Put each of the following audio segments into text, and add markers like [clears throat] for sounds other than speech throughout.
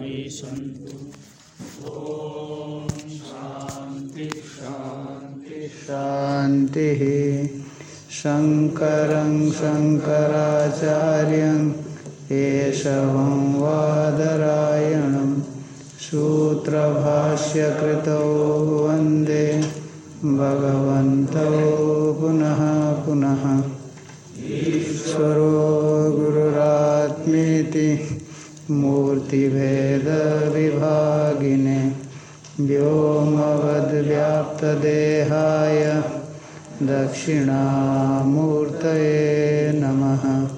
मयि सन्तु। ॐ शान्ति शान्ति शान्तिः। शङ्करं शङ्कराचार्यं केशवं वादरायणं सूत्रभाष्यकृतौ वंदे भगवन्तौ पुनः पुनः। ईश्वरो मूर्तिभेदविभागिने व्योमवद्व्याप्तदेहाय दक्षिणामूर्तये नमः।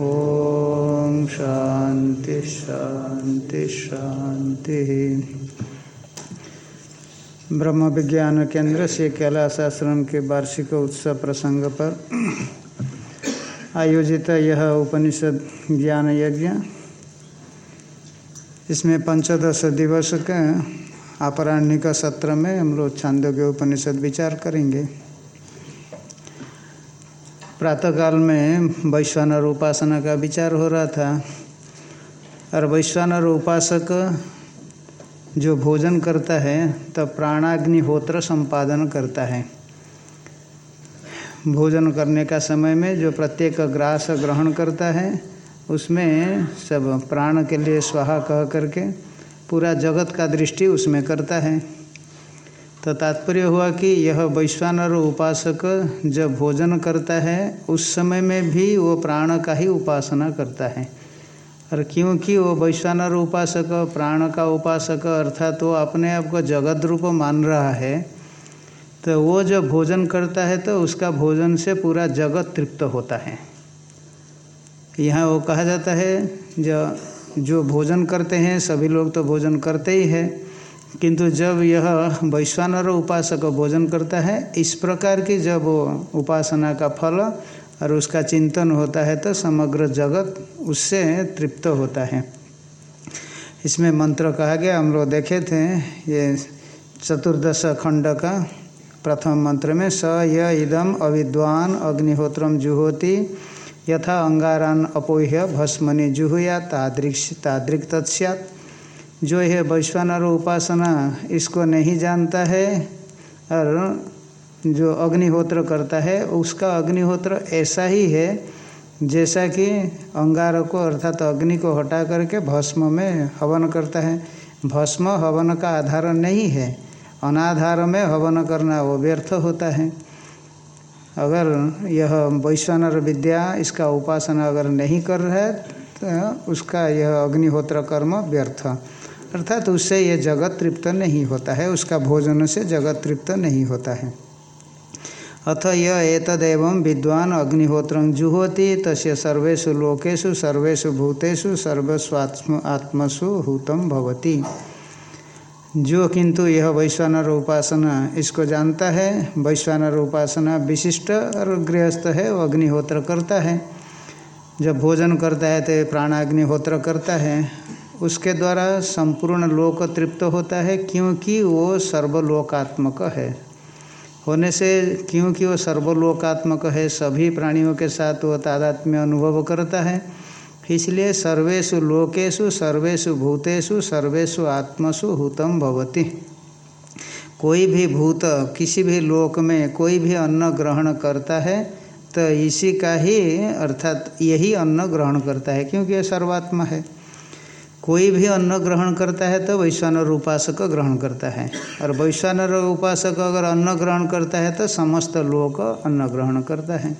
ॐ शान्ति शान्ति, शान्तिः। ब्रह्म विज्ञान केंद्र से कैलाश आश्रम के वार्षिक उत्सव प्रसंग पर आयोजित यह उपनिषद ज्ञान यज्ञ इसमें पंचदश दिवस के अपराह्निक सत्र में हम लोग छांदोग्य उपनिषद विचार करेंगे। प्रातःकाल में वैश्वानर उपासना का विचार हो रहा था और वैश्वानर उपासक जो भोजन करता है तो प्राणाग्निहोत्र संपादन करता है। भोजन करने का समय में जो प्रत्येक ग्रास ग्रहण करता है उसमें सब प्राण के लिए स्वाहा कह करके पूरा जगत का दृष्टि उसमें करता है। तो तात्पर्य हुआ कि यह वैश्वानर उपासक जब भोजन करता है, उस समय में भी वो प्राण का ही उपासना करता है। और क्योंकि वो वैश्वानर उपासक, प्राण का उपासक अर्थात वो अपने आप को जगत रूप मान रहा है तो वो जब भोजन करता है तो उसका भोजन से पूरा जगत तृप्त होता है। यहाँ वो कहा जाता है, जो जो भोजन करते हैं, सभी लोग तो भोजन करते ही है। किंतु जब यह वैश्वानर उपासक भोजन करता है, इस प्रकार की जब उपासना का फल और उसका चिंतन होता है तो समग्र जगत उससे तृप्त होता है। इसमें मंत्र कहा गया, हम लोग देखे थे, ये चतुर्दश खंड का प्रथम मंत्र में, स य इदम अविद्वान अग्निहोत्रम जुहोति यथा अंगारान अपोह्य भस्मनि जुहुया तादृक्ष तादृक तत्स्यात् जो है वैश्वानर उपासना, इसको नहीं जानता है, और जो अग्निहोत्र करता है, उसका अग्निहोत्र ऐसा ही है, जैसा कि अंगार को अर्थात तो अग्नि को हटा करके भस्म में हवन करता है। भस्म हवन का आधार नहीं है। अनाधार में हवन करना वो व्यर्थ होता है। अगर यह वैश्वानर विद्या इसका उपासना अगर नहीं कर रहा है तो उसका यह अग्निहोत्र कर्म व्यर्थ। अर्थात तो उससे यह जगत तृप्त नहीं होता है, उसका भोजन से जगत तृप्त नहीं होता है। अथ यह एतदेव विद्वान अग्निहोत्र जुहोति, तस्य सर्वेषु लोकेषु, सर्वेषु भूतेषु, सर्वस्वात्म आत्मसु हूतम भवति। जो किंतु यह वैश्वानर उपासना इसको जानता है वैश्वानर उपासना विशिष्ट और गृहस्थ है, वो अग्निहोत्र करता है। जब भोजन करता है तो प्राणाग्निहोत्र करता है। उसके द्वारा संपूर्ण लोक तृप्त होता है, क्योंकि वो सर्वलोकात्मक है। होने से क्योंकि वो सर्वलोकात्मक है, सभी प्राणियों के साथ वो तादात्म्य अनुभव करता है। इसलिए सर्वेषु लोकेशु सर्वेषु भूतेषु, सर्वेषु आत्मसु हुतम भवति। कोई भी भूत किसी भी लोक में कोई भी अन्न ग्रहण करता है तो इसी का ही अर्थात यही अन्न ग्रहण करता है, क्योंकि यह सर्वात्मा है। कोई भी अन्न ग्रहण करता है तो वैश्वानर उपासक ग्रहण करता है। और वैश्वानर उपासक अगर अन्न ग्रहण करता है तो समस्त लोक अन्न ग्रहण करता है।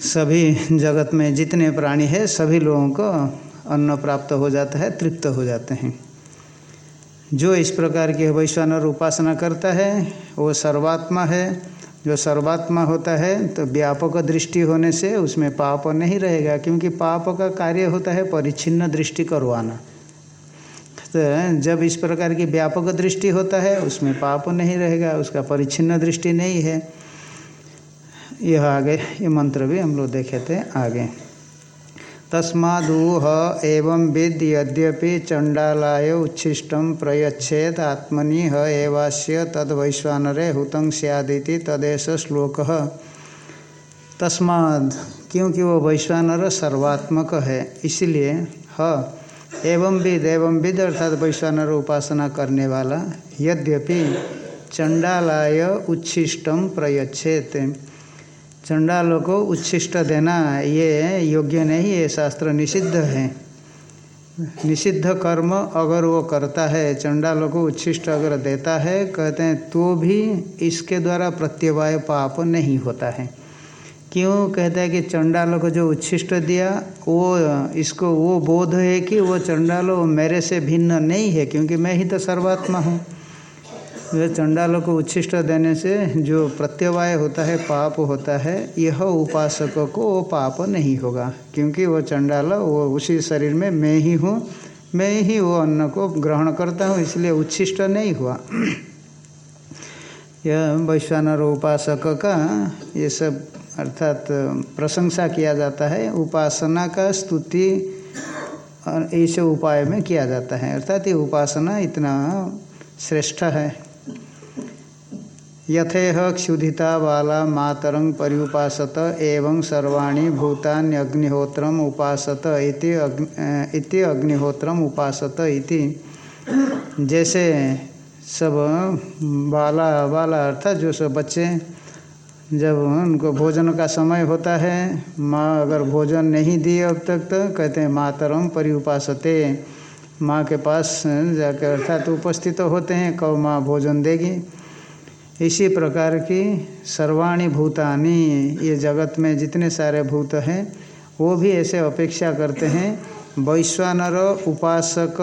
सभी जगत में जितने प्राणी है, सभी लोगों को अन्न प्राप्त हो जाता है, तृप्त हो जाते हैं। जो इस प्रकार की वैश्वानर उपासना करता है, वो सर्वात्मा है। जो सर्वात्मा होता है तो व्यापक दृष्टि होने से उसमें पाप नहीं रहेगा, क्योंकि पाप का कार्य होता है परिच्छिन्न दृष्टि करवाना। तो जब इस प्रकार की व्यापक दृष्टि होता है, उसमें पाप नहीं रहेगा, उसका परिच्छिन्न दृष्टि नहीं है। यह आगे, ये मंत्र भी हम लोग देखे थे आगे। तस्मादूह एवं विद यद्यपि चंडालाय उच्छिष्ट प्रयच्छेद आत्मनि ह एवास्य तद्वैश्वानरे हुतं सियादिति तदेश श्लोक। तस्माद, क्योंकि वो वैश्वानर सर्वात्मक है, इसलिए ह, एवं विद एवं विद अर्थात वैश्वानर उपासना करने वाला, यद्यपि चंडालाय उच्छिष्टम प्रयच्छेत। चंडालों को उच्छिष्ट देना ये योग्य नहीं, ये शास्त्र निषिद्ध है। निषिद्ध कर्म अगर वो करता है, चंडालों को उच्छिष्ट अगर देता है, कहते हैं तो भी इसके द्वारा प्रत्यवाय पाप नहीं होता है। क्यों? कहता है कि चंडालों को जो उच्छिष्ट दिया, वो इसको, वो बोध है कि वो चंडालो मेरे से भिन्न नहीं है, क्योंकि मैं ही तो सर्वात्मा हूँ। जो चंडालों को उच्छिष्ट देने से जो प्रत्यवाय होता है, पाप होता है, यह उपासक को वो पाप नहीं होगा, क्योंकि वो चंडाल, वो उसी शरीर में मैं ही हूँ, मैं ही वो अन्न को ग्रहण करता हूँ, इसलिए उच्छिष्ट नहीं हुआ। यह वैश्वानर उपासक का ये सब अर्थात प्रशंसा किया जाता है, उपासना का स्तुति ऐसे उपाय में किया जाता है। अर्थात ये उपासना इतना श्रेष्ठ है। यथेह क्षुधिता बाला मातरंग पर्युपासत एवं सर्वाणी भूतान्यग्निहोत्रम उपासत इति इति अग्निहोत्रम उपासत इति। जैसे सब बाला बाला अर्थात जो सब बच्चे, जब उनको भोजन का समय होता है, माँ अगर भोजन नहीं दी अब तक तो कहते हैं मातरम परिउपासते माँ के पास जाकर अर्थात उपस्थित होते हैं, कब माँ भोजन देगी। इसी प्रकार की सर्वाणी भूतानी, ये जगत में जितने सारे भूत हैं, वो भी ऐसे अपेक्षा करते हैं, वैश्वानर उपासक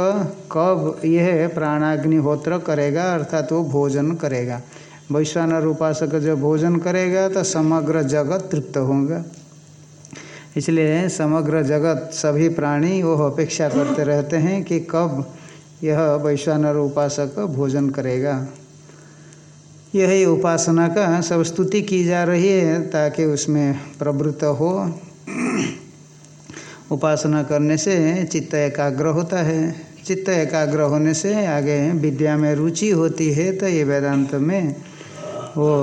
कब यह प्राणाग्निहोत्र करेगा, अर्थात वो भोजन करेगा। वैश्वानर उपासक जब भोजन करेगा तो समग्र जगत तृप्त होगा। इसलिए समग्र जगत सभी प्राणी वो अपेक्षा करते रहते हैं कि कब यह वैश्वानर उपासक भोजन करेगा। यही उपासना का सब स्तुति की जा रही है ताकि उसमें प्रवृत्त हो। उपासना करने से चित्त एकाग्र होता है। चित्त एकाग्र होने से आगे विद्या में रुचि होती है तो ये वेदांत में वो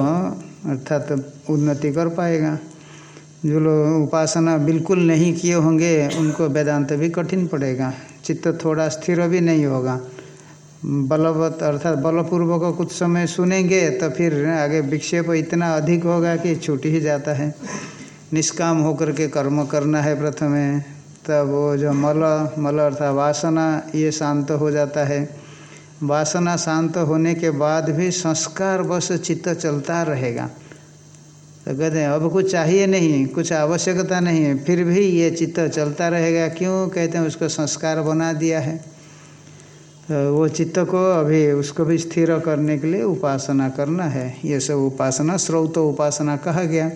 अर्थात उन्नति कर पाएगा। जो लोग उपासना बिल्कुल नहीं किए होंगे, उनको वेदांत भी कठिन पड़ेगा। चित्त थोड़ा स्थिर भी नहीं होगा। बलवत, अर्थात बलपूर्वक कुछ समय सुनेंगे तो फिर आगे विक्षेप इतना अधिक होगा कि छूट ही जाता है। निष्काम होकर के कर्म करना है प्रथमे तब वो जो मल मल अर्थात वासना, ये शांत हो जाता है। वासना शांत होने के बाद भी संस्कार बस चित्त चलता रहेगा। तो कहते हैं, अब कुछ चाहिए नहीं, कुछ आवश्यकता नहीं है फिर भी ये चित्त चलता रहेगा। क्यों? कहते हैं, उसको संस्कार बना दिया है। वो चित्त को अभी उसको भी स्थिर करने के लिए उपासना करना है। ये सब उपासना स्रोत उपासना कहा गया।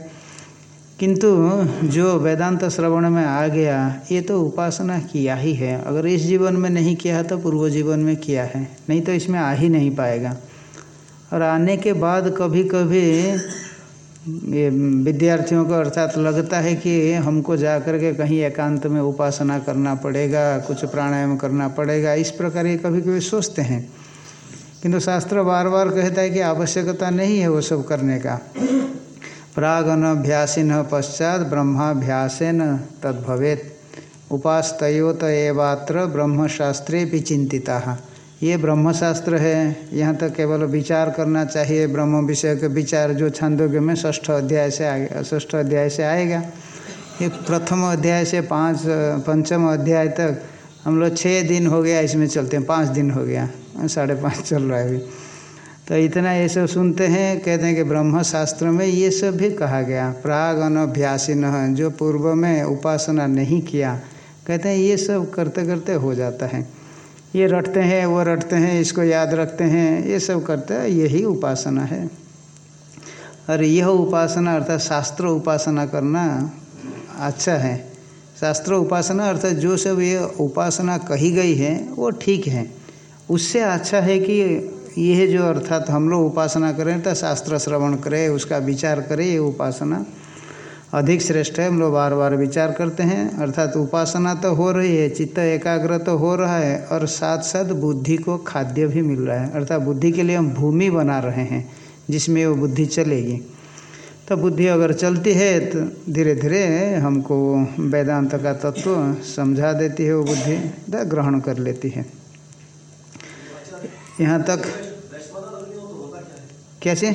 किंतु जो वेदांत श्रवण में आ गया, ये तो उपासना किया ही है। अगर इस जीवन में नहीं किया तो पूर्व जीवन में किया है। नहीं तो इसमें आ ही नहीं पाएगा। और आने के बाद कभी कभी ये विद्यार्थियों को अर्थात लगता है कि हमको जा कर के कहीं एकांत में उपासना करना पड़ेगा, कुछ प्राणायाम करना पड़ेगा, इस प्रकार ये कभी कभी सोचते हैं। किंतु शास्त्र बार बार कहता है कि आवश्यकता नहीं है वो सब करने का। प्रागनभ्यासीन पश्चात ब्रह्माभ्यासेन तद्भवेत। उपास्तोत एवात्र ब्रह्मशास्त्रे भी चिंतिता। ये ब्रह्मशास्त्र है। यहाँ तक केवल विचार करना चाहिए। ब्रह्म विषय के विचार जो छंदोग्य में ष्ठ अध्याय से आगे ष्ठ अध्याय से आएगा। ये प्रथम अध्याय से पाँच, पंचम अध्याय तक हम लोग छः दिन हो गया इसमें चलते हैं। पाँच दिन हो गया। साढ़े पाँच चल रहा है अभी। तो इतना ये सब सुनते हैं, कहते हैं कि ब्रह्म शास्त्र में ये सब भी कहा गया। प्राग अनभ्यासीन, जो पूर्व में उपासना नहीं किया, कहते हैं ये सब करते करते हो जाता है। ये रटते हैं, वो रटते हैं, इसको याद रखते हैं, ये सब करते हैं, यही उपासना है। और यह उपासना अर्थात शास्त्र उपासना करना अच्छा है। शास्त्र उपासना अर्थात जो सब ये उपासना कही गई है, वो ठीक है। उससे अच्छा है कि ये जो अर्थात हम लोग उपासना करें तो शास्त्र श्रवण करें, उसका विचार करें, ये उपासना अधिक श्रेष्ठ है, हम लोग बार बार विचार करते हैं। अर्थात उपासना तो हो रही है, चित्त एकाग्र तो हो रहा है और साथ साथ बुद्धि को खाद्य भी मिल रहा है। अर्थात बुद्धि के लिए हम भूमि बना रहे हैं, जिसमें वो बुद्धि चलेगी। तो बुद्धि अगर चलती है तो धीरे धीरे हमको वेदांत का तत्व समझा देती है वो बुद्धि ग्रहण कर लेती है। यहाँ तक कैसे?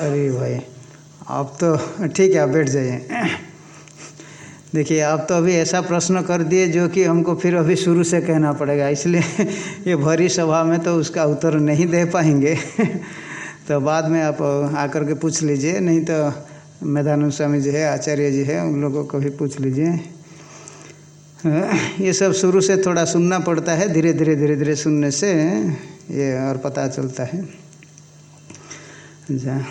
अरे भाई। आप तो ठीक है, आप बैठ जाइए। देखिए, आप तो अभी ऐसा प्रश्न कर दिए जो कि हमको फिर अभी शुरू से कहना पड़ेगा, इसलिए ये भरी सभा में तो उसका उत्तर नहीं दे पाएँगे। तो बाद में आप आकर के पूछ लीजिए, नहीं तो मैदानंद स्वामी जी है, आचार्य जी है, उन लोगों को भी पूछ लीजिए। ये सब शुरू से थोड़ा सुनना पड़ता है, धीरे धीरे धीरे धीरे सुनने से ये और पता चलता है। जा।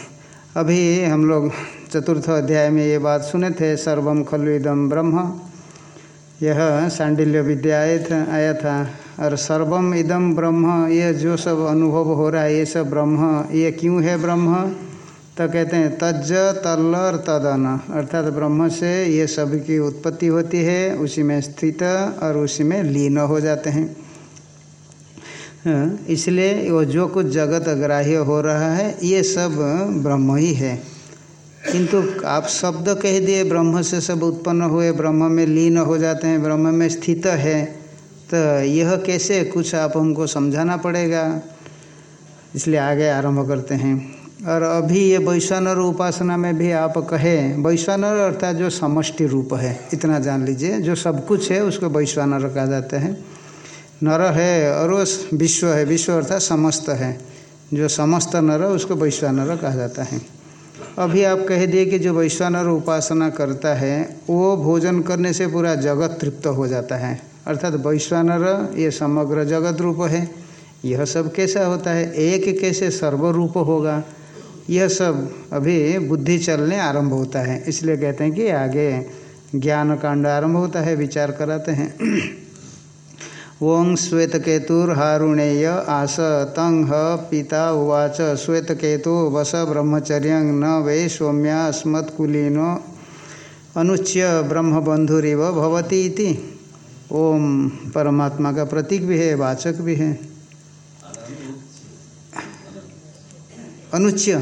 अभी हम लोग चतुर्थ अध्याय में ये बात सुने थे सर्वम खलु इदम ब्रह्म। यह सांडिल्य विद्या आया था। और सर्वम इदम ब्रह्म, ये जो सब अनुभव हो रहा है, ये सब ब्रह्म, ये क्यों है ब्रह्म? तो कहते हैं तज तल और तदन। अर्थात ब्रह्म से ये सब की उत्पत्ति होती है, उसी में स्थित और उसी में लीन हो जाते हैं। इसलिए वो जो कुछ जगत ग्राह्य हो रहा है, ये सब ब्रह्म ही है। किंतु आप शब्द कह दिए, ब्रह्म से सब उत्पन्न हुए, ब्रह्म में लीन हो जाते हैं, ब्रह्म में स्थित है तो यह कैसे कुछ आप हमको समझाना पड़ेगा? इसलिए आगे आरंभ करते हैं। और अभी ये वैश्वानर उपासना में भी आप कहें वैश्वानर अर्थात जो समष्टि रूप है, इतना जान लीजिए, जो सब कुछ है, उसको वैश्वानर कहा जाता है। नर है और वो विश्व है। विश्व अर्थात समस्त है। जो समस्त नर उसको वैश्वानर कहा जाता है। अभी आप कह दिए कि जो वैश्वानर उपासना करता है, वो भोजन करने से पूरा जगत तृप्त हो जाता है। अर्थात वैश्वानर ये समग्र जगत रूप है। यह सब कैसा होता है? एक कैसे सर्वरूप होगा? यह सब अभी बुद्धि चलने आरंभ होता है। इसलिए कहते हैं कि आगे ज्ञान कांड आरंभ होता है, विचार कराते हैं। ओं श्वेतकेतुर्हारुणेय आस तंग पिता उवाच। श्वेतकेतु वस ब्रह्मचर्य न वै सौम्या अस्मत्कुलीनो अनुच्य ब्रह्मबंधुरिव भवती ओम परमात्मा का प्रतीक भी है, वाचक भी है। अनुच्य?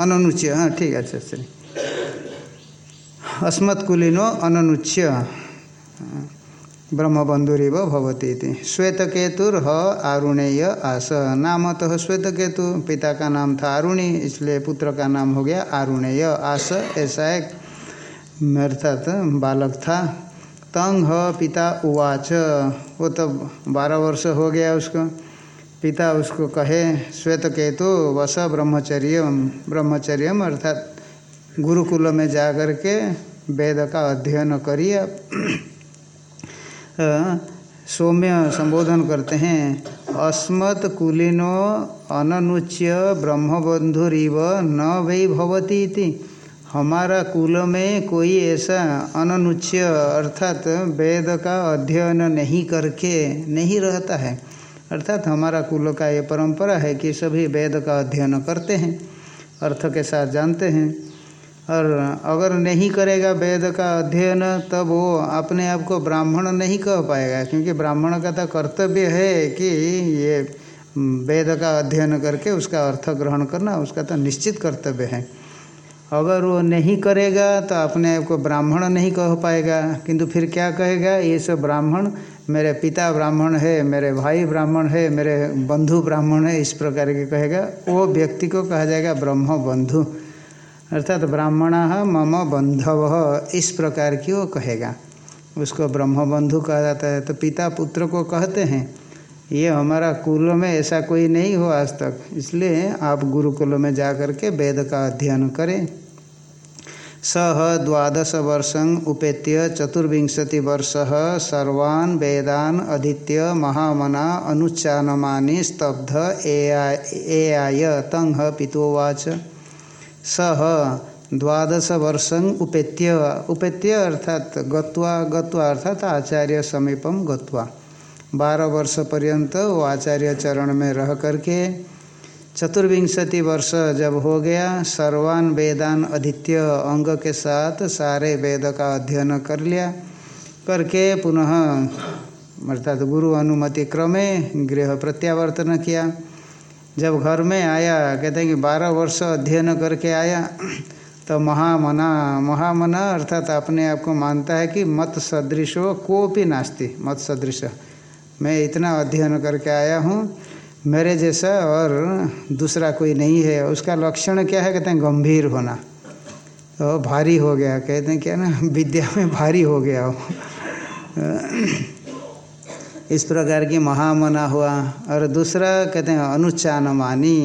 अनुच्य हाँ ठीक है अच्छा चलिए अस्मत्कुलीनो अनुच्य ब्रह्मबंधुरिव भवती थी श्वेतकेतुर ह आरुणेय आस नामतः श्वेतकेतु। पिता का नाम था आरुणी इसलिए पुत्र का नाम हो गया आरुणेय आस, ऐसा एक अर्थात बालक था। तंग ह, पिता उवाच। वो तो बारह वर्ष हो गया उसको। पिता उसको कहे, श्वेतकेतु, वस ब्रह्मचर्य ब्रह्मचर्य अर्थात गुरुकुल में जा कर के वेद का अध्ययन करिए। सौम्य संबोधन करते हैं। अस्मत् कुलीनो अननुच्य ब्रह्मबंधुरीव न वही भवती हमारा कुल में कोई ऐसा अननुच्य अर्थात वेद का अध्ययन नहीं करके नहीं रहता है। अर्थात हमारा कुल का ये परंपरा है कि सभी वेद का अध्ययन करते हैं, अर्थ के साथ जानते हैं। और अगर नहीं करेगा वेद का अध्ययन, तब वो अपने आप को ब्राह्मण नहीं कह पाएगा, क्योंकि ब्राह्मण का तो कर्तव्य है कि ये वेद का अध्ययन करके उसका अर्थ ग्रहण करना, उसका तो निश्चित कर्तव्य है। अगर वो नहीं करेगा तो अपने आप को ब्राह्मण नहीं कह पाएगा। किंतु फिर क्या कहेगा, ये सब ब्राह्मण, मेरे पिता ब्राह्मण है, मेरे भाई ब्राह्मण है, मेरे बंधु ब्राह्मण है, इस प्रकार के कहेगा। वो व्यक्ति को कहा जाएगा, ब्रह्म बंधु। अर्थात ब्राह्मण मम बंधव इस प्रकार की वो कहेगा। उसको ब्रह्म बंधु कहा जाता है तो पिता पुत्र को कहते हैं, ये हमारा कुल में ऐसा कोई नहीं हो आज तक। इसलिए आप गुरुकुल में जा कर के वेद का अध्ययन करें। सह द्वादश वर्षं उपेत्य चतुर्विंशति वर्ष सर्वान् वेदान अधीत्य महामना अनुच्चानमानि स्तब्ध ए आय तंग पितोवाच। सह द्वादश वर्षं उपेत्य उपेत्य अर्थात गत्वा गत्वा अर्थात आचार्य समीपम गत्वा। बारह वर्ष पर्यंत वो आचार्य चरण में रह करके चतुर्विंशति वर्ष जब हो गया, सर्वान वेदान अधीत्य अंग के साथ सारे वेद का अध्ययन कर लिया। करके पुनः, अर्थात गुरु अनुमति क्रमे गृह प्रत्यावर्तन किया। जब घर में आया, कहते हैं कि बारह वर्ष अध्ययन करके आया तो महामना महामना अर्थात अपने आप को मानता है कि मत सदृश को भी नास्ति, मत सदृश। मैं इतना अध्ययन करके आया हूँ, मेरे जैसा और दूसरा कोई नहीं है। उसका लक्षण क्या है? कहते हैं गंभीर होना। तो भारी हो गया, कहते हैं क्या ना, विद्या में भारी हो गया हो। इस प्रकार की महामना हुआ और दूसरा कहते हैं अनुच्चान मानी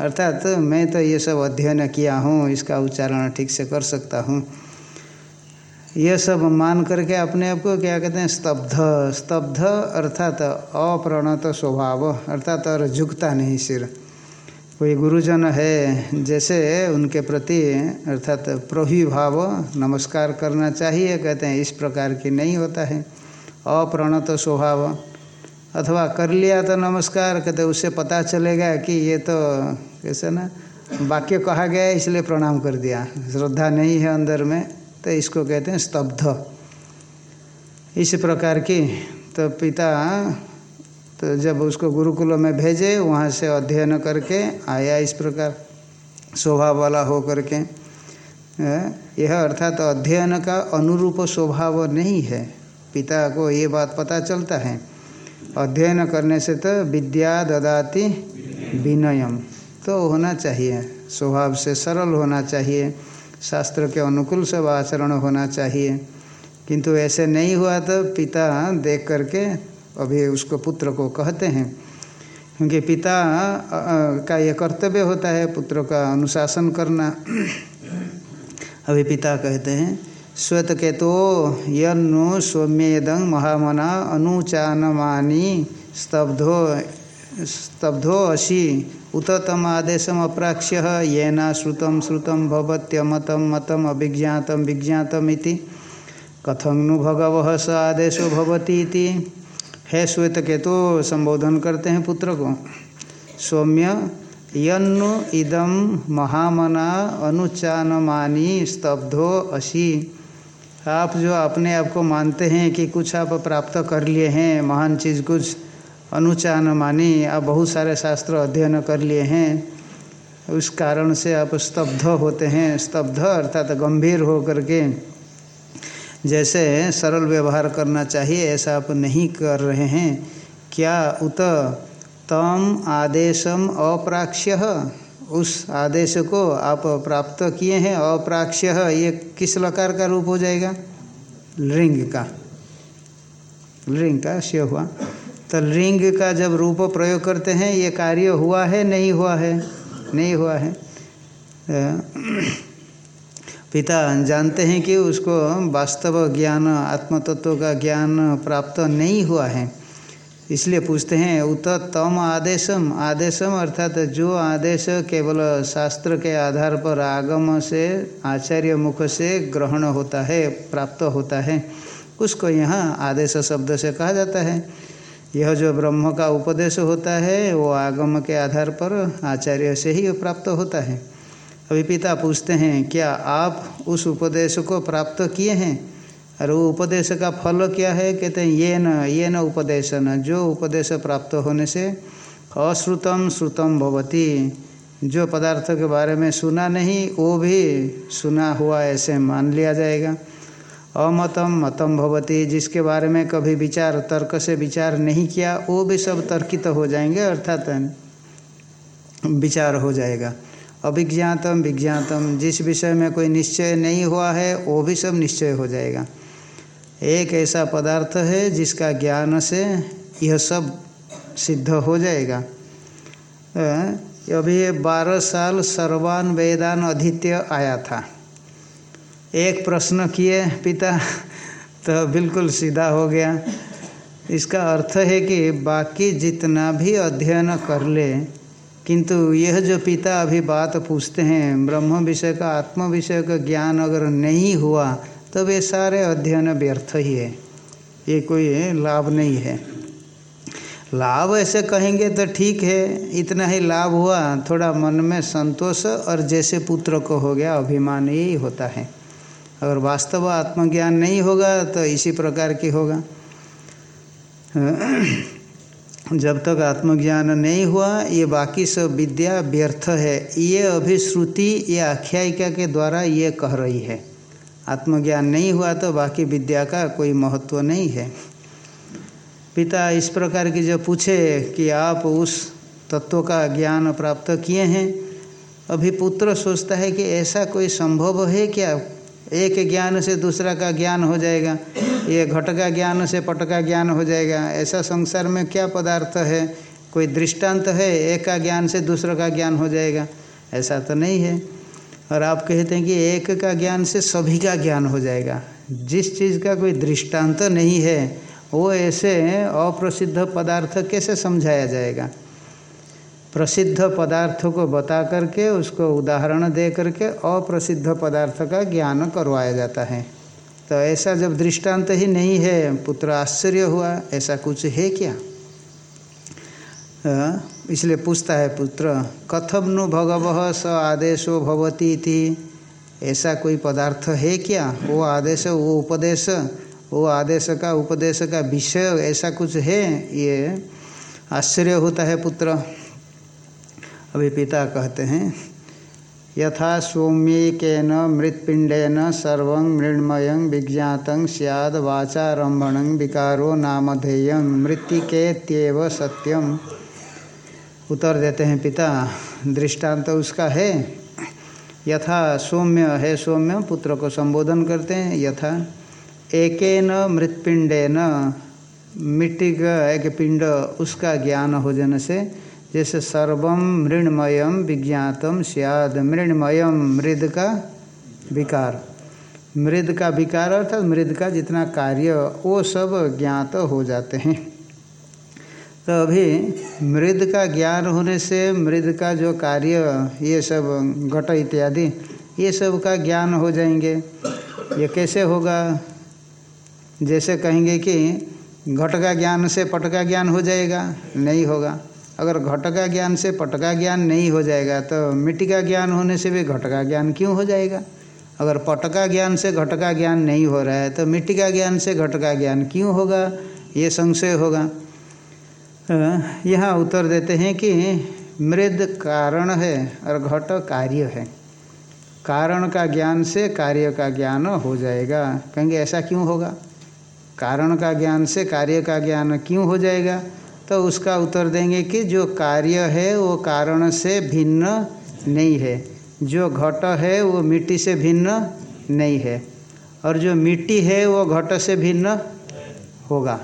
अर्थात तो मैं तो ये सब अध्ययन किया हूँ, इसका उच्चारण ठीक से कर सकता हूँ। यह सब मान करके अपने आप को क्या कहते हैं, स्तब्ध। स्तब्ध अर्थात अप्रणत स्वभाव, अर्थात और झुकता नहीं सिर। कोई गुरुजन है, जैसे उनके प्रति अर्थात प्रभिभाव नमस्कार करना चाहिए, कहते हैं, इस प्रकार की नहीं होता है। अप्रणत स्वभाव। अथवा कर लिया तो नमस्कार, कहते उससे पता चलेगा कि ये तो कैसे ना, वाक्य कहा गया है, इसलिए प्रणाम कर दिया। श्रद्धा नहीं है अंदर में तो इसको कहते हैं स्तब्ध। इस प्रकार की तो पिता तो जब उसको गुरुकुल में भेजे, वहाँ से अध्ययन करके आया इस प्रकार स्वभाव वाला हो करके यह अर्थात तो अध्ययन का अनुरूप स्वभाव नहीं है। पिता को ये बात पता चलता है। अध्ययन करने से तो विद्या ददाति विनयम। तो होना चाहिए, स्वभाव से सरल होना चाहिए, शास्त्र के अनुकूल सब आचरण होना चाहिए। किंतु ऐसे नहीं हुआ तो पिता देख करके अभी उसको पुत्र को कहते हैं। क्योंकि पिता का ये कर्तव्य होता है पुत्र का अनुशासन करना। अभी पिता कहते हैं श्वेत तो यन्नु महामना अनुचानमानी स्तब्धो स्तब्धो अशी उत तम आदेशम अप्राक्ष्य, येना श्रुतम श्रुतम भवत्यमतम मतम अभिज्ञातम विज्ञातम इति। कथं नु भगव स आदेशो भवती है श्वेत केतु संबोधन करते हैं पुत्र को सौम्य, यन्नु इदम महामना अनुचानमानी स्तब्धो अशी आप जो अपने आप को मानते हैं कि कुछ आप प्राप्त कर लिए हैं, महान चीज़ कुछ अनुचान मानी, आप बहुत सारे शास्त्र अध्ययन कर लिए हैं, उस कारण से आप स्तब्ध होते हैं, स्तब्ध अर्थात गंभीर हो करके जैसे सरल व्यवहार करना चाहिए, ऐसा आप नहीं कर रहे हैं। क्या उत तम आदेशम अप्राक्ष्य? उस आदेश को आप प्राप्त किए हैं, अप्राक्ष्य ये किस लकार का रूप हो जाएगा? लिंग का। लिंग का श्य हुआ। तो लिंग का जब रूप प्रयोग करते हैं, ये कार्य हुआ है, नहीं हुआ है? नहीं हुआ है। पिता जानते हैं कि उसको वास्तव ज्ञान, आत्मतत्व का ज्ञान प्राप्त नहीं हुआ है। इसलिए पूछते हैं, उत तम आदेशम? आदेशम अर्थात जो आदेश केवल शास्त्र के आधार पर आगम से, आचार्य मुख से ग्रहण होता है, प्राप्त होता है, उसको यहाँ आदेश शब्द से कहा जाता है। यह जो ब्रह्म का उपदेश होता है, वो आगम के आधार पर आचार्य से ही प्राप्त होता है। अभी पिता पूछते हैं, क्या आप उस उपदेश को प्राप्त किए हैं? और वो उपदेश का फल क्या है? कहते हैं, ये न ये न उपदेशन जो उपदेश प्राप्त होने से अश्रुतम श्रुतम भवती। जो पदार्थ के बारे में सुना नहीं, वो भी सुना हुआ ऐसे मान लिया जाएगा। अमतम मतम भवती। जिसके बारे में कभी विचार, तर्क से विचार नहीं किया, वो भी सब तर्कित हो जाएँगे, अर्थात विचार हो जाएगा। अभिज्ञातम, विज्ञातम। जिस विषय में कोई निश्चय नहीं हुआ है, वो भी सब निश्चय हो जाएगा। एक ऐसा पदार्थ है जिसका ज्ञान से यह सब सिद्ध हो जाएगा। अभी बारह साल सर्वान वेदान अधित्य आया था। एक प्रश्न किए पिता तो बिल्कुल सीधा हो गया। इसका अर्थ है कि बाकी जितना भी अध्ययन कर ले, किंतु यह जो पिता अभी बात पूछते हैं, ब्रह्म विषय का, आत्म विषय का ज्ञान अगर नहीं हुआ तब ये सारे अध्ययन व्यर्थ ही है। ये कोई लाभ नहीं है। लाभ ऐसे कहेंगे तो ठीक है, इतना ही लाभ हुआ, थोड़ा मन में संतोष और जैसे पुत्र को हो गया, अभिमान यही होता है। अगर वास्तव आत्मज्ञान नहीं होगा तो इसी प्रकार की होगा। जब तक आत्मज्ञान नहीं हुआ, ये बाकी सब विद्या व्यर्थ है। ये अभी श्रुति ये आख्यायिका के द्वारा ये कह रही है। आत्मज्ञान नहीं हुआ तो बाकी विद्या का कोई महत्व नहीं है। पिता इस प्रकार की जो पूछे कि आप उस तत्व का ज्ञान प्राप्त किए हैं, अभी पुत्र सोचता है कि ऐसा कोई संभव है क्या? एक ज्ञान से दूसरा का ज्ञान हो जाएगा, ये घट का ज्ञान से पट का ज्ञान हो जाएगा। ऐसा संसार में क्या पदार्थ है? कोई दृष्टांत है, एक का ज्ञान से दूसरा का ज्ञान हो जाएगा। ऐसा तो नहीं है। और आप कहते हैं कि एक का ज्ञान से सभी का ज्ञान हो जाएगा। जिस चीज़ का कोई दृष्टांत तो नहीं है, वो ऐसे अप्रसिद्ध पदार्थ कैसे समझाया जाएगा? प्रसिद्ध पदार्थ को बता करके, उसको उदाहरण दे करके अप्रसिद्ध पदार्थ का ज्ञान करवाया जाता है। तो ऐसा जब दृष्टांत ही नहीं है, पुत्र आश्चर्य हुआ, ऐसा कुछ है क्या? इसलिए पूछता है, पुत्र, कथम नु भगव स आदेशो भवती थी ऐसा कोई पदार्थ है क्या? वो आदेश, वो उपदेश, वो आदेश का, उपदेश का विषय ऐसा कुछ है? ये आश्चर्य होता है, पुत्र। अभी पिता कहते हैं, यथा सौम्येकेन मृत्पिंडेन सर्व मृण्मय विज्ञात सियाद वाचारंभण विकारो नामधेय मृत्तिकेत्यव सत्यम। उत्तर देते हैं पिता। दृष्टांत तो उसका है। यथा सौम्य है सौम्य, पुत्र को संबोधन करते हैं। यथा एकेन मृत्पिंडेन मिट्टी का एक पिंड उसका ज्ञान हो जाने से, जैसे सर्वम मृणमयम विज्ञातम सियाद। मृणमयम मृद का विकार। मृद का विकार अर्थात मृद का जितना कार्य, वो सब ज्ञात हो जाते हैं। तो अभी मृद का ज्ञान होने से मृद का जो कार्य ये सब घट इत्यादि ये सब का ज्ञान हो जाएँगे ये कैसे होगा जैसे कहेंगे कि घट का ज्ञान से पट का ज्ञान हो जाएगा नहीं होगा अगर घट का ज्ञान से पट का ज्ञान नहीं हो जाएगा तो मिट्टी का ज्ञान होने से भी घट का ज्ञान क्यों हो जाएगा अगर पट का ज्ञान से घट का ज्ञान नहीं हो रहा है तो मिट्टी का ज्ञान से घट का ज्ञान क्यों होगा ये संशय होगा यहाँ उत्तर देते हैं कि मृद कारण है और घट कार्य है। कारण का ज्ञान से कार्य का ज्ञान हो जाएगा। कहेंगे, ऐसा क्यों होगा? कारण का ज्ञान से कार्य का ज्ञान क्यों हो जाएगा? तो उसका उत्तर देंगे कि जो कार्य है, वो कारण से भिन्न नहीं है। जो घट है, वो मिट्टी से भिन्न नहीं है। और जो मिट्टी है, वो घट से भिन्न होगा।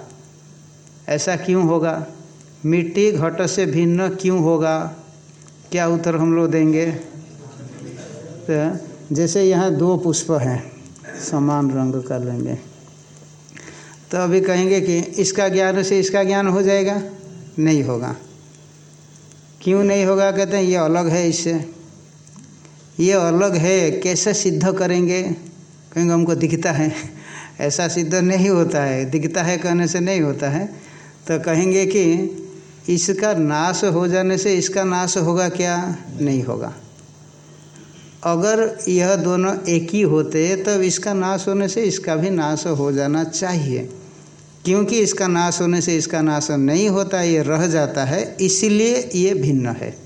ऐसा क्यों होगा? मिट्टी घट से भिन्न क्यों होगा? क्या उत्तर हम लोग देंगे? तो जैसे यहाँ दो पुष्प हैं, समान रंग कर लेंगे। तो अभी कहेंगे कि इसका ज्ञान से इसका ज्ञान हो जाएगा? नहीं होगा। क्यों नहीं होगा? कहते हैं, ये अलग है इससे। ये अलग है, कैसे सिद्ध करेंगे? कहेंगे, हमको दिखता है। ऐसा सिद्ध नहीं होता है। दिखता है कहने से नहीं होता है। तो कहेंगे कि इसका नाश हो जाने से इसका नाश होगा क्या? नहीं होगा। अगर यह दोनों एक ही होते, तब इसका नाश होने से इसका भी नाश हो जाना चाहिए। क्योंकि इसका नाश होने से इसका नाश नहीं होता, ये रह जाता है, इसलिए ये भिन्न है।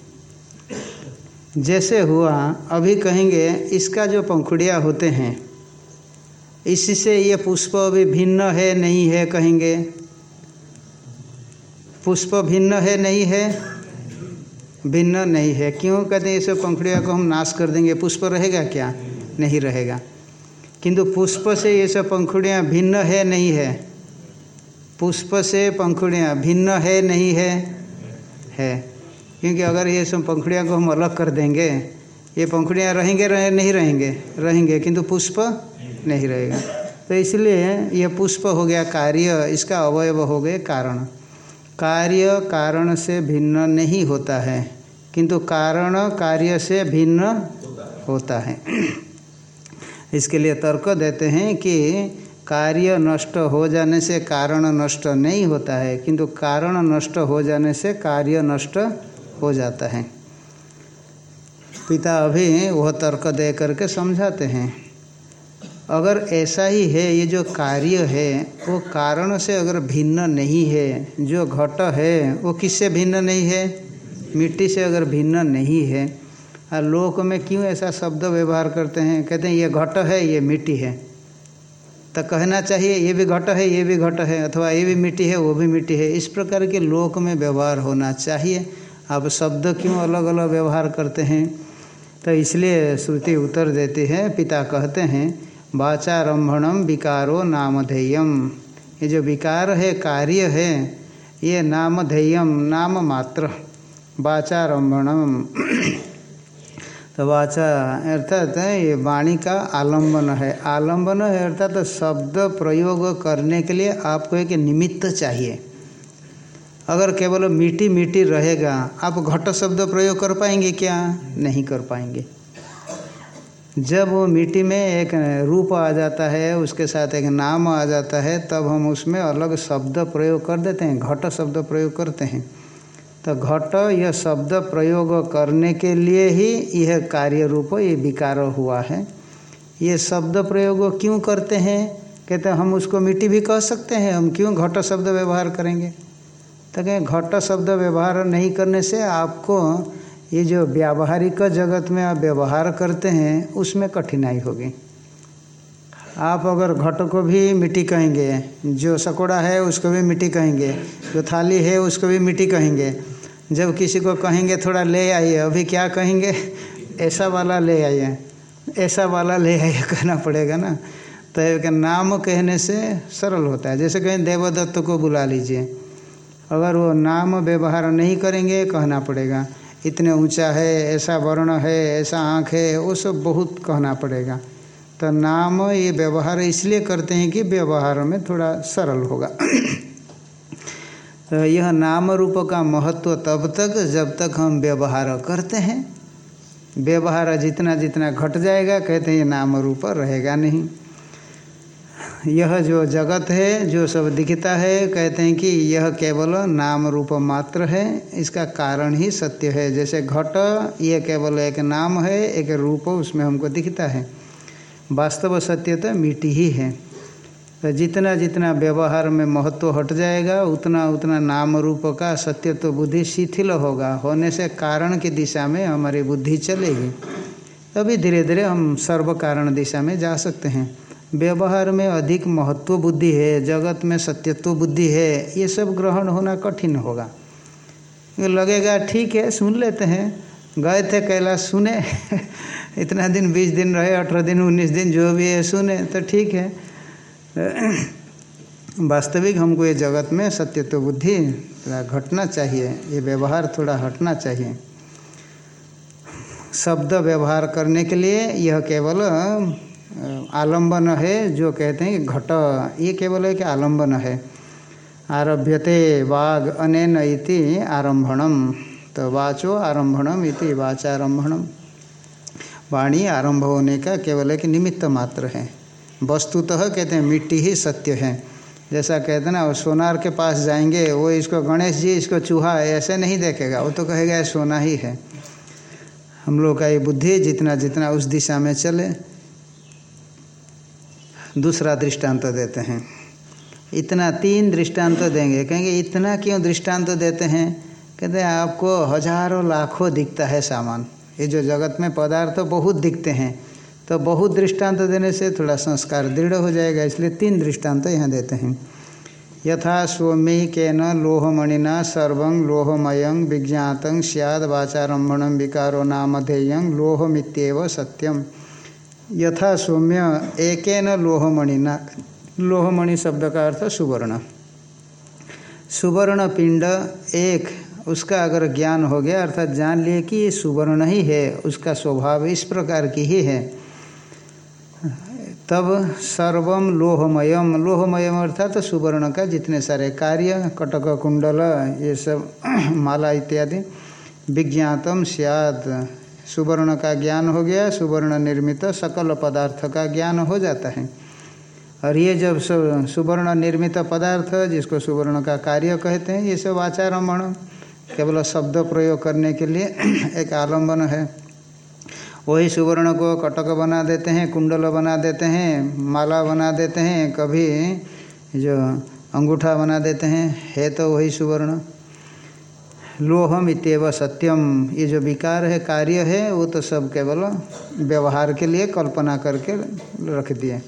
जैसे हुआ, अभी कहेंगे, इसका जो पंखुड़िया होते हैं, इससे ये पुष्प अभी भिन्न है, नहीं है कहेंगे। पुष्प भिन्न है, नहीं है? भिन्न नहीं है। क्यों कहते हैं सब पंखुड़िया को हम नाश कर देंगे? पुष्प रहेगा क्या? नहीं रहेगा। किंतु पुष्प से ये सब पंखुड़ियाँ भिन्न है, नहीं है? पुष्प से पंखुड़ियाँ भिन्न है, नहीं है? है। क्योंकि अगर ये सब पंखुड़ियाँ को हम अलग कर देंगे, ये पंखुड़ियाँ रहेंगे, रहे, नहीं रहेंगे? रहेंगे। किंतु पुष्प नहीं रहेगा। तो इसलिए ये पुष्प हो गया कार्य, इसका अवयव हो गए कारण। कार्य कारण से भिन्न नहीं होता है, किंतु कारण कार्य से भिन्न होता है। इसके लिए तर्क देते हैं कि कार्य नष्ट हो जाने से कारण नष्ट नहीं होता है, किंतु कारण नष्ट हो जाने से कार्य नष्ट हो जाता है। पिता अभी वह तर्क दे करके समझाते हैं। अगर ऐसा ही है, ये जो कार्य है, वो कारण से अगर भिन्न नहीं है, जो घट है, वो किससे भिन्न नहीं है? मिट्टी से अगर भिन्न नहीं है। और लोक में क्यों ऐसा शब्द व्यवहार करते हैं? कहते हैं, ये घट है, ये मिट्टी है। तो कहना चाहिए, ये भी घट है, ये भी घट है, अथवा ये भी मिट्टी है, वो भी मिट्टी है। इस प्रकार के लोक में व्यवहार होना चाहिए। अब शब्द क्यों अलग अलग व्यवहार करते हैं? तो इसलिए श्रुति उत्तर देती है, पिता कहते हैं वाचारंभणम विकारो नामधेयम। ये जो विकार है, कार्य है, ये नामधेयम नाम मात्र वाचारंभणम। [clears throat] तो वाचा, अर्थात ये वाणी का आलंबन है। आलंबन है, अर्थात तो शब्द प्रयोग करने के लिए आपको एक निमित्त चाहिए। अगर केवल मीठी मीठी रहेगा, आप घट शब्द प्रयोग कर पाएँगे क्या? नहीं कर पाएँगे। जब वो मिट्टी में एक रूप आ जाता है, उसके साथ एक नाम आ जाता है, तब हम उसमें अलग शब्द प्रयोग कर देते हैं, घट शब्द प्रयोग करते हैं। तो घट यह शब्द प्रयोग करने के लिए ही यह कार्य रूप, ये विकार हुआ है। ये शब्द प्रयोग क्यों करते हैं? कहते हैं, हम उसको मिट्टी भी कह सकते हैं, हम क्यों घट शब्द व्यवहार करेंगे? तो कहें, घट शब्द व्यवहार नहीं करने से आपको ये जो व्यावहारिक जगत में आप व्यवहार करते हैं, उसमें कठिनाई होगी। आप अगर घट को भी मिट्टी कहेंगे, जो सकोड़ा है उसको भी मिट्टी कहेंगे, जो थाली है उसको भी मिट्टी कहेंगे। जब किसी को कहेंगे, थोड़ा ले आइए, अभी क्या कहेंगे? ऐसा वाला ले आइए। ऐसा वाला ले आइए, कहना पड़ेगा ना। तो एक नाम कहने से सरल होता है। जैसे कहें, देवदत्त को बुला लीजिए। अगर वो नाम व्यवहार नहीं करेंगे, कहना पड़ेगा। इतने ऊँचा है, ऐसा वर्ण है, ऐसा आँख है, वो सब बहुत कहना पड़ेगा। तो नाम ये व्यवहार इसलिए करते हैं कि व्यवहार में थोड़ा सरल होगा। तो यह नाम रूप का महत्व तब तक जब तक हम व्यवहार करते हैं। व्यवहार जितना जितना घट जाएगा, कहते हैं ये नाम रूप रहेगा नहीं। यह जो जगत है, जो सब दिखता है, कहते हैं कि यह केवल नाम रूप मात्र है। इसका कारण ही सत्य है। जैसे घट, ये केवल एक नाम है, एक रूप उसमें हमको दिखता है। वास्तव सत्य तो मिट्टी ही है। तो जितना जितना व्यवहार में महत्व हट जाएगा, उतना उतना नाम रूप का सत्य तो बुद्धि शिथिल होगा। होने से कारण की दिशा में हमारी बुद्धि चलेगी। तभी धीरे धीरे हम सर्व कारण दिशा में जा सकते हैं। व्यवहार में अधिक महत्व बुद्धि है, जगत में सत्यत्व बुद्धि है, ये सब ग्रहण होना कठिन होगा। लगेगा, ठीक है, सुन लेते हैं। गए थे कैलाश, सुने। [laughs] इतना दिन, बीस दिन रहे, अठारह दिन, उन्नीस दिन, जो भी है, सुने। तो ठीक है। [clears throat] वास्तविक हमको ये जगत में सत्यत्व बुद्धि थोड़ा घटना चाहिए, ये व्यवहार थोड़ा हटना चाहिए। शब्द व्यवहार करने के लिए यह केवल आलंबन है, जो कहते हैं घट, ये केवल एक आलंबन है। आरभ्यते वाग अनेन इति आरंभणम तो वाचो आरंभणम इति वाचारंभणम। वाणी आरंभ होने का केवल एक निमित्त मात्र है। वस्तुतः कहते हैं, मिट्टी ही सत्य है। जैसा कहते हैं ना सोनार के पास जाएँगे, वो इसको गणेश जी, इसको चूहा, ऐसे नहीं देखेगा। वो तो कहेगा सोना ही है। हम लोग का ये बुद्धि जितना जितना उस दिशा में चले दूसरा दृष्टांत तो देते हैं। इतना तीन दृष्टांत तो देंगे। कहेंगे, इतना क्यों दृष्टांत तो देते हैं? कहते हैं, आपको हज़ारों लाखों दिखता है सामान। ये जो जगत में पदार्थ तो बहुत दिखते हैं। तो बहुत दृष्टांत देने से थोड़ा संस्कार दृढ़ हो जाएगा, इसलिए तीन दृष्टांत यहाँ देते हैं। यथा स्वमी के न लोहमणिना सर्व लोहमय विज्ञात सियाद वाचारंभण विकारो नामधेय लोहमित्येव सत्यम। यथा सौम्य एक न लोहमणिना। लोहमणि शब्द का अर्थ सुवर्ण। सुवर्ण पिंड एक, उसका अगर ज्ञान हो गया, अर्थात जान लिए कि ये सुवर्ण ही है, उसका स्वभाव इस प्रकार की ही है। तब सर्वम लोहमयम लोहमयम अर्थात तो सुवर्ण का जितने सारे कार्य, कटक, कुंडल, ये सब, [clears throat] माला इत्यादि, विज्ञातम सियाद सुवर्ण का ज्ञान हो गया, सुवर्ण निर्मित सकल पदार्थ का ज्ञान हो जाता है। और ये जब सुवर्ण निर्मित पदार्थ, जिसको सुवर्ण का कार्य कहते हैं, ये सब आचारमण, केवल शब्द प्रयोग करने के लिए [clears throat] एक आलंबन है। वही सुवर्ण को कटक बना देते हैं, कुंडल बना देते हैं, माला बना देते हैं, कभी जो अंगूठा बना देते हैं, है तो वही सुवर्ण। लोहम इतव सत्यम। ये जो विकार है, कार्य है, वो तो सब केवल व्यवहार के लिए कल्पना करके रख दिए।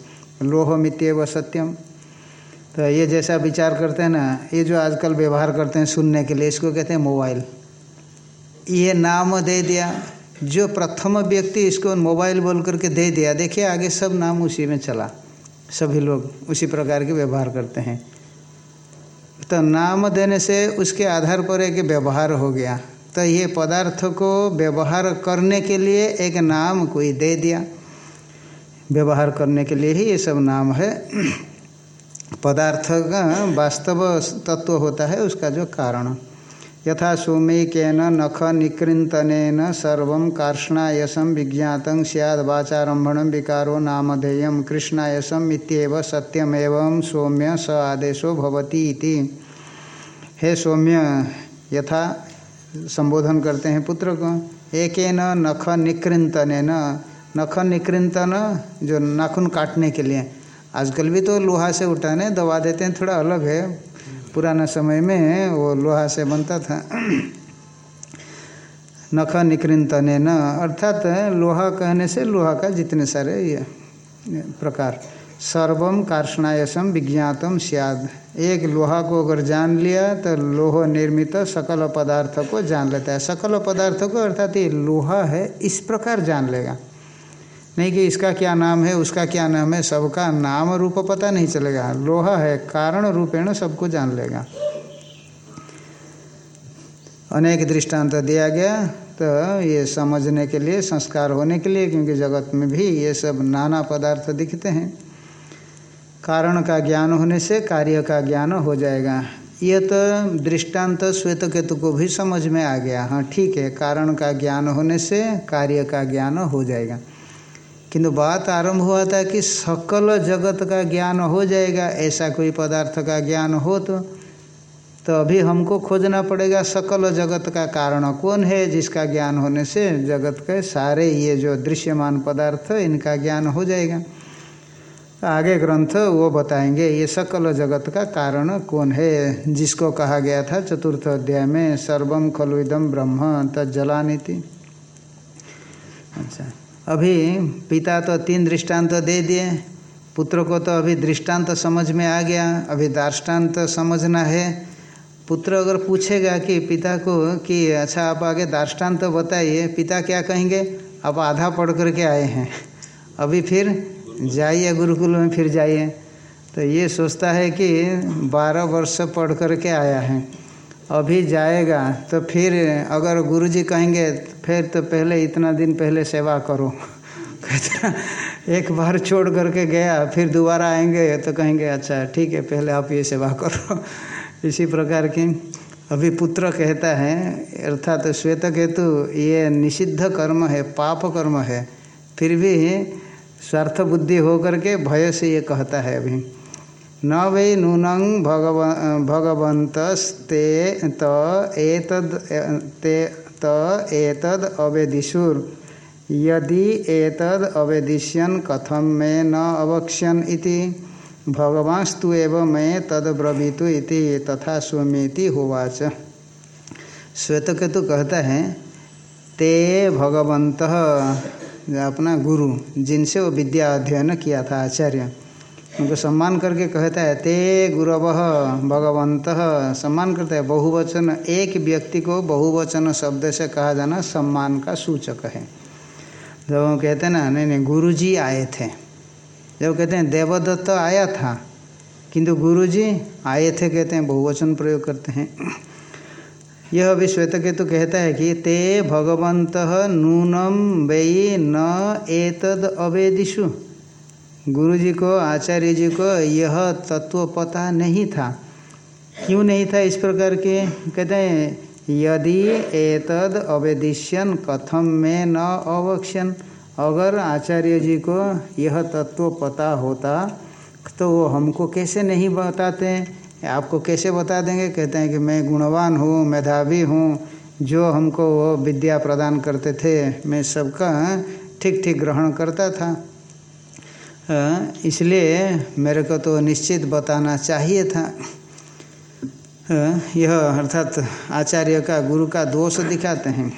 लोहम इतव सत्यम। तो ये जैसा विचार करते हैं ना, ये जो आजकल व्यवहार करते हैं सुनने के लिए, इसको कहते हैं मोबाइल। ये नाम दे दिया। जो प्रथम व्यक्ति इसको मोबाइल बोल करके दे दिया, देखिए आगे सब नाम उसी में चला। सभी लोग उसी प्रकार के व्यवहार करते हैं। तो नाम देने से उसके आधार पर एक व्यवहार हो गया। तो ये पदार्थ को व्यवहार करने के लिए एक नाम कोई दे दिया। व्यवहार करने के लिए ही ये सब नाम है। पदार्थ का वास्तव तत्व होता है उसका जो कारण। यथा सौमिकेन नख निकृतन सर्व कार्ष्णायसम विज्ञात सैद वाचारंभण विकारो नामधेय कृष्णायसम इत्येव सत्यमेव सौम्य स आदेशो भवती हे सौम्य, यथा संबोधन करते हैं पुत्र को एक नख निकृतन नख निकृतन जो नाखून काटने के लिए। आजकल भी तो लोहा से उठाने, दबा देते हैं, थोड़ा अलग है। पुराना समय में वो लोहा से बनता था। [clears throat] नख निकृतन न अर्थात लोहा कहने से लोहा का जितने सारे ये प्रकार। सर्वम कार्षणायसम विज्ञातम सियाद। एक लोहा को अगर जान लिया तो लोह निर्मित सकल पदार्थ को जान लेता है। सकल पदार्थ को अर्थात ये लोहा है, इस प्रकार जान लेगा। नहीं कि इसका क्या नाम है, उसका क्या नाम है, सबका नाम रूप पता नहीं चलेगा। लोहा है, कारण रूपेण सबको जान लेगा। अनेक दृष्टांत दिया गया तो ये समझने के लिए, संस्कार होने के लिए, क्योंकि जगत में भी ये सब नाना पदार्थ दिखते हैं। कारण का ज्ञान होने से कार्य का ज्ञान हो जाएगा। यह तो दृष्टांत श्वेत केतु को भी समझ में आ गया। हाँ ठीक है, कारण का ज्ञान होने से कार्य का ज्ञान हो जाएगा। किंतु बात आरंभ हुआ था कि सकल जगत का ज्ञान हो जाएगा, ऐसा कोई पदार्थ का ज्ञान हो तो तो अभी हमको खोजना पड़ेगा सकल जगत का कारण कौन है जिसका ज्ञान होने से जगत के सारे ये जो दृश्यमान पदार्थ, इनका ज्ञान हो जाएगा। तो आगे ग्रंथ वो बताएँगे, ये सकल जगत का कारण कौन है? जिसको कहा गया था चतुर्थ अध्याय में सर्वम खलु इदम ब्रह्म तलानीति अच्छा। अभी पिता तो तीन दृष्टांत तो दे दिए, पुत्र को तो अभी दृष्टांत तो समझ में आ गया, अभी दार्ष्टान्त तो समझना है। पुत्र अगर पूछेगा कि पिता को कि अच्छा आप आगे दार्ष्टान्त तो बताइए। पिता क्या कहेंगे, आप आधा पढ़ करके आए हैं। अभी फिर जाइए गुरुकुल में, फिर जाइए। तो ये सोचता है कि बारह वर्ष पढ़ करके आया है। अभी जाएगा तो फिर अगर गुरुजी कहेंगे, फिर तो पहले इतना दिन पहले सेवा करो। [laughs] कहता, एक बार छोड़ करके गया, फिर दोबारा आएँगे तो कहेंगे अच्छा ठीक है, पहले आप ये सेवा करो। [laughs] इसी प्रकार की अभी पुत्र कहता है, अर्थात तो श्वेत केतु ये निषिद्ध कर्म है, पाप कर्म है। फिर भी स्वार्थ बुद्धि हो करके भय से ये कहता है अभी। न वै नूनं भगव, भगवन्तस्ते त एतद्, ते, त एतद् अवेदिशुर। यदि एतद् अवेदिष्यन् कथम मे न अवक्ष्यन् इति। भगवांस्तु मे तद ब्रवीतु इति तथा स्वमेति होवाच। श्वेतकेतु कहता है, ते भगवंत अपना गुरु जिनसे वो विद्या अध्ययन किया था आचार्य, उनको सम्मान करके कहता है, ते गुरव भगवंत सम्मान करता है, बहुवचन, एक व्यक्ति को बहुवचन शब्द से कहा जाना सम्मान का सूचक है। जब वो कहते हैं ना, नहीं नहीं गुरु जी आए थे। जब कहते हैं, देवदत्त आया था। किंतु गुरु जी आए थे, कहते हैं, बहुवचन प्रयोग करते हैं। यह अभी श्वेत केतु कहता है कि ते भगवंत नूनम वही न एतद अवेदिशु गुरु जी को आचार्य जी को यह तत्व पता नहीं था। क्यों नहीं था इस प्रकार के? कहते हैं, यदि एतद अवेदिश्यन कथम में न अवक्ष्यन। अगर आचार्य जी को यह तत्व पता होता तो वो हमको कैसे नहीं बताते? आपको कैसे बता देंगे? कहते हैं कि मैं गुणवान हूँ, मेधावी हूँ, जो हमको वो विद्या प्रदान करते थे, मैं सबका ठीक ठीक ग्रहण करता था। इसलिए मेरे को तो निश्चित बताना चाहिए था। यह अर्थात आचार्य का गुरु का दोष दिखाते हैं।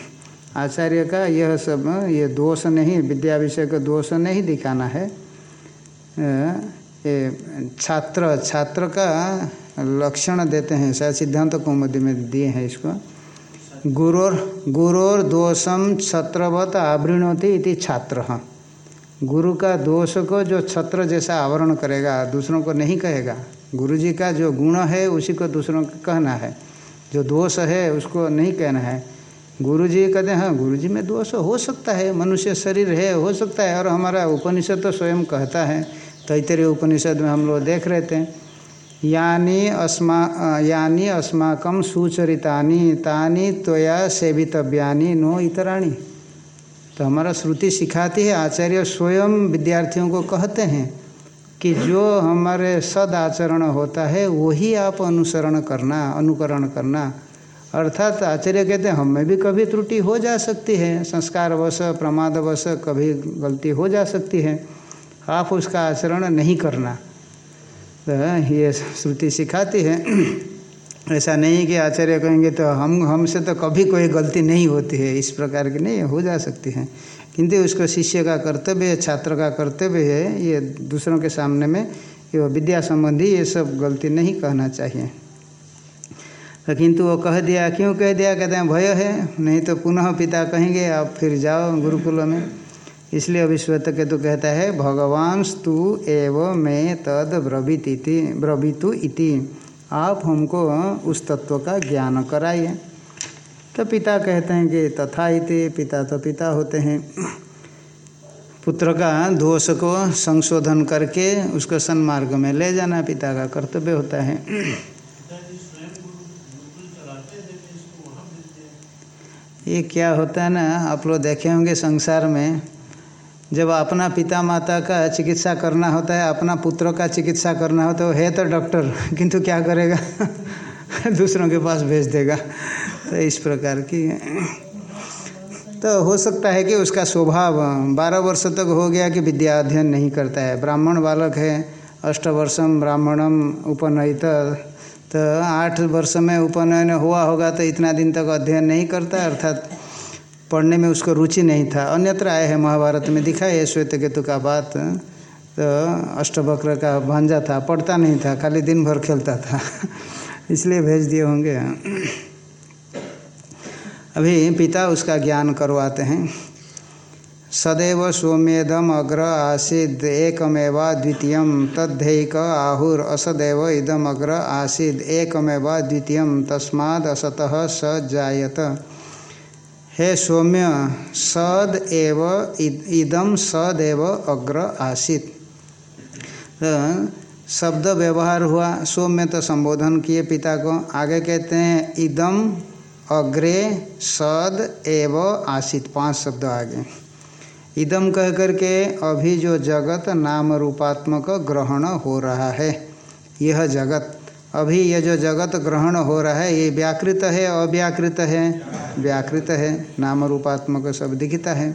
आचार्य का यह सब ये दोष नहीं विद्या विषय का दोष नहीं दिखाना है, ये छात्र छात्र का लक्षण देते हैं, शायद सिद्धांत कौमुदी में दिए हैं इसको। गुरोर गुरोर दोषम छत्रवत आवृणती इति छात्र। गुरु का दोष को जो छत्र जैसा आवरण करेगा, दूसरों को नहीं कहेगा। गुरु जी का जो गुण है, उसी को दूसरों को कहना है। जो दोष है, उसको नहीं कहना है। गुरु जी कहते हैं हाँ गुरु जी में दोष हो सकता है, मनुष्य शरीर है, हो सकता है, और हमारा उपनिषद तो स्वयं कहता है। तैतरीय उपनिषद में हम लोग देख रहे थे। यानी अस्मा यानी अस्माकम सुचरितानी, तानी त्वया सेवितव्यानी नो इतराणी। तो हमारा श्रुति सिखाती है, आचार्य स्वयं विद्यार्थियों को कहते हैं कि जो हमारे सद आचरण होता है, वही आप अनुसरण करना, अनुकरण करना। अर्थात आचार्य कहते हैं, हमें भी कभी त्रुटि हो जा सकती है, संस्कारवश, प्रमादवश कभी गलती हो जा सकती है। आप उसका आचरण नहीं करना। तो ये श्रुति सिखाती है। ऐसा नहीं कि आचार्य कहेंगे तो हम, हमसे तो कभी कोई गलती नहीं होती है, इस प्रकार की नहीं, हो जा सकती है। किंतु उसको शिष्य का कर्तव्य है छात्र का कर्तव्य है, ये दूसरों के सामने में, ये विद्या संबंधी ये सब गलती नहीं कहना चाहिए। तो किंतु वो कह दिया, क्यों कह दिया? कहते हैं, भय है, नहीं तो पुनः पिता कहेंगे, आप फिर जाओ गुरुकुल में। इसलिए अभिश्वत केतु कहता है भगवान स्तु एव में तद ब्रवीति ब्रवीतु इति। आप हमको उस तत्व का ज्ञान कराइए। तो पिता कहते हैं कि तथा इति, पिता तो पिता होते हैं। पुत्र का दोष को संशोधन करके उसको सन्मार्ग में ले जाना पिता का कर्तव्य होता है। ये क्या होता है ना, आप लोग देखे होंगे संसार में जब अपना पिता माता का चिकित्सा करना होता है, अपना पुत्र का चिकित्सा करना होता है है तो डॉक्टर, [laughs] किंतु क्या करेगा? [laughs] दूसरों के पास भेज देगा। [laughs] तो इस प्रकार की [clears throat] तो हो सकता है कि उसका स्वभाव बारह वर्ष तक हो गया कि विद्या अध्ययन नहीं करता है। ब्राह्मण बालक है, अष्टवर्षम ब्राह्मणम उपनयित। तो आठ वर्ष में उपनयन हुआ होगा तो इतना दिन तक अध्ययन नहीं करता, अर्थात पढ़ने में उसको रुचि नहीं था। अन्यत्र आए हैं महाभारत में दिखा है श्वेत केतु का बात तो अष्टवक्र का भांजा था, पढ़ता नहीं था, खाली दिन भर खेलता था। [laughs] इसलिए भेज दिए होंगे। अभी पिता उसका ज्ञान करवाते हैं। सदैव सौम्यदम अग्र आसीद, एकमेवा द्वितीय तद्धैक आहुर, असदैव इदम अग्र आसीद, एकमेवा द्वितीय तस्माद असतः स जायत। हे सौम्य, सद एव इदम सद एव अग्र आसित। तो शब्द व्यवहार हुआ, सौम्य तो संबोधन किए पिता को। आगे कहते हैं इदम अग्रे सद एव आसित, पाँच शब्द आगे। इदम कह करके अभी जो जगत नाम रूपात्मक ग्रहण हो रहा है, यह जगत। अभी ये जो जगत ग्रहण हो रहा है, ये व्याकृत है, अव्याकृत है? व्याकृत है, नाम रूपात्मक सब दिखता है।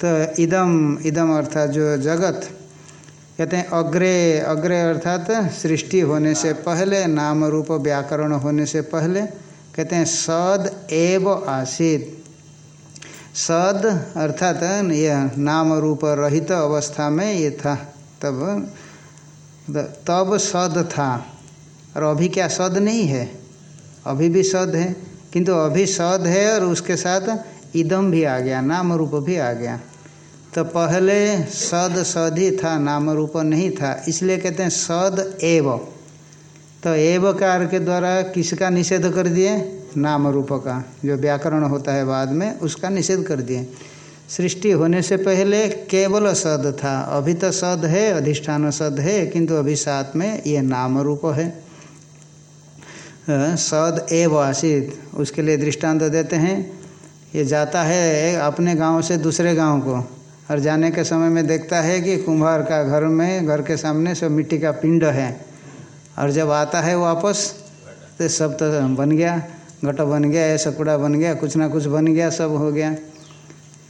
तो इदम इदम अर्थात जो जगत, कहते हैं अग्रे अग्रे अर्थात सृष्टि होने से पहले, नाम रूप व्याकरण होने से पहले, कहते हैं सद एव आसित। सद अर्थात यह नाम रूप रहित अवस्था में ये था, तब तब सद था। और अभी क्या सद नहीं है? अभी भी सद है। किंतु अभी सद है और उसके साथ इदम भी आ गया नाम रूप भी आ गया। तो पहले सद सद ही था नाम रूप नहीं था। इसलिए कहते हैं सद एव। तो एव कार के द्वारा किसका निषेध कर दिए? नाम रूप का। जो व्याकरण होता है बाद में, उसका निषेध कर दिए। सृष्टि होने से पहले केवल सद था। अभी तो सद है, अधिष्ठान सद है, किंतु अभी साथ में ये नाम रूप है। सद एव आसित उसके लिए दृष्टांत देते हैं। ये जाता है अपने गाँव से दूसरे गाँव को, और जाने के समय में देखता है कि कुम्हार का घर में, घर के सामने सब मिट्टी का पिंड है। और जब आता है वापस तो सब तो बन गया, घट बन गया, ऐसा कूड़ा बन गया, कुछ ना कुछ बन गया, सब हो गया।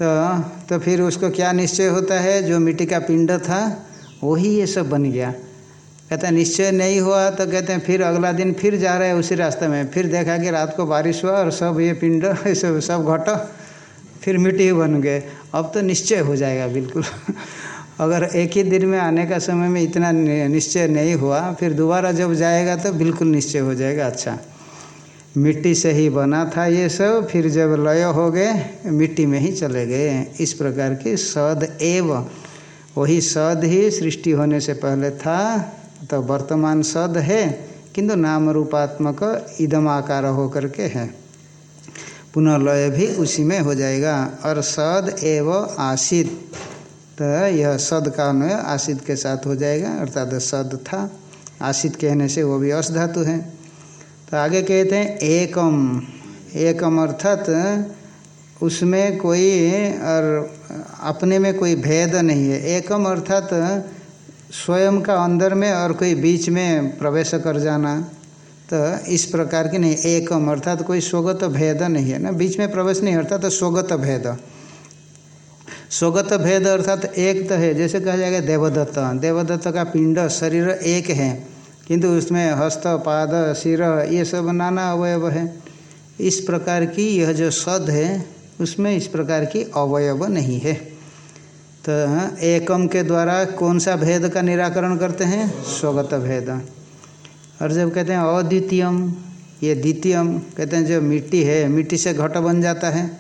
तो तो फिर उसको क्या निश्चय होता है? जो मिट्टी का पिंड था, वही ये सब बन गया। कहते हैं, निश्चय नहीं हुआ। तो कहते हैं, फिर अगला दिन फिर जा रहे हैं उसी रास्ते में। फिर देखा कि रात को बारिश हुआ और सब ये पिंड, [laughs] सब सब घट, फिर मिट्टी बन गए। अब तो निश्चय हो जाएगा, बिल्कुल। [laughs] अगर एक ही दिन में आने का समय में इतना निश्चय नहीं हुआ, फिर दोबारा जब जाएगा तो बिल्कुल निश्चय हो जाएगा अच्छा। मिट्टी से ही बना था ये सब, फिर जब लय हो गए, मिट्टी में ही चले गए। इस प्रकार की सद एव, वही सद ही सृष्टि होने से पहले था। तो वर्तमान सद है, किंतु नाम रूपात्मक इदम आकार हो करके है। पुनः लय भी उसी में हो जाएगा। और सद एव आसित तो यह सद का अन्वय आसित के साथ हो जाएगा, अर्थात सद था। आसित कहने से वो भी अस धातु है। तो आगे कहते हैं, एकम। एकम अर्थात उसमें कोई और अपने में कोई भेद नहीं है। एकम अर्थात स्वयं का अंदर में और कोई बीच में प्रवेश कर जाना तो इस प्रकार की नहीं, एकम, अर्थात तो कोई स्वगत भेद नहीं है ना। बीच में प्रवेश नहीं, अर्थात तो स्वगत भेद। स्वगत भेद अर्थात एक तो है, जैसे कहा जाएगा देवदत्त। देवदत्त का पिंड, शरीर एक है, किंतु उसमें हस्त, पाद, सिर, ये सब नाना अवयव है। इस प्रकार की यह जो सद है, उसमें इस प्रकार की अवयव नहीं है। तो एकम के द्वारा कौन सा भेद का निराकरण करते हैं? स्वगत भेद। और जब कहते हैं अद्वितीयम, ये द्वितीयम, कहते हैं जो मिट्टी है, मिट्टी से घट बन जाता है।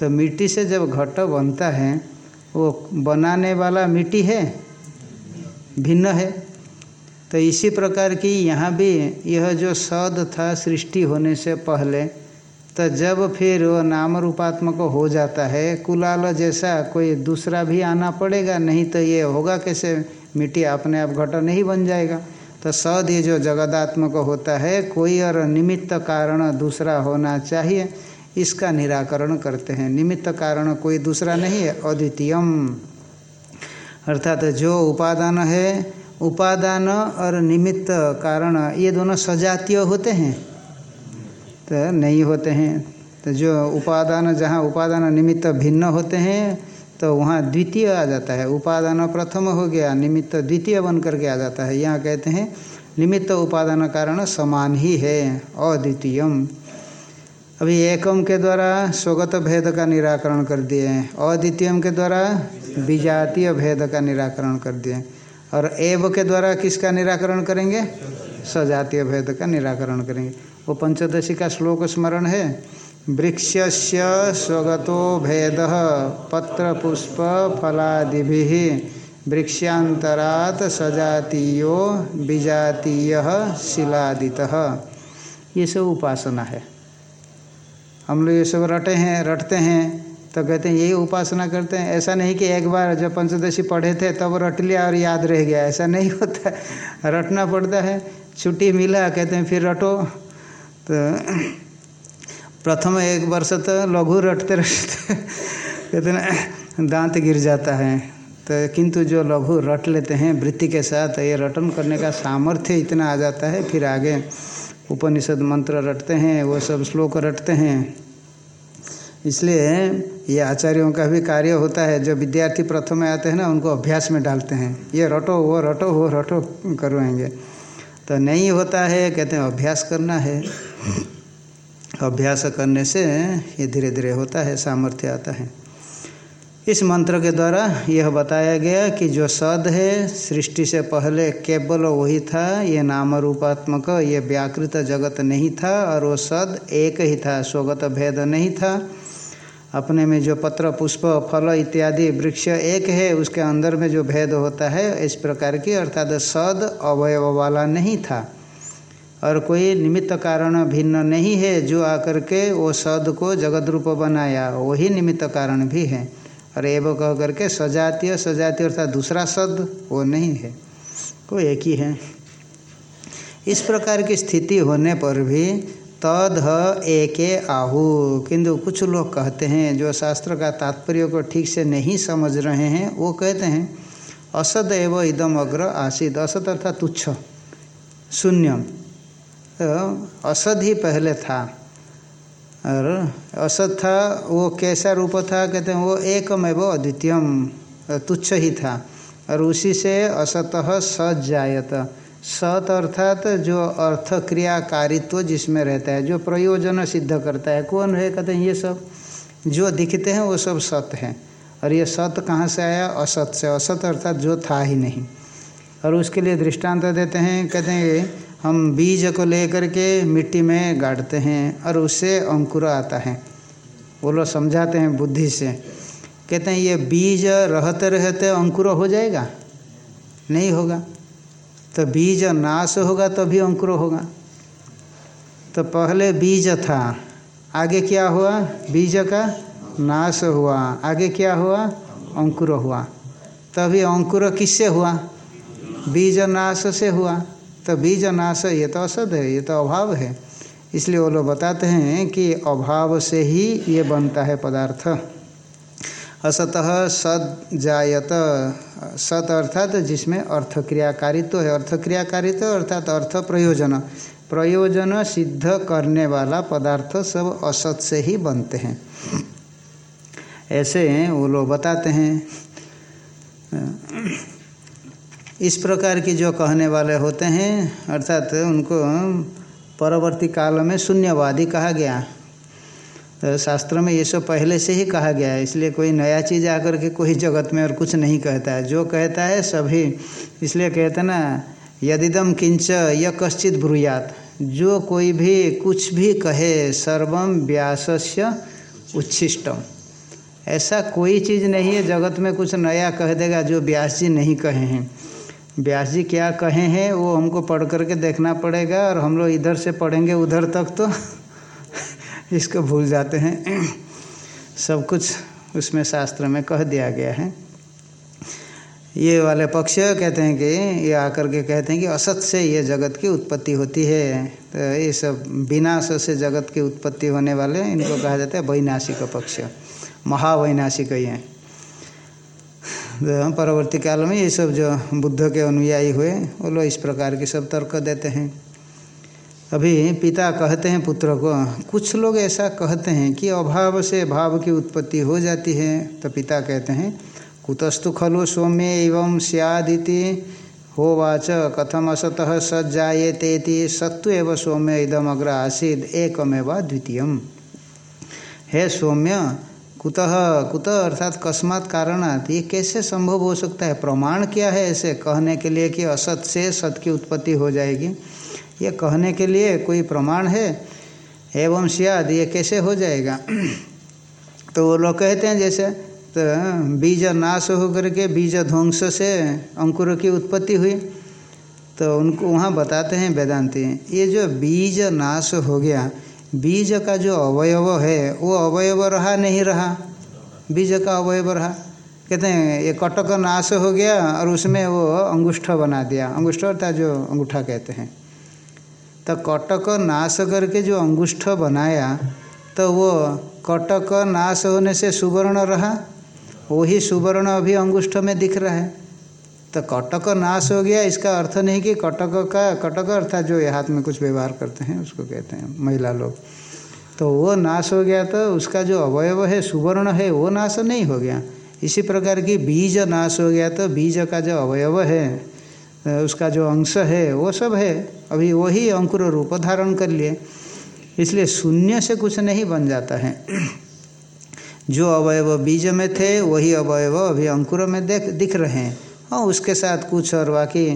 तो मिट्टी से जब घट बनता है, वो बनाने वाला मिट्टी है, भिन्न है। तो इसी प्रकार की यहाँ भी यह जो सद था, सृष्टि होने से पहले तो जब फिर वो नाम रूपात्मक हो जाता है, कुलाल जैसा कोई दूसरा भी आना पड़ेगा, नहीं तो ये होगा कैसे? मिट्टी अपने आप घट नहीं बन जाएगा। तो सद ये जो जगदात्मक होता है, कोई और निमित्त कारण दूसरा होना चाहिए, इसका निराकरण करते हैं। निमित्त कारण कोई दूसरा नहीं है, अद्वितीयम। अर्थात जो उपादान है, उपादान और निमित्त कारण, ये दोनों सजातीय होते हैं। तो नहीं होते हैं। तो जो उपादान, जहाँ उपादान निमित्त भिन्न होते हैं तो वहाँ द्वितीय आ जाता है। उपादान प्रथम हो गया, निमित्त द्वितीय बन करके आ जाता है। यहाँ कहते हैं, निमित्त उपादान कारण समान ही है, अद्वितीयम। अभी एकम के द्वारा स्वगत भेद का निराकरण कर दिए। अद्वितीयम के द्वारा विजातीय भेद का निराकरण कर दिए। और एव के द्वारा किसका निराकरण करेंगे? सजातीय भेद का निराकरण करेंगे। वो पंचदशी का श्लोक स्मरण है। वृक्ष स्वगतो भेद पत्र पुष्प फलादि वृक्षांतरात सजातीयो विजातीय शिलादित। ये सब उपासना है। हम लोग ये सब रटे हैं, रटते हैं तो कहते हैं, यही उपासना करते हैं। ऐसा नहीं कि एक बार जब पंचदशी पढ़े थे, तब रट लिया और याद रह गया। ऐसा नहीं होता। रटना पड़ता है। छुट्टी मिला, कहते हैं, फिर रटो। तो प्रथम एक वर्ष तो लघु रटते रटते कहते ना दांत गिर जाता है। तो किंतु जो लघु रट लेते हैं वृत्ति के साथ, ये रटन करने का सामर्थ्य इतना आ जाता है, फिर आगे उपनिषद मंत्र रटते हैं, वो सब श्लोक रटते हैं। इसलिए ये आचार्यों का भी कार्य होता है, जो विद्यार्थी प्रथम आते हैं ना, उनको अभ्यास में डालते हैं। ये रटो, वो रटो वो रटो करवाएँगे तो नहीं होता है, कहते हैं अभ्यास करना है। अभ्यास करने से ये धीरे धीरे होता है, सामर्थ्य आता है। इस मंत्र के द्वारा यह बताया गया कि जो सद है, सृष्टि से पहले केवल वही था, ये नाम रूपात्मक ये व्याकृत जगत नहीं था, और वो सद एक ही था, स्वगत भेद नहीं था। अपने में जो पत्र, पुष्प, फल इत्यादि वृक्ष एक है, उसके अंदर में जो भेद होता है, इस प्रकार की, अर्थात सद अवयव वाला नहीं था। और कोई निमित्त कारण भिन्न नहीं है, जो आकर के वो सद को जगत रूप बनाया, वही निमित्त कारण भी है। और एवं कह करके सजातीय सजातीय अर्थात दूसरा सद वो नहीं है, वो एक ही है। इस प्रकार की स्थिति होने पर भी तद एके आहु। किंतु कुछ लोग कहते हैं, जो शास्त्र का तात्पर्य को ठीक से नहीं समझ रहे हैं, वो कहते हैं, असद एवं इदम अग्र आसिद। असद अर्थात तुच्छ शून्य तो असद ही पहले था। और असत था, वो कैसा रूप था, कहते हैं, वो एकमेव अद्वितीयम, तुच्छ ही था। और उसी से असतः सत जायत। सत अर्थात तो जो अर्थ क्रियाकारित्व जिसमें रहता है, जो प्रयोजन सिद्ध करता है, कौन है, कहते हैं, ये सब। जो दिखते हैं, वो सब सत है। और ये सत कहाँ से आया? असत से। असत अर्थात जो था ही नहीं। और उसके लिए दृष्टांत देते हैं, कहते हैं हम बीज को लेकर के मिट्टी में गाड़ते हैं और उससे अंकुर आता है। वो लोग समझाते हैं बुद्धि से। कहते हैं, ये बीज रहते रहते अंकुर हो जाएगा? नहीं होगा। तो बीज नाश होगा तभी तो अंकुर होगा। तो पहले बीज था, आगे क्या हुआ? बीज का नाश हुआ, आगे क्या हुआ? अंकुर हुआ। तभी अंकुर किससे हुआ? बीज नाश से हुआ। तो बीज नाश ये तो असद है ये तो अभाव है। इसलिए वो लोग बताते हैं कि अभाव से ही ये बनता है पदार्थ। असतः सद जायत, सत अर्थात तो जिसमें अर्थ क्रियाकारित्व है। अर्थ क्रियाकारित्व अर्थात अर्थ प्रयोजन। प्रयोजन सिद्ध करने वाला पदार्थ सब असत से ही बनते हैं। ऐसे वो लोग बताते हैं। इस प्रकार की जो कहने वाले होते हैं, अर्थात उनको परवर्ती काल में शून्यवादी कहा गया। तो शास्त्र में ये सब पहले से ही कहा गया है, इसलिए कोई नया चीज़ आकर के कोई जगत में और कुछ नहीं कहता है। जो कहता है सभी, इसलिए कहते ना, यदिदम किंच य कश्चित ब्रुयात। जो कोई भी कुछ भी कहे सर्वम व्यासस्य उच्छिष्टम। ऐसा कोई चीज़ नहीं है, जगत में कुछ नया कह देगा जो व्यास जी नहीं कहे हैं। व्यास जी क्या कहे हैं, वो हमको पढ़ करके देखना पड़ेगा और हम लोग इधर से पढ़ेंगे उधर तक तो [laughs] इसको भूल जाते हैं। [clears throat] सब कुछ उसमें शास्त्र में कह दिया गया है। ये वाले पक्ष कहते हैं कि, ये आकर के कहते हैं कि असत से ये जगत की उत्पत्ति होती है। तो ये सब विनाश से जगत की उत्पत्ति होने वाले, इनको कहा जाता है वैनाशिक पक्ष, महावैनाशिक ये। परवर्ती काल में ये सब जो बुद्ध के अनुयायी हुए, वो लोग इस प्रकार के सब तर्क देते हैं। अभी पिता कहते हैं पुत्र को, कुछ लोग ऐसा कहते हैं कि अभाव से भाव की उत्पत्ति हो जाती है तो पिता कहते हैं, कुतस्तु खलु सौम्य एवं सियादिति होवाच कथम असतः सज्जाएतेति सत्व एव सौम्य इदम अग्र आसीद एकमेव द्वितीय हे सौम्य कुतः कुतः अर्थात कस्मात कारणात ये कैसे संभव हो सकता है? प्रमाण क्या है ऐसे? कहने के लिए कि असत से सत की उत्पत्ति हो जाएगी। ये कहने के लिए कोई प्रमाण है? एवं सियाद, ये कैसे हो जाएगा? [clears throat] तो वो लोग कहते हैं जैसे तो बीज नाश होकर के बीज ध्वंस से अंकुर की उत्पत्ति हुई। तो उनको वहाँ बताते हैं वेदांति, ये जो बीज नाश हो गया बीज का जो अवयव है, वो अवयव रहा नहीं रहा। बीज का अवयव रहा। कहते हैं, ये कटक नाश हो गया और उसमें वो अंगुष्ठ बना दिया। अंगुष्ठ अर्थात जो अंगूठा कहते हैं। तो कटक नाश करके जो अंगुष्ठ बनाया तो वो कटक नाश होने से सुवर्ण रहा। वही सुवर्ण अभी अंगुष्ठ में दिख रहा है। तो कटक नाश हो गया, इसका अर्थ नहीं कि कटक का, कटक अर्थात जो हाथ में कुछ व्यवहार करते हैं, उसको कहते हैं महिला लोग। तो वो नाश हो गया तो उसका जो अवयव है, सुवर्ण है, वो नाश नहीं हो गया। इसी प्रकार की बीज नाश हो गया तो बीज का जो अवयव है, उसका जो अंश है, वो सब है। अभी वही अंकुर रूप धारण कर लिए। इसलिए शून्य से कुछ नहीं बन जाता है। जो अवयव बीज में थे, वही अवयव अभी अंकुर में देख, दिख रहे हैं। हाँ उसके साथ कुछ और बाकी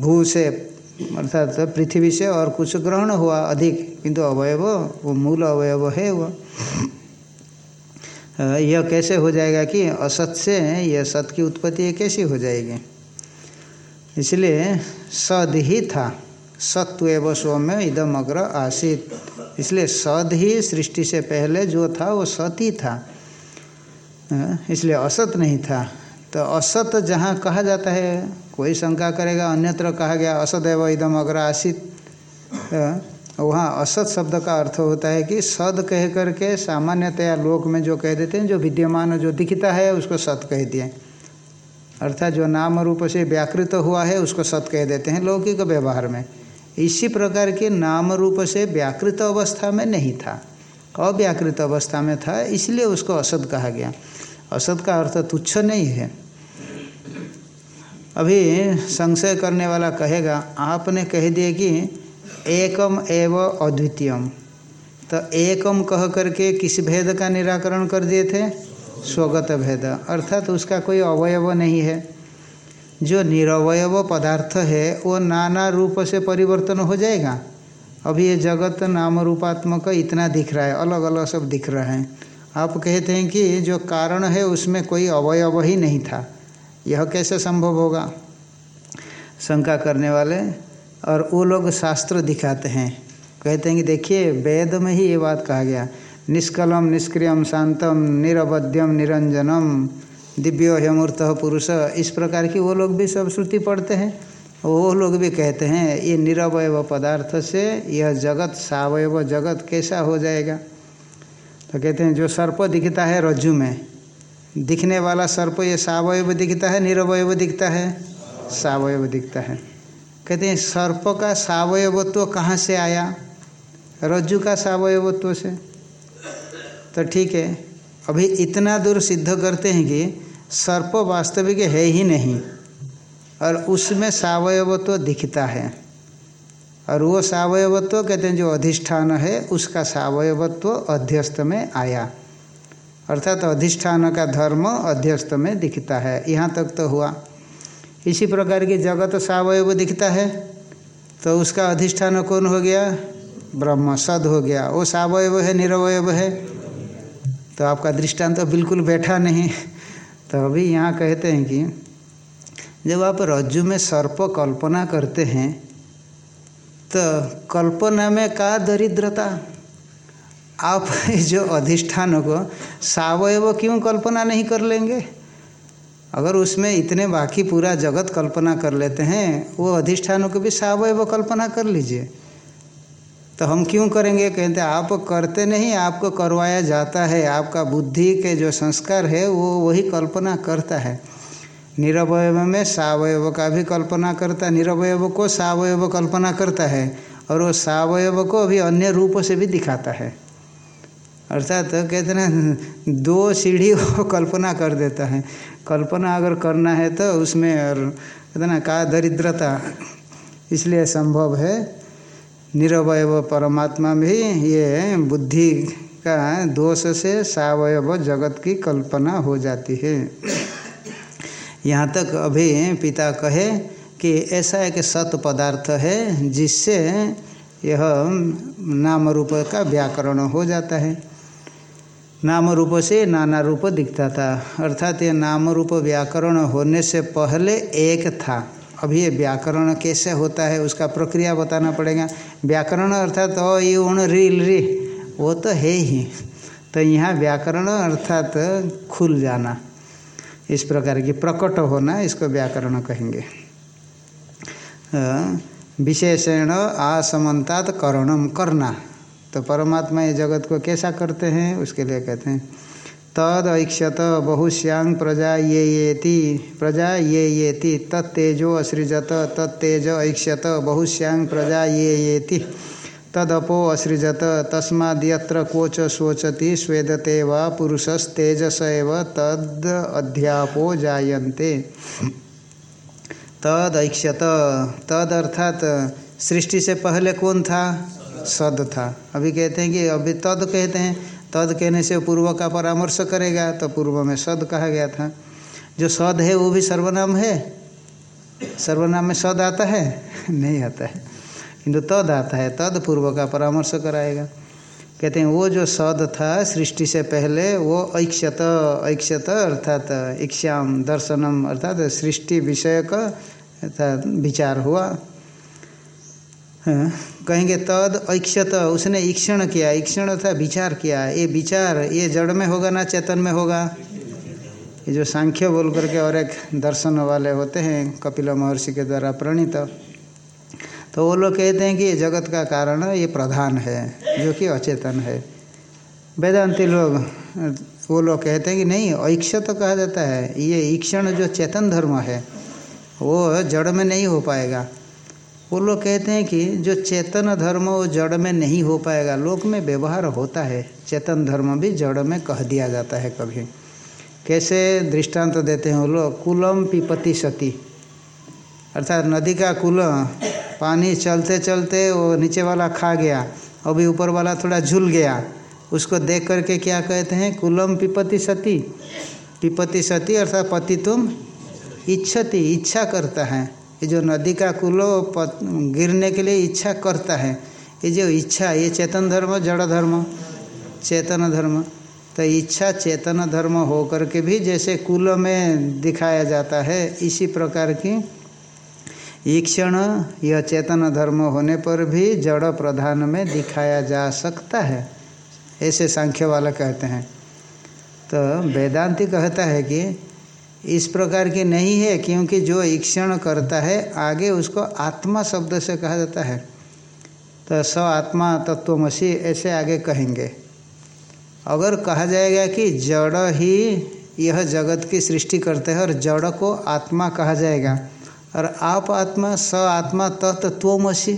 भू से, अर्थात तो पृथ्वी से और कुछ ग्रहण हुआ अधिक, किंतु अवयव, वो मूल अवयव है वो। यह कैसे हो जाएगा कि असत से यह सत की उत्पत्ति कैसी हो जाएगी? इसलिए सद ही था। सत्व सौम्य इदम अग्र आसित। इसलिए सद ही सृष्टि से पहले जो था, वो सत ही था। इसलिए असत नहीं था। तो असत जहाँ कहा जाता है, कोई शंका करेगा, अन्यत्र कहा गया असद एवं इदम अग्र आसित वहाँ असत शब्द का अर्थ होता है कि सद कह करके सामान्यतया लोक में जो कह देते हैं, जो विद्यमान, जो दिखता है, उसको सत कह दिए अर्थात जो नाम रूप से व्याकृत हुआ है, उसको सत कह देते हैं लौकिक व्यवहार में। इसी प्रकार के नाम रूप से व्याकृत अवस्था में नहीं था। अव्याकृत अवस्था में था, इसलिए उसको असद कहा गया। असद का अर्थ तुच्छ नहीं है। अभी संशय करने वाला कहेगा, आपने कह दिए कि एकम एव अद्वितीयम। तो एकम कह करके किस भेद का निराकरण कर दिए थे? स्वगत भेद। अर्थात तो उसका कोई अवयव नहीं है। जो निरवयव पदार्थ है, वो नाना रूप से परिवर्तन हो जाएगा। अभी ये जगत नाम रूपात्मक इतना दिख रहा है अलग अलग सब दिख रहे हैं। आप कहते हैं कि जो कारण है, उसमें कोई अवयव ही नहीं था। यह कैसे संभव होगा? शंका करने वाले। और वो लोग शास्त्र दिखाते हैं। कहते हैं कि देखिए, वेद में ही ये बात कहा गया। निष्कलम, निष्क्रियम, शांतम, निरवध्यम, निरंजनम, दिव्यो हेमूर्त पुरुष। इस प्रकार की वो लोग भी सब श्रुति पढ़ते हैं। वो लोग भी कहते हैं, ये निरवय पदार्थ से यह जगत सावयव जगत कैसा हो जाएगा? तो कहते हैं, जो सर्प दिखता है रज्जु में दिखने वाला सर्प ये सावयव दिखता है, निरवयव दिखता है। सावयव दिखता है। कहते हैं सर्प का सावयवत्व कहाँ से आया? रज्जु का सावयवत्व से। तो ठीक है, अभी इतना दूर सिद्ध करते हैं कि सर्प वास्तविक है ही नहीं, और उसमें सावयवत्व तो दिखता है। और वो सावयवत्व तो कहते हैं, जो अधिष्ठान है, उसका सावयवत्व तो अध्यस्त में आया। अर्थात तो अधिष्ठान का धर्म अध्यस्त में दिखता है। यहाँ तक तो हुआ। इसी प्रकार की जगत सावयव दिखता है। तो उसका अधिष्ठान कौन हो गया? ब्रह्म सद हो गया। वो सावयव है, निरवयव है। तो आपका दृष्टांत तो बिल्कुल बैठा नहीं। तो अभी यहाँ कहते हैं कि जब आप रज्जु में सर्प कल्पना करते हैं तो कल्पना में का दरिद्रता? आप [laughs] जो अधिष्ठान को सावयव क्यों कल्पना नहीं कर लेंगे? अगर उसमें इतने बाकी पूरा जगत कल्पना कर लेते हैं, वो अधिष्ठानों को भी सावयव कल्पना कर लीजिए। तो हम क्यों करेंगे? कहते आप करते नहीं, आपको करवाया जाता है। आपका बुद्धि के जो संस्कार है, वो वही कल्पना करता है। निरवय में सावयव का भी कल्पना करता है निरवयव को सावयव कल्पना करता है, और वो सावयव को अभी अन्य रूप से भी दिखाता है। अर्थात तो कहते ना, दो सीढ़ी [laughs] वो कल्पना कर देता है। कल्पना अगर करना है तो उसमें और कहते ना, का दरिद्रता? इसलिए संभव है। निरवय परमात्मा भी ये बुद्धि का दोष से सावयव जगत की कल्पना हो जाती है। यहाँ तक अभी पिता कहे कि ऐसा एक सत पदार्थ है जिससे यह नाम रूप का व्याकरण हो जाता है। नाम रूप से नाना रूप दिखता था। अर्थात ये नाम रूप व्याकरण होने से पहले एक था। अभी ये व्याकरण कैसे होता है उसका प्रक्रिया बताना पड़ेगा। व्याकरण अर्थात अ युण रील री वो तो है ही। तो यहाँ व्याकरण अर्थात खुल जाना। इस प्रकार की प्रकट होना इसको व्याकरण कहेंगे। विशेषण आसमंतात करणम करना तो परमात्मा ये जगत को कैसा करते हैं, उसके लिए कहते हैं, तद ऐक्षत बहुश्यांग प्रजा ये येति प्रजा ये येति तत्तेजो असृजत तत्तेज ऐक्षत बहुश्यांग प्रजा ये येति तदपो असृजत, तस्माद्यत्र कोच शोचति, स्वेदते वा पुरुषस्तेजस एव, तद अध्यापो जायन्ते। तद ऐक्षत, तद अर्थात सृष्टि से पहले कौन था? सद था। अभी कहते हैं कि अभी तद कहते हैं। तद कहने से पूर्व का परामर्श करेगा तो पूर्व में सद कहा गया था। जो सद है, वो भी सर्वनाम है। सर्वनाम में सद आता है? [laughs] नहीं आता है। किंतु तद आता है। तद पूर्व का परामर्श कराएगा। कहते हैं, वो जो सद था सृष्टि से पहले, वो ऐक्षत ऐक्षत अर्थात इक्षाम दर्शनम अर्थात सृष्टि विषय का अर्थात विचार हुआ। कहेंगे, तद ऐक्षत, उसने ईक्षण किया, ईक्षण था, विचार किया। ये विचार, ये जड़ में होगा ना चेतन में होगा? ये जो सांख्य बोल करके और एक दर्शन वाले होते हैं, कपिल महर्षि के द्वारा प्रणीत। तो वो लोग कहते हैं कि ये जगत का कारण ये प्रधान है, जो कि अचेतन है। वेदांति लोग, वो लोग कहते हैं कि नहीं, ऐक्षत तो कहा जाता है। ये ईक्षण जो चेतन धर्म है, वो जड़ में नहीं हो पाएगा। वो लोग कहते हैं कि जो चेतन धर्म वो जड़ में नहीं हो पाएगा। लोक में व्यवहार होता है। चेतन धर्म भी जड़ में कह दिया जाता है कभी। कैसे दृष्टांत तो देते हैं वो लोग? कुलम पिपति सती। अर्थात नदी का कुल, पानी चलते चलते वो नीचे वाला खा गया। अभी ऊपर वाला थोड़ा झूल गया। उसको देख करके क्या कहते हैं? कुलम पिपति सती। पिपति सती अर्थात पति तुम इच्छति, इच्छा करता है। ये जो नदी का कुलो गिरने के लिए इच्छा करता है, ये जो इच्छा, ये चेतन धर्म, जड़ धर्म, चेतन धर्म तो इच्छा चेतन धर्म हो करके भी जैसे कुल में दिखाया जाता है, इसी प्रकार की ईक्षण यह चेतन धर्म होने पर भी जड़ प्रधान में दिखाया जा सकता है, ऐसे सांख्य वाला कहते हैं। तो वेदांति कहता है कि इस प्रकार की नहीं है, क्योंकि जो ईक्षण करता है, आगे उसको आत्मा शब्द से कहा जाता है। तो स आत्मा तत्वमसी, ऐसे आगे कहेंगे। अगर कहा जाएगा कि जड़ ही यह जगत की सृष्टि करते हैं, और जड़ को आत्मा कहा जाएगा। और आप आत्मा, स आत्मा तत्वमसी,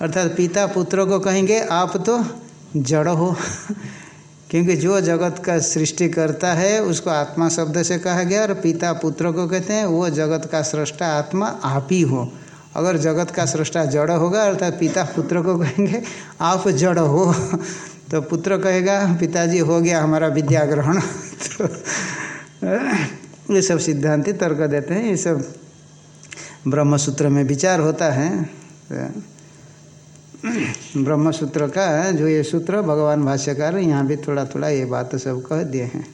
अर्थात पिता पुत्र को कहेंगे, आप तो जड़ हो। क्योंकि जो जगत का सृष्टि करता है, उसको आत्मा शब्द से कहा गया और पिता पुत्र को कहते हैं, वो जगत का सृष्टा आत्मा आप ही हो। अगर जगत का सृष्टा जड़ होगा, अर्थात पिता पुत्र को कहेंगे, आप जड़ हो। तो पुत्र कहेगा, पिताजी, हो गया हमारा विद्या ग्रहण तो ये सब सिद्धांति तर्क देते हैं, ये सब ब्रह्मसूत्र में विचार होता है। तो ब्रह्म सूत्र का जो ये सूत्र भगवान भाष्यकार यहाँ भी थोड़ा थोड़ा ये बात सब कह दिए हैं।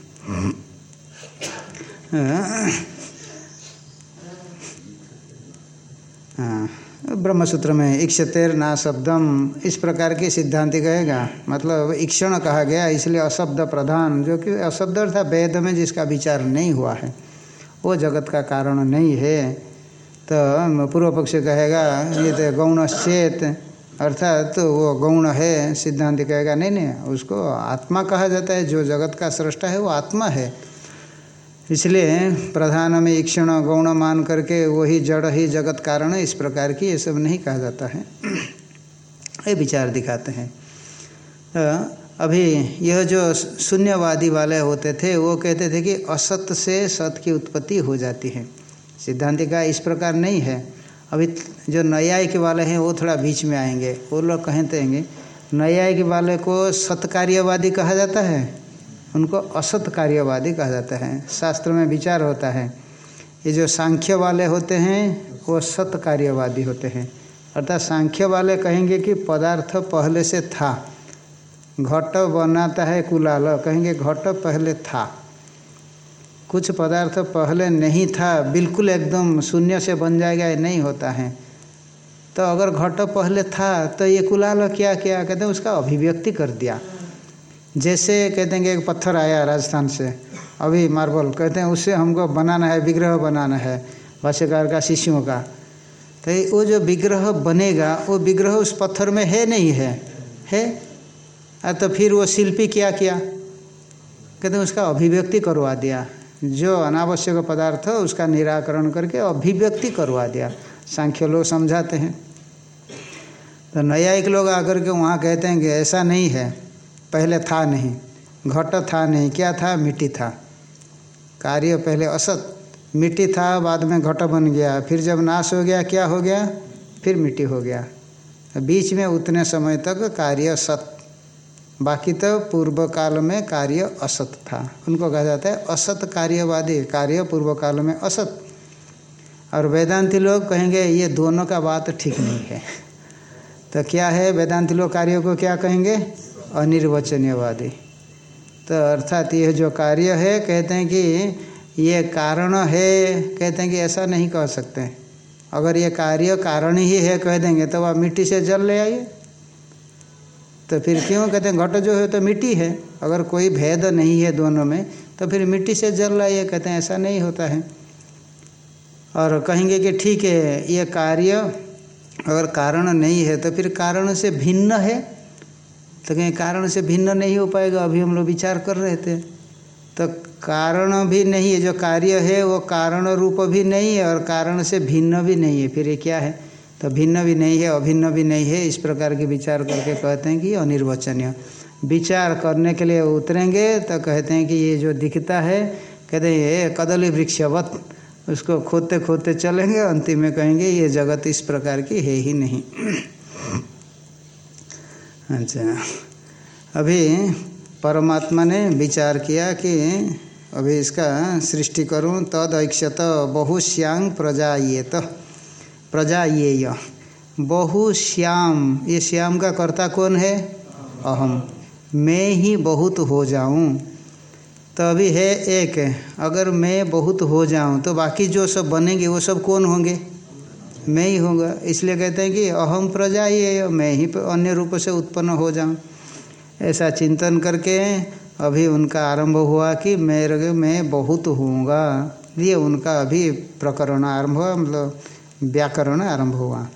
हाँ। ब्रह्मसूत्र में इक्षतेर ना शब्दम, इस प्रकार की सिद्धांति कहेगा। मतलब इक्षण कहा गया, इसलिए अशब्द प्रधान, जो कि अशब्द अर्थात वेद में जिसका विचार नहीं हुआ है, वो जगत का कारण नहीं है। तो पूर्व पक्ष कहेगा, ये तो गौणश्चेत अर्थात तो वो गौण है, सिद्धांत कहेगा, नहीं नहीं, उसको आत्मा कहा जाता है, जो जगत का सृष्टा है, वो आत्मा है। इसलिए प्रधान में ईक्षण गौण मान करके वही जड़ ही जगत कारण इस प्रकार की ये सब नहीं कहा जाता है। ये विचार दिखाते हैं। तो अभी यह जो शून्यवादी वाले होते थे, वो कहते थे कि असत से सत की उत्पत्ति हो जाती है। सिद्धांत का इस प्रकार नहीं है। अभी जो न्यायिक वाले हैं, वो थोड़ा बीच में आएँगे। वो लोग कहते हैं न्यायिक वाले को सत्कार्यवादी कहा जाता है? उनको असत कार्यवादी कहा जाता है। शास्त्र में विचार होता है, ये जो सांख्य वाले होते हैं, वो सत कार्यवादी होते हैं। अर्थात सांख्य वाले कहेंगे कि पदार्थ पहले से था। घट बनाता है कुलाल, कहेंगे घट पहले था। कुछ पदार्थ पहले नहीं था, बिल्कुल एकदम शून्य से बन जाएगा, ये नहीं होता है। तो अगर घट पहले था तो ये कुलाल क्या क्या? कहते हैं उसका अभिव्यक्ति कर दिया। जैसे कहते हैं कि एक पत्थर आया राजस्थान से, अभी मार्बल, कहते हैं उससे हमको बनाना है, विग्रह बनाना है, भाष्यकार का, शिष्यों का। तो वो जो विग्रह बनेगा, वो विग्रह उस पत्थर में है नहीं है? है? तो फिर वो शिल्पी क्या किया? कहते हैं उसका अभिव्यक्ति करवा दिया। जो अनावश्यक पदार्थ, उसका निराकरण करके अभिव्यक्ति करवा दिया। सांख्य लोग समझाते हैं। तो न्यायिक लोग आकर के वहाँ कहते हैं कि ऐसा नहीं है। पहले था नहीं। घट था नहीं। क्या था? मिट्टी था। कार्य पहले असत। मिट्टी था, बाद में घट बन गया। फिर जब नाश हो गया, क्या हो गया? फिर मिट्टी हो गया। बीच में उतने समय तक कार्य सत बाकी तो पूर्व काल में कार्य असत था। उनको कहा जाता है असत कार्यवादी, कार्य पूर्व काल में असत। और वेदांति लोग कहेंगे, ये दोनों का बात ठीक नहीं है। तो क्या है वेदांति लोग कार्य को क्या कहेंगे? अनिर्वचनीयवादी। तो अर्थात ये जो कार्य है, कहते हैं कि ये कारण है, कहते हैं कि ऐसा नहीं कह सकते। अगर ये कार्य कारण ही है कह देंगे तो आप मिट्टी से जल ले आइए। तो फिर क्यों? कहते हैं, घट जो है तो मिट्टी है। अगर कोई भेद नहीं है दोनों में तो फिर मिट्टी से जल रहा है कहते हैं, ऐसा नहीं होता है। और कहेंगे कि ठीक है, ये कार्य अगर कारण नहीं है तो फिर कारण से भिन्न है। तो कहीं, कारण से भिन्न नहीं हो पाएगा, अभी हम लोग विचार कर रहे थे। तो कारण भी नहीं है, जो कार्य है, वो कारण रूप भी नहीं है और कारण से भिन्न भी नहीं है। फिर ये क्या है? तो भिन्न भी नहीं है, अभिन्न भी नहीं है, इस प्रकार के विचार करके कहते हैं कि अनिर्वचनीय। विचार करने के लिए उतरेंगे तो कहते हैं कि ये जो दिखता है, कहते हैं, ये कदली वृक्षवत। उसको खोदते खोदते चलेंगे, अंतिम में कहेंगे, ये जगत इस प्रकार की है ही नहीं। अच्छा। अभी परमात्मा ने विचार किया कि अभी इसका सृष्टि करूँ, तद ऐक्षत बहुश्यांग प्रजाएत प्रजाएय बहुश्याम ये बहु श्याम। ये श्याम का कर्ता कौन है? अहम। मैं ही बहुत हो जाऊँ। तो अभी है एक, अगर मैं बहुत हो जाऊँ तो बाकी जो सब बनेंगे, वो सब कौन होंगे? मैं ही होगा इसलिए कहते हैं कि अहम प्रजा ये मैं ही अन्य रूप से उत्पन्न हो जाऊँ। ऐसा चिंतन करके अभी उनका आरंभ हुआ कि मेरे मैं बहुत होऊँगा। ये उनका अभी प्रकरण आरंभ हुआ। मतलब व्याकरण आरंभ हुआ।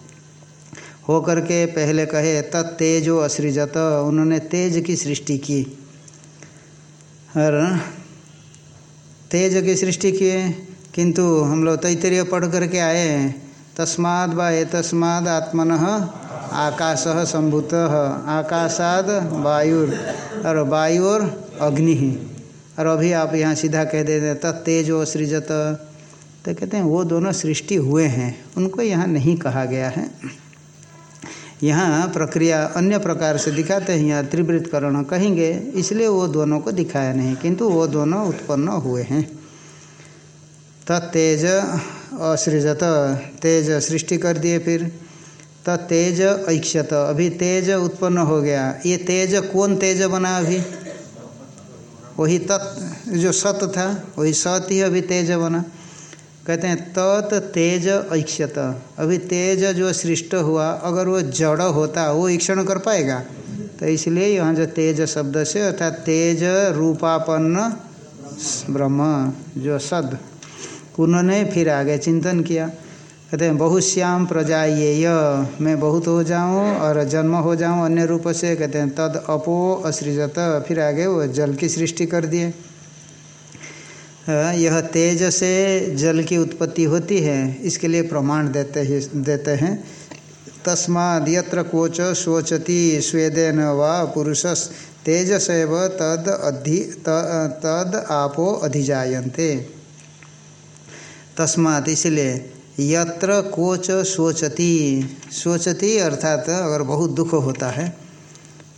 हो करके पहले कहे तत्तेजो असृजत, उन्होंने तेज की सृष्टि की। और, तेज की सृष्टि किए? किंतु हम लोग तैतरीय पढ़ करके आए तस्माद व ए तस्माद आत्मन आकाश संभूत, आकाशाद वायुर, और वायु और अग्नि। और अभी आप यहाँ सीधा कह देते तत्तेजो सृजत तो कहते हैं, वो दोनों सृष्टि हुए हैं। उनको यहाँ नहीं कहा गया है। यहाँ प्रक्रिया अन्य प्रकार से दिखाते हैं, यहाँ त्रिवृतकरण कहेंगे, इसलिए वो दोनों को दिखाया नहीं, किंतु वो दोनों उत्पन्न हुए हैं। तत्तेज असृजत, तेज सृष्टि कर दिए फिर। तत्तेज ऐक्षत, अभी तेज उत्पन्न हो गया। ये तेज कौन तेज बना अभी? वही तत्, जो सत था, वही सत ही अभी तेज बना। कहते हैं, तत् तेज ऐक्षत। अभी तेज जो सृष्ट हुआ, अगर वो जड़ होता, वो ईक्षण कर पाएगा? तो इसलिए यहाँ जो तेज शब्द से, अर्थात तेज रूपापन्न ब्रह्म, जो सद उन्होंने फिर आगे चिंतन किया। कहते हैं बहुश्याम प्रजा ये मैं बहुत हो जाऊँ और जन्म हो जाऊँ अन्य रूप से। कहते हैं, तद अपो असृजत। फिर आगे वो जल की सृष्टि कर दिए। यह तेज से जल की उत्पत्ति होती है, इसके लिए प्रमाण देते ही, देते हैं। तस्माद यत्र कोच शोचती स्वेदेन व पुरुषस, तेजसैव तद अधि तद आपो अधिजायन्ते। तस्मात इसलिए यत्र कोच सोचती सोचती अर्थात अगर बहुत दुख होता है,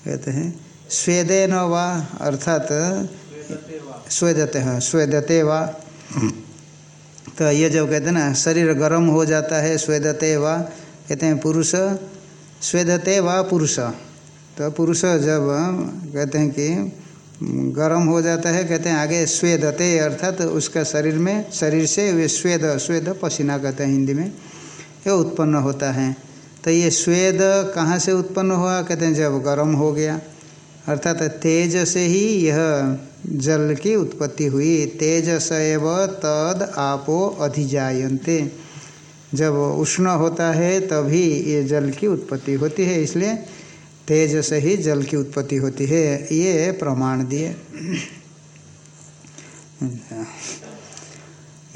कहते हैं, स्वेदेन व अर्थात स्वेदते हैं स्वेदते वा। तो ये जब कहते हैं ना, शरीर गर्म हो जाता है स्वेदते वा, कहते हैं पुरुष स्वेदते वा पुरुष। तो पुरुष जब, कहते हैं कि गर्म हो जाता है, कहते हैं आगे स्वेदते अर्थात तो उसका शरीर में, शरीर से वे स्वेद स्वेद पसीना कहते हैं हिंदी में, ये उत्पन्न होता है। तो ये स्वेद कहाँ से उत्पन्न हुआ? कहते हैं जब गर्म हो गया। अर्थात तेज से ही यह जल की उत्पत्ति हुई। तेज सैव तद आपो अधिजायन्ते। जब उष्ण होता है, तभी ये जल की उत्पत्ति होती है। इसलिए तेज से ही जल की उत्पत्ति होती है। ये प्रमाण दिए।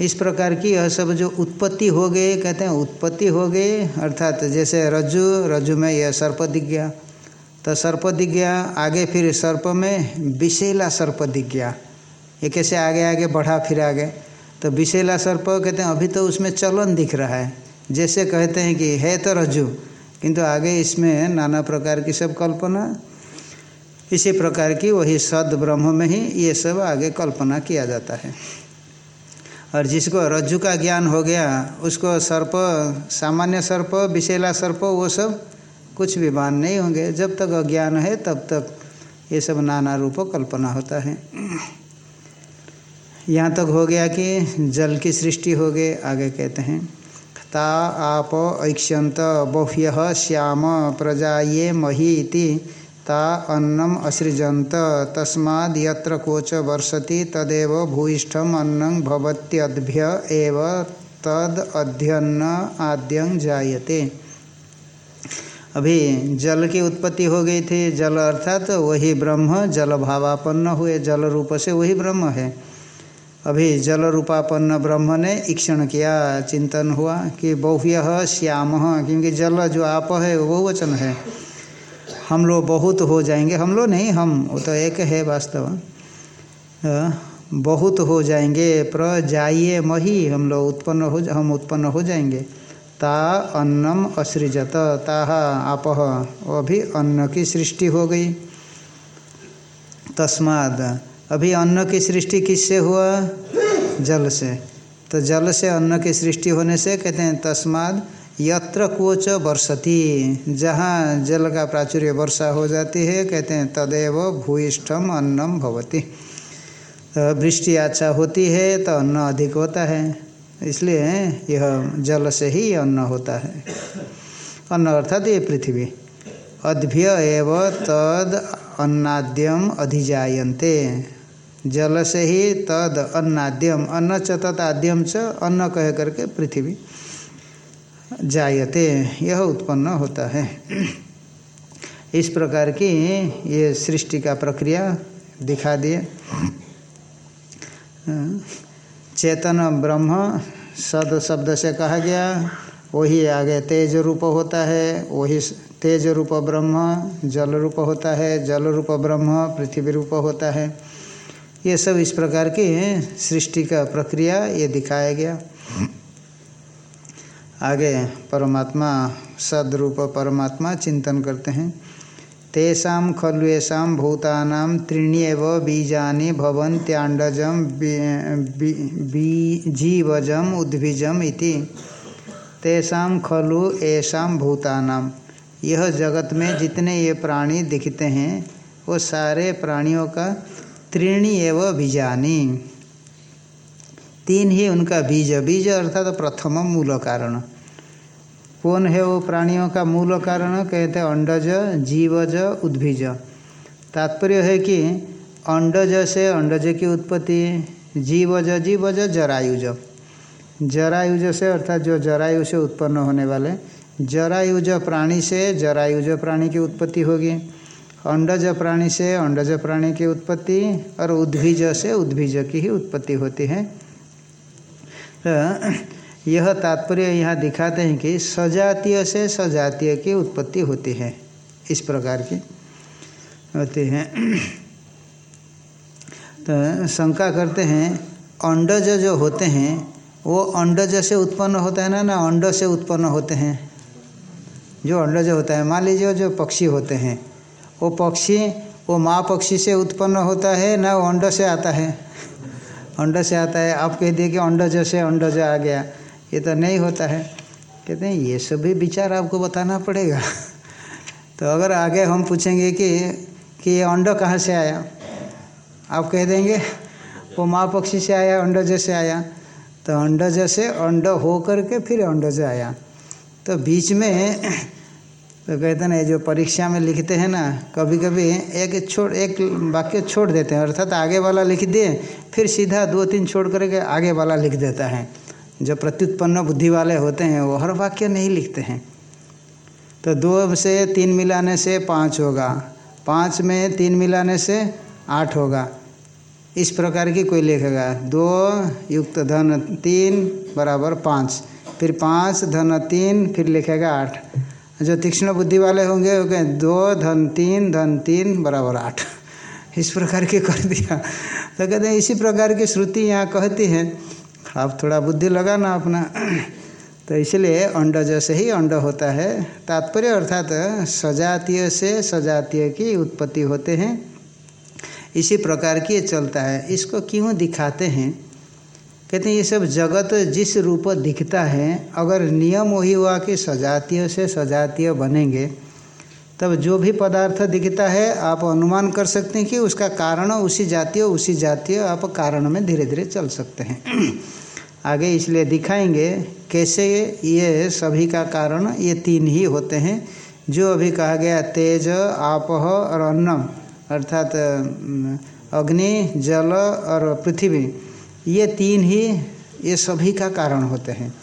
इस प्रकार की यह सब जो उत्पत्ति हो गए, कहते हैं उत्पत्ति हो गए, अर्थात जैसे रज्जु रज्जु में यह सर्प दिख गया। तो सर्प गया। आगे फिर सर्प में विशेला सर्प गया। ये कैसे आगे आगे बढ़ा फिर आगे? तो विशेला सर्प कहते हैं, अभी तो उसमें चलन दिख रहा है। जैसे कहते हैं कि, है तो रज्जु। किंतु आगे इसमें नाना प्रकार की सब कल्पना। इसी प्रकार की वही सद ब्रह्म में ही ये सब आगे कल्पना किया जाता है। और जिसको रज्जु का ज्ञान हो गया, उसको सर्प, सामान्य सर्प विशेला सर्प, वो सब कुछ भी मान नहीं होंगे। जब तक अज्ञान है, तब तक ये सब नाना रूप कल्पना होता है। यहाँ तक हो गया कि जल की सृष्टि हो गए आगे कहते हैं। ता आप ऐक्ष्यंत बह्य श्याम प्रजा ये मही ता अन्नम असृजंत तस्माद यत्र कोच वर्षति, तदेव भूयिष्ठम अन्नं भवत्यद्भ्य एव तद अध्यन्न आद्यं जायते। अभी जल की उत्पत्ति हो गई थी, जल अर्थात तो वही ब्रह्म, जल भावापन्न हुए, जल रूप से वही ब्रह्म है। अभी जल रूपापन्न ब्रह्म ने ईक्षण किया, चिंतन हुआ कि बहुव्य श्याम, क्योंकि जल जो आप है, वो बहुवचन है। हम लोग बहुत हो जाएँगे, हम लोग नहीं, हम, वो तो एक है वास्तव। बहुत हो जाएँगे, प्र जाइए मही, हम लोग उत्पन्न हो, हम उत्पन्न हो जाएँगे। ता अन्नम असृजत ताह आप। अभी अन्न की सृष्टि हो गई। तस्माद, अभी अन्न की सृष्टि किससे हुआ? जल से। तो जल से अन्न की सृष्टि होने से कहते हैं, तस्माद, यत्र कोच वर्षति जहाँ जल का प्राचुर्य वर्षा हो जाती है, कहते हैं, तदेव भूयिष्ठम अन्नम भवती। तो वृष्टि अच्छा होती है तो अन्न अधिक होता है। इसलिए यह जल से ही अन्न होता है। अन्न अर्थात ये पृथ्वी। अद्भ्य एव तद अन्नाद्यम अधिजायन्ते। जल से ही तद अन्नाद्यम। अन्न च तद आद्यम च अन्न कह करके पृथ्वी जायते। यह उत्पन्न होता है। इस प्रकार की ये सृष्टि का प्रक्रिया दिखा दिए। चेतन ब्रह्म सद शब्द से कहा गया, वही आगे तेज रूप होता है, वही तेज रूप ब्रह्म, जल रूप होता है, जल रूप ब्रह्म, पृथ्वी रूप होता है। ये सब इस प्रकार की सृष्टि का प्रक्रिया ये दिखाया गया। आगे परमात्मा, सदरूप परमात्मा चिंतन करते हैं। तेषा खलु येषा भूताना त्रीण्यव जीवजम उद्भिजम इति। तेषा खलु येषा भूतानाम यह जगत में जितने ये प्राणी दिखते हैं, वो सारे प्राणियों का त्रीणी एव बीजानी। तीन ही उनका बीज बीज अर्थात तो प्रथम मूल कारण। कौन है वो प्राणियों का मूल कारण? कहते हैं अंडज, जीवज, उद्भिज। तात्पर्य है कि अंडज से अंडज की उत्पत्ति, जीवज जीवज, जरायुज। जरायुज से अर्थात जो जरायु से उत्पन्न होने वाले, जरायुज प्राणी से जरायुज प्राणी की उत्पत्ति होगी। अंडज प्राणी से अंडज प्राणी की उत्पत्ति और उद्भिज से उद्भिज की ही उत्पत्ति होती है। तो यह तात्पर्य यहाँ दिखाते हैं कि सजातीय से सजातीय की उत्पत्ति होती है। इस प्रकार की होती है। तो शंका करते हैं, अंडज जो होते हैं, वो अंडज से उत्पन्न होता है ना ना अंड से उत्पन्न होते हैं? जो अंडज होता है, मान लीजिए जो पक्षी होते हैं, वो पक्षी, वो माँ पक्षी से उत्पन्न होता है ना वो अंड से आता है? अंड से आता है। आप कह दिए कि अंडज से अंडज आ गया। ये तो नहीं होता है। कहते हैं, ये सब भी विचार आपको बताना पड़ेगा। [laughs] तो अगर आगे हम पूछेंगे कि कि ये अंडो कहाँ से आया? आप कह देंगे, वो माँ पक्षी से आया अंडज जैसे आया। तो अंडज जैसे अंड हो करके फिर अंडज आया। तो बीच में [clears throat] तो कहते ना जो परीक्षा में लिखते हैं ना कभी कभी एक छोड़, एक वाक्य छोड़ देते हैं। अर्थात आगे वाला लिख दिए, फिर सीधा दो तीन छोड़ करके आगे वाला लिख देता है। जो प्रत्युत्पन्न बुद्धि वाले होते हैं, वो हर वाक्य नहीं लिखते हैं। तो दो से तीन मिलाने से पाँच होगा, पाँच में तीन मिलाने से आठ होगा। इस प्रकार की कोई लिखेगा दो युक्त धन तीन बराबर पाँच, फिर पाँच धन तीन, फिर लिखेगा आठ। जो तीक्ष्ण बुद्धि वाले होंगे, वो कहें, दो धन तीन धन तीन बराबर आठ। इस प्रकार के कर दिया। तो कहते हैं, इसी प्रकार की श्रुति यहाँ कहती है। आप थोड़ा बुद्धि लगाना अपना। तो इसलिए अंड जैसे ही अंड होता है, तात्पर्य अर्थात सजातीय से सजातीय की उत्पत्ति होते हैं। इसी प्रकार की चलता है। इसको क्यों दिखाते हैं? कहते हैं, ये सब जगत जिस रूप दिखता है, अगर नियम वही हुआ कि सजातीय से सजातीय बनेंगे, तब जो भी पदार्थ दिखता है, आप अनुमान कर सकते हैं कि उसका कारण उसी जातीय उसी जातीय आप कारण में धीरे धीरे चल सकते हैं। आगे इसलिए दिखाएँगे कैसे ये सभी का कारण ये तीन ही होते हैं। जो अभी कहा गया, तेज आप और अन्नम, अर्थात अग्नि, जल और पृथ्वी, ये तीन ही ये सभी का कारण होते हैं।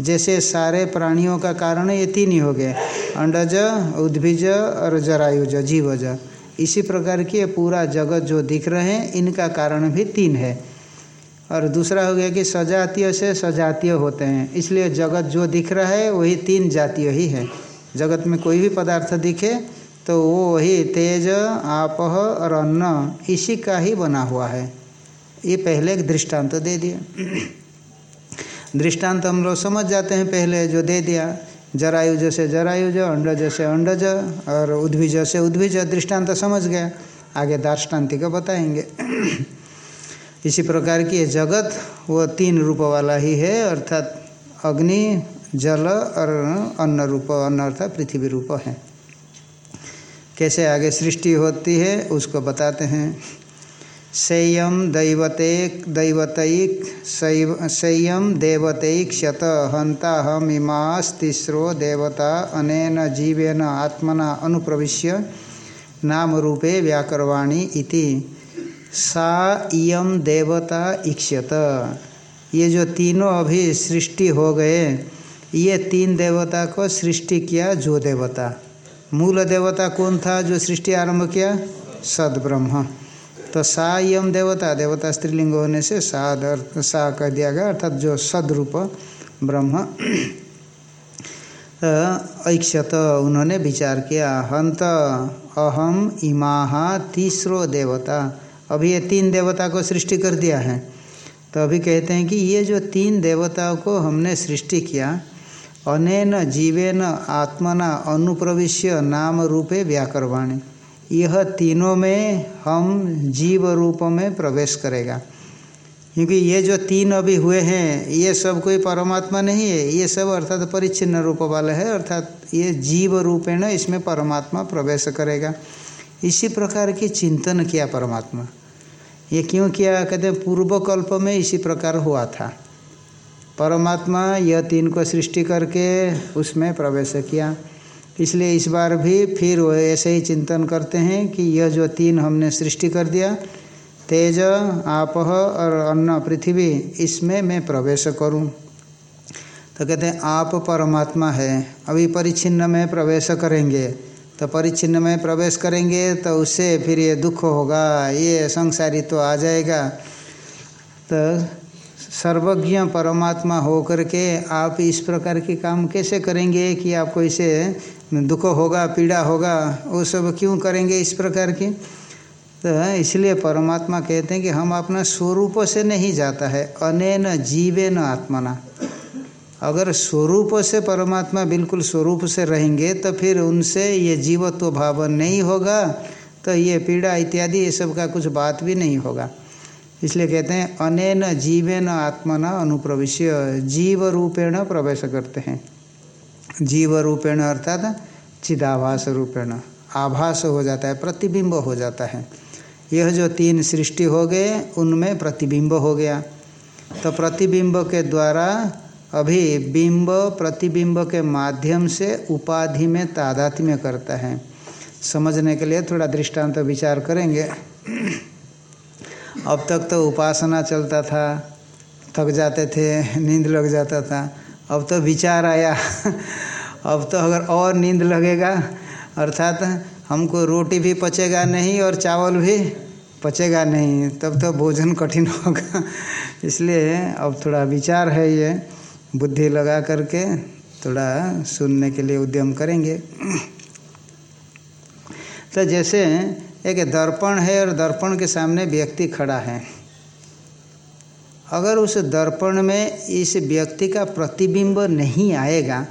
जैसे सारे प्राणियों का कारण ये तीन ही हो गए अंडज, उद्भिज और जरायुज, जीवज। इसी प्रकार की पूरा जगत जो दिख रहे हैं, इनका कारण भी तीन है। और दूसरा हो गया कि सजातीय से सजातीय होते हैं। इसलिए जगत जो दिख रहा है, वही तीन जातीय ही है। जगत में कोई भी पदार्थ दिखे तो वो वही तेज, आपह और अन्न, इसी का ही बना हुआ है। ये पहले एक दृष्टांत तो दे दिया। दृष्टांत हम लोग समझ जाते हैं पहले जो दे दिया। जरायुज से जरायुज अंडज से अंडज और उद्भिज से उद्भिज। दृष्टांत समझ गया। आगे दार्ष्टान्तिक बताएँगे। इसी प्रकार की ये जगत वो तीन रूप वाला ही है, अर्थात अग्नि, जल और अन्न रूप, अन्न अर्थात पृथ्वी रूप है। कैसे आगे सृष्टि होती है, उसको बताते हैं। संयम दैवते दैवतैक संयम देवतैक क्षत हंता हम इमास्तिस्रो देवता अनेन जीवेन आत्मना अनुप्रविश्य नाम रूपे व्याकरवाणी इति। सा इयम देवता इक्षत ये जो तीनों अभी सृष्टि हो गए, ये तीन देवता को सृष्टि किया जो देवता। मूल देवता कौन था जो सृष्टि आरंभ किया? सदब्रह्म। तो सा यम देवता देवता स्त्रीलिंग होने से साद सा कह दिया गया, अर्थात जो सदरूप ब्रह्म। ऐक्षत तो उन्होंने विचार किया हंत अहम इमाहा तीसरो देवता। अभी ये तीन देवता को सृष्टि कर दिया है। तो अभी कहते हैं कि ये जो तीन देवताओं को हमने सृष्टि किया, अनेन जीवेन आत्मना अनुप्रविश्य नाम रूपे व्याकरवाणी। यह तीनों में हम जीव रूप में प्रवेश करेगा। क्योंकि ये जो तीन अभी हुए हैं, ये सब कोई परमात्मा नहीं है, ये सब अर्थात परिच्छिन्न रूप वाले है, अर्थात ये जीव रूपेण इसमें परमात्मा प्रवेश करेगा। इसी प्रकार की चिंतन किया परमात्मा। ये क्यों किया? कहते हैं पूर्व कल्प में इसी प्रकार हुआ था। परमात्मा यह तीन को सृष्टि करके उसमें प्रवेश किया। इसलिए इस बार भी फिर वो ऐसे ही चिंतन करते हैं कि यह जो तीन हमने सृष्टि कर दिया, तेज आप और अन्न पृथ्वी, इसमें मैं प्रवेश करूँ। तो कहते हैं, आप परमात्मा है, अभी परिच्छिन्न में प्रवेश करेंगे। तो परिच्छिन्न में प्रवेश करेंगे तो उससे फिर ये दुख होगा, ये संसारी तो आ जाएगा। तो सर्वज्ञ परमात्मा हो करके आप इस प्रकार के काम कैसे करेंगे कि आपको इसे दुख होगा, पीड़ा होगा, वो सब क्यों करेंगे इस प्रकार की? तो इसलिए परमात्मा कहते हैं कि हम अपना स्वरूप से नहीं जाता है, अनेन न आत्मना। अगर स्वरूप से परमात्मा बिल्कुल स्वरूप से रहेंगे तो फिर उनसे ये जीवत्व भाव नहीं होगा तो ये पीड़ा इत्यादि, ये सब का कुछ बात भी नहीं होगा। इसलिए कहते हैं, अनेन जीवेन आत्मना अनुप्रविश्य जीव रूपेण प्रवेश करते हैं। जीव रूपेण अर्थात चिदाभास रूपेण, आभास हो जाता है, प्रतिबिंब हो जाता है। यह जो तीन सृष्टि हो गए, उनमें प्रतिबिंब हो गया। तो प्रतिबिंब के द्वारा अभी बिंब प्रतिबिंब के माध्यम से उपाधि में, तादात्म्य करता है। समझने के लिए थोड़ा दृष्टांत तो विचार करेंगे। अब तक तो उपासना चलता था, थक जाते थे, नींद लग जाता था। अब तो विचार आया। अब तो अगर और नींद लगेगा, अर्थात हमको रोटी भी पचेगा नहीं और चावल भी पचेगा नहीं, तब तो भोजन कठिन होगा। इसलिए अब थोड़ा विचार है ये। बुद्धि लगा करके थोड़ा सुनने के लिए उद्यम करेंगे। तो जैसे एक दर्पण है और दर्पण के सामने व्यक्ति खड़ा है। अगर उस दर्पण में इस व्यक्ति का प्रतिबिंब नहीं आएगा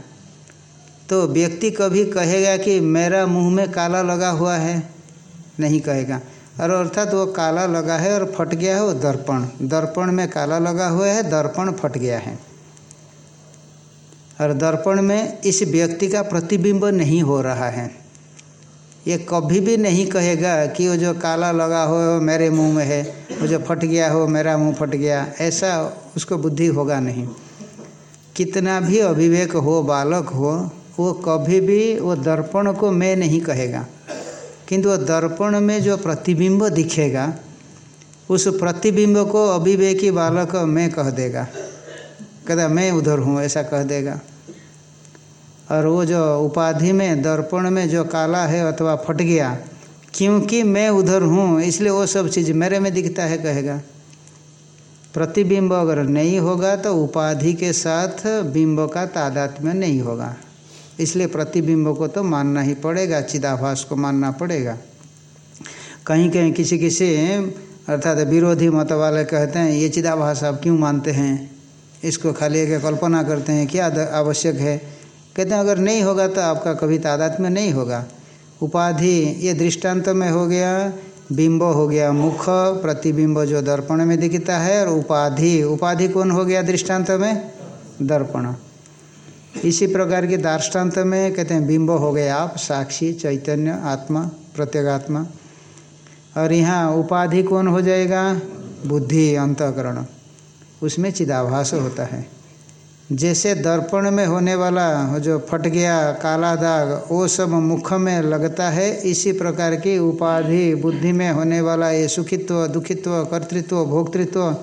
तो व्यक्ति कभी कहेगा कि मेरा मुँह में काला लगा हुआ है। नहीं कहेगा। और अर्थात वो काला लगा है और फट गया है वो दर्पण। दर्पण में काला लगा हुआ है, दर्पण फट गया है। और दर्पण में इस व्यक्ति का प्रतिबिंब नहीं हो रहा है। ये कभी भी नहीं कहेगा कि वो जो काला लगा हो मेरे मुँह में है, वो जो फट गया हो, मेरा मुँह फट गया, ऐसा उसको बुद्धि होगा नहीं। कितना भी अभिवेक हो, बालक हो, वो कभी भी वो दर्पण को मैं नहीं कहेगा। किंतु वो दर्पण में जो प्रतिबिंब दिखेगा, उस प्रतिबिंब को अभिवेकी बालक मैं कह देगा। कहता, मैं उधर हूँ, ऐसा कह देगा। और वो जो उपाधि में, दर्पण में जो काला है अथवा फट गया, क्योंकि मैं उधर हूँ, इसलिए वो सब चीज़ मेरे में दिखता है, कहेगा। प्रतिबिंब अगर नहीं होगा तो उपाधि के साथ बिंब का तादात्म्य नहीं होगा। इसलिए प्रतिबिंब को तो मानना ही पड़ेगा, चिदाभास को मानना पड़ेगा। कहीं कहीं किसी किसी अर्थात विरोधी मत वाले कहते हैं, ये चिदाभास आप क्यों मानते हैं? इसको खाली एक कल्पना करते हैं, क्या आवश्यक है? कहते हैं, अगर नहीं होगा तो आपका कभी तादात में नहीं होगा। उपाधि ये दृष्टांत में हो गया, बिंब हो गया मुख, प्रतिबिंब जो दर्पण में दिखता है, और उपाधि उपाधि कौन हो गया दृष्टांत में? दर्पण। इसी प्रकार के दार्ष्टान्त में कहते हैं, बिंब हो गए आप, साक्षी, चैतन्य, आत्मा, प्रत्येगात्मा। और यहाँ उपाधि कौन हो जाएगा? बुद्धि, अंतकरण। उसमें चिदाभास होता है। जैसे दर्पण में होने वाला जो फट गया काला दाग, वो सब मुख में लगता है, इसी प्रकार की उपाधि बुद्धि में होने वाला ये सुखित्व, दुखित्व, कर्तृत्व, भोक्तृत्व,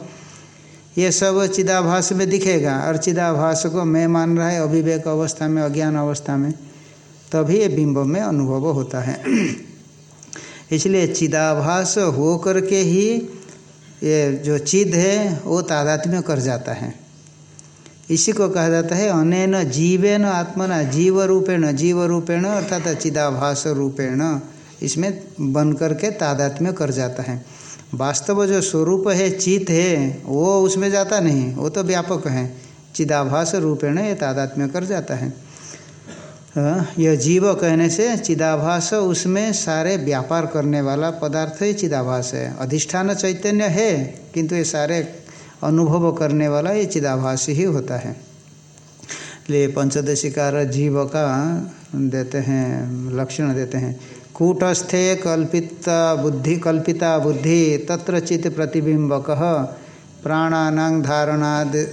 ये सब चिदाभास में दिखेगा। और चिदाभास को मैं मान रहा है अभिवेक अवस्था में, अज्ञान अवस्था में, तभी ये बिंब में अनुभव होता है। [clears throat] इसलिए चिदाभास हो करके ही ये जो चिद है, वो तादात्म्य कर जाता है। इसी को कहा जाता है, अनेन जीवेन आत्मना जीव रूपेण जीव रूपेण अर्थात चिदाभास रूपेण। इसमें बन करके तादात्म्य कर जाता है। वास्तव जो स्वरूप है, चित है, वो उसमें जाता नहीं, वो तो व्यापक है। चिदाभास रूपेण ये तादात्म्य कर जाता है। यह जीव कहने से चिदाभास, उसमें सारे व्यापार करने वाला पदार्थ ही चिदाभास है। अधिष्ठान चैतन्य है, किंतु ये सारे अनुभव करने वाला ये चिदाभास ही होता है। इसलिए पंचदशिकार जीव का देते हैं, लक्षण देते हैं। कूटस्थे कल्पिता बुद्धि कल्पिता बुद्धि, तत्र चित प्रतिबिंबक, प्राणानां धारणाद,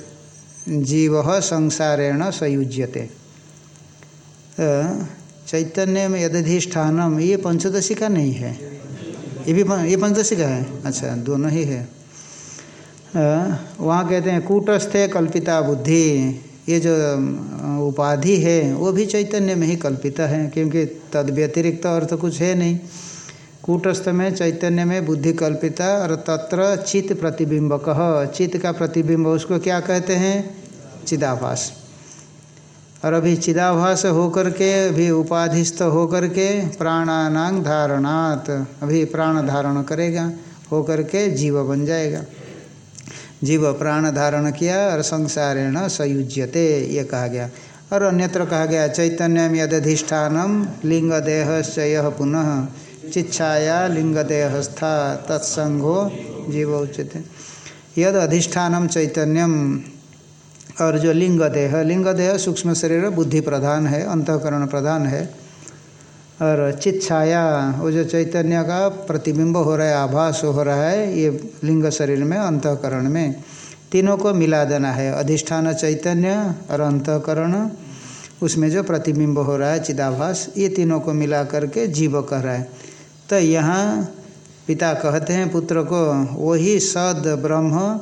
जीव संसारेण संयुज्यते। चैतन्य में यदधिष्ठानम, ये पंचदशी का नहीं है। ये भी ये पंचदशी का है? अच्छा दोनों ही है। वहाँ कहते हैं, कूटस्थे कल्पिता बुद्धि, ये जो उपाधि है, वो भी चैतन्य में ही कल्पिता है, क्योंकि तद व्यतिरिक्त अर्थ तो कुछ है नहीं। कूटस्थ में चैतन्य में बुद्धि कल्पिता, और तत्र चित्त प्रतिबिंबक। चित्त का प्रतिबिंब, उसको क्या कहते हैं? चिदाभास। और अभी चिदाभास होकर के, अभी उपाधिस्थ होकर के प्राणानांग धारणात, अभी प्राण धारण करेगा, होकर के जीव बन जाएगा। जीव प्राण धारण किया और संसारेण संयुज्यते, ये कहा गया। और अन्यत्र कहा गया चैतन्यम यदधिष्ठानम लिंग देहश्चय पुनः, चिच्छाया लिंग देहस्था तत्संगो जीव उचित यद अधिष्ठानम चैतन्यम और जो लिंग देह लिंग देह सूक्ष्म शरीर बुद्धि प्रधान है, अंतकरण प्रधान है। और चित छाया, वो जो चैतन्य का प्रतिबिंब हो रहा है, आभास हो रहा है, ये लिंग शरीर में, अंतकरण में, तीनों को मिला देना है। अधिष्ठान चैतन्य और अंतकरण, उसमें जो प्रतिबिंब हो रहा है, चिदाभास, ये तीनों को मिला करके जीव कह रहा है। तो यहाँ पिता कहते हैं पुत्र को, वही सद ब्रह्म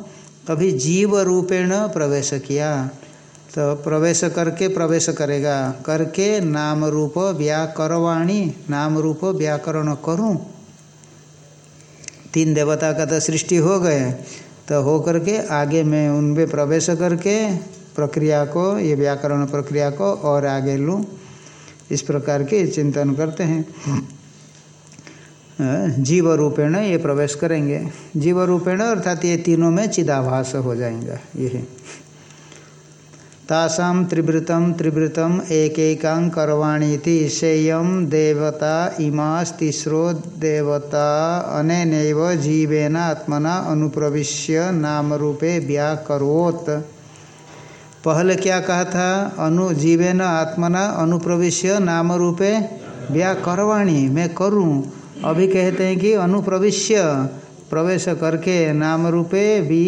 कभी जीव रूपेण प्रवेश किया। तो प्रवेश करके प्रवेश करेगा। करके नाम रूप व्याकरवाणी नाम रूप व्याकरण करूँ। तीन देवता का तो सृष्टि हो गए। तो हो करके आगे मैं उनमें प्रवेश करके प्रक्रिया को, ये व्याकरण प्रक्रिया को और आगे लूँ। इस प्रकार के चिंतन करते हैं। जीव रूपेण ये प्रवेश करेंगे। जीव रूपेण अर्थात ये तीनों में चिदाभास हो जाएँगे ये तासाम त्रिवृतम त्रिवृतम एक एकां करवाणी सेयम देवता इमास्तिस्रो देवता अनेनैव जीवेन आत्मना अनुप्रविश्य नाम रूपे व्याकरोत। पहले क्या कहा था? अनु जीवेन आत्मना अनुप्रविश्य नाम रूपे व्याकरवाणी, मैं करूँ। अभी कहते हैं कि अनुप्रविश्य, प्रवेश करके नाम रूपे भी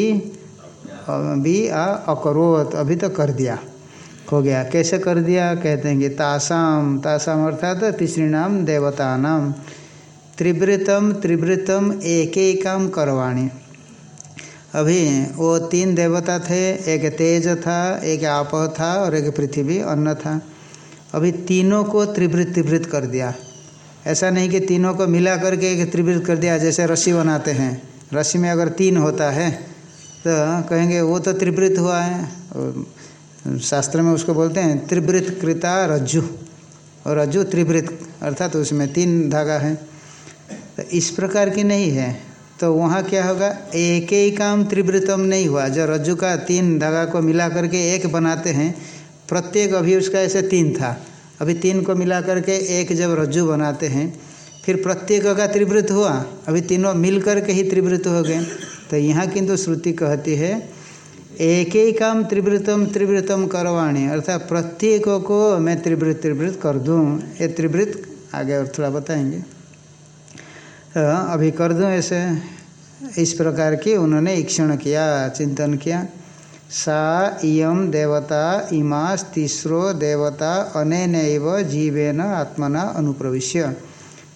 भी आ अकरोत, अभी तो कर दिया। हो गया। कैसे कर दिया? कहते हैं कि तासाम तासाम अर्थात तीसरी नाम देवता नाम त्रिवृतम त्रिवृतम एक एकम करवाणी। अभी वो तीन देवता थे, एक तेज था, एक आप था और एक पृथ्वी अन्न था अभी तीनों को त्रिवृत त्रिवृत कर दिया। ऐसा नहीं कि तीनों को मिला करके एक त्रिवृत कर दिया, जैसे रस्सी बनाते हैं। रस्सी में अगर तीन होता है तो कहेंगे, वो तो त्रिवृत हुआ है। शास्त्र में उसको बोलते हैं त्रिवृत कृता रज्जु। और रज्जु त्रिवृत अर्थात तो उसमें तीन धागा है। तो इस प्रकार की नहीं है। तो वहाँ क्या होगा? एक ही काम त्रिवृतम नहीं हुआ। जो रज्जु का तीन धागा को मिला करके एक बनाते हैं, प्रत्येक अभी उसका ऐसे तीन था। अभी तीन को मिला करके एक जब रज्जु बनाते हैं, फिर प्रत्येक का त्रिवृत्त हुआ। अभी तीनों मिल करके ही त्रिवृत्त हो गए। तो यहाँ किंतु श्रुति कहती है एक ही काम त्रिवृतम त्रिवृतम करवाणी। अर्थात प्रत्येक को मैं त्रिवृत त्रिवृत कर दूँ। ये त्रिवृत आगे और थोड़ा बताएँगे। अभी कर दूँ ऐसे। इस प्रकार की उन्होंने ईक्षण किया, चिंतन किया। सा इयम देवता इमास तीसरो देवता अनेन जीवेन आत्मना अनुप्रविश्य।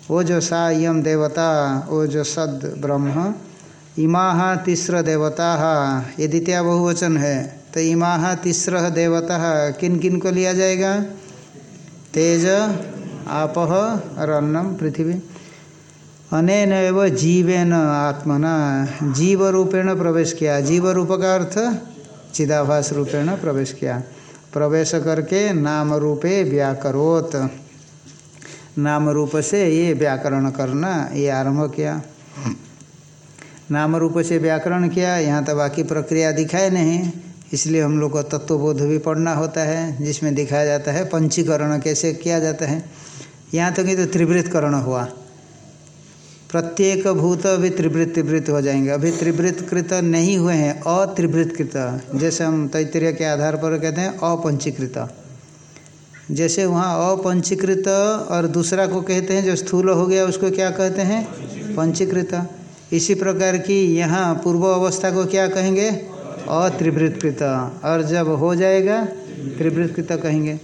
वो जो सा इयम देवता वो जो सद ब्रह्म, इमा तीसर देवता, ये द्वितीय बहुवचन है। तो इमा तीसर देवता किन किन को लिया जाएगा? तेज, आपह और अन्नम पृथ्वी। अनेन जीवेन आत्मना जीव रूपेण प्रवेश किया। जीव रूप का अर्थ चिदाभास रूपेण प्रवेश किया। प्रवेश करके नाम रूपे व्याकरोत। नाम रूप से ये व्याकरण करना, ये आरंभ किया। नाम रूप से व्याकरण किया, यहाँ तो बाकी प्रक्रिया दिखाए नहीं, इसलिए हम लोग को तत्वबोध भी पढ़ना होता है, जिसमें दिखाया जाता है पंचीकरण कैसे किया जाता है। यहाँ तक तो त्रिवृतकरण हुआ। प्रत्येक भूत अभी त्रिवृत त्रिवृत हो जाएँगे। अभी त्रिवृत कृत नहीं हुए हैं अत्रिवृत कृत जैसे हम तैतरीय के आधार पर कहते हैं, अपंचीकृत। जैसे वहाँ अपंचीकृत और दूसरा को कहते हैं, जो स्थूल हो गया, उसको क्या कहते हैं? पंचीकृत। इसी प्रकार की यहाँ पूर्व अवस्था को क्या कहेंगे? अत्रिवृतकृत और जब हो जाएगा त्रिवृतकृत कहेंगे।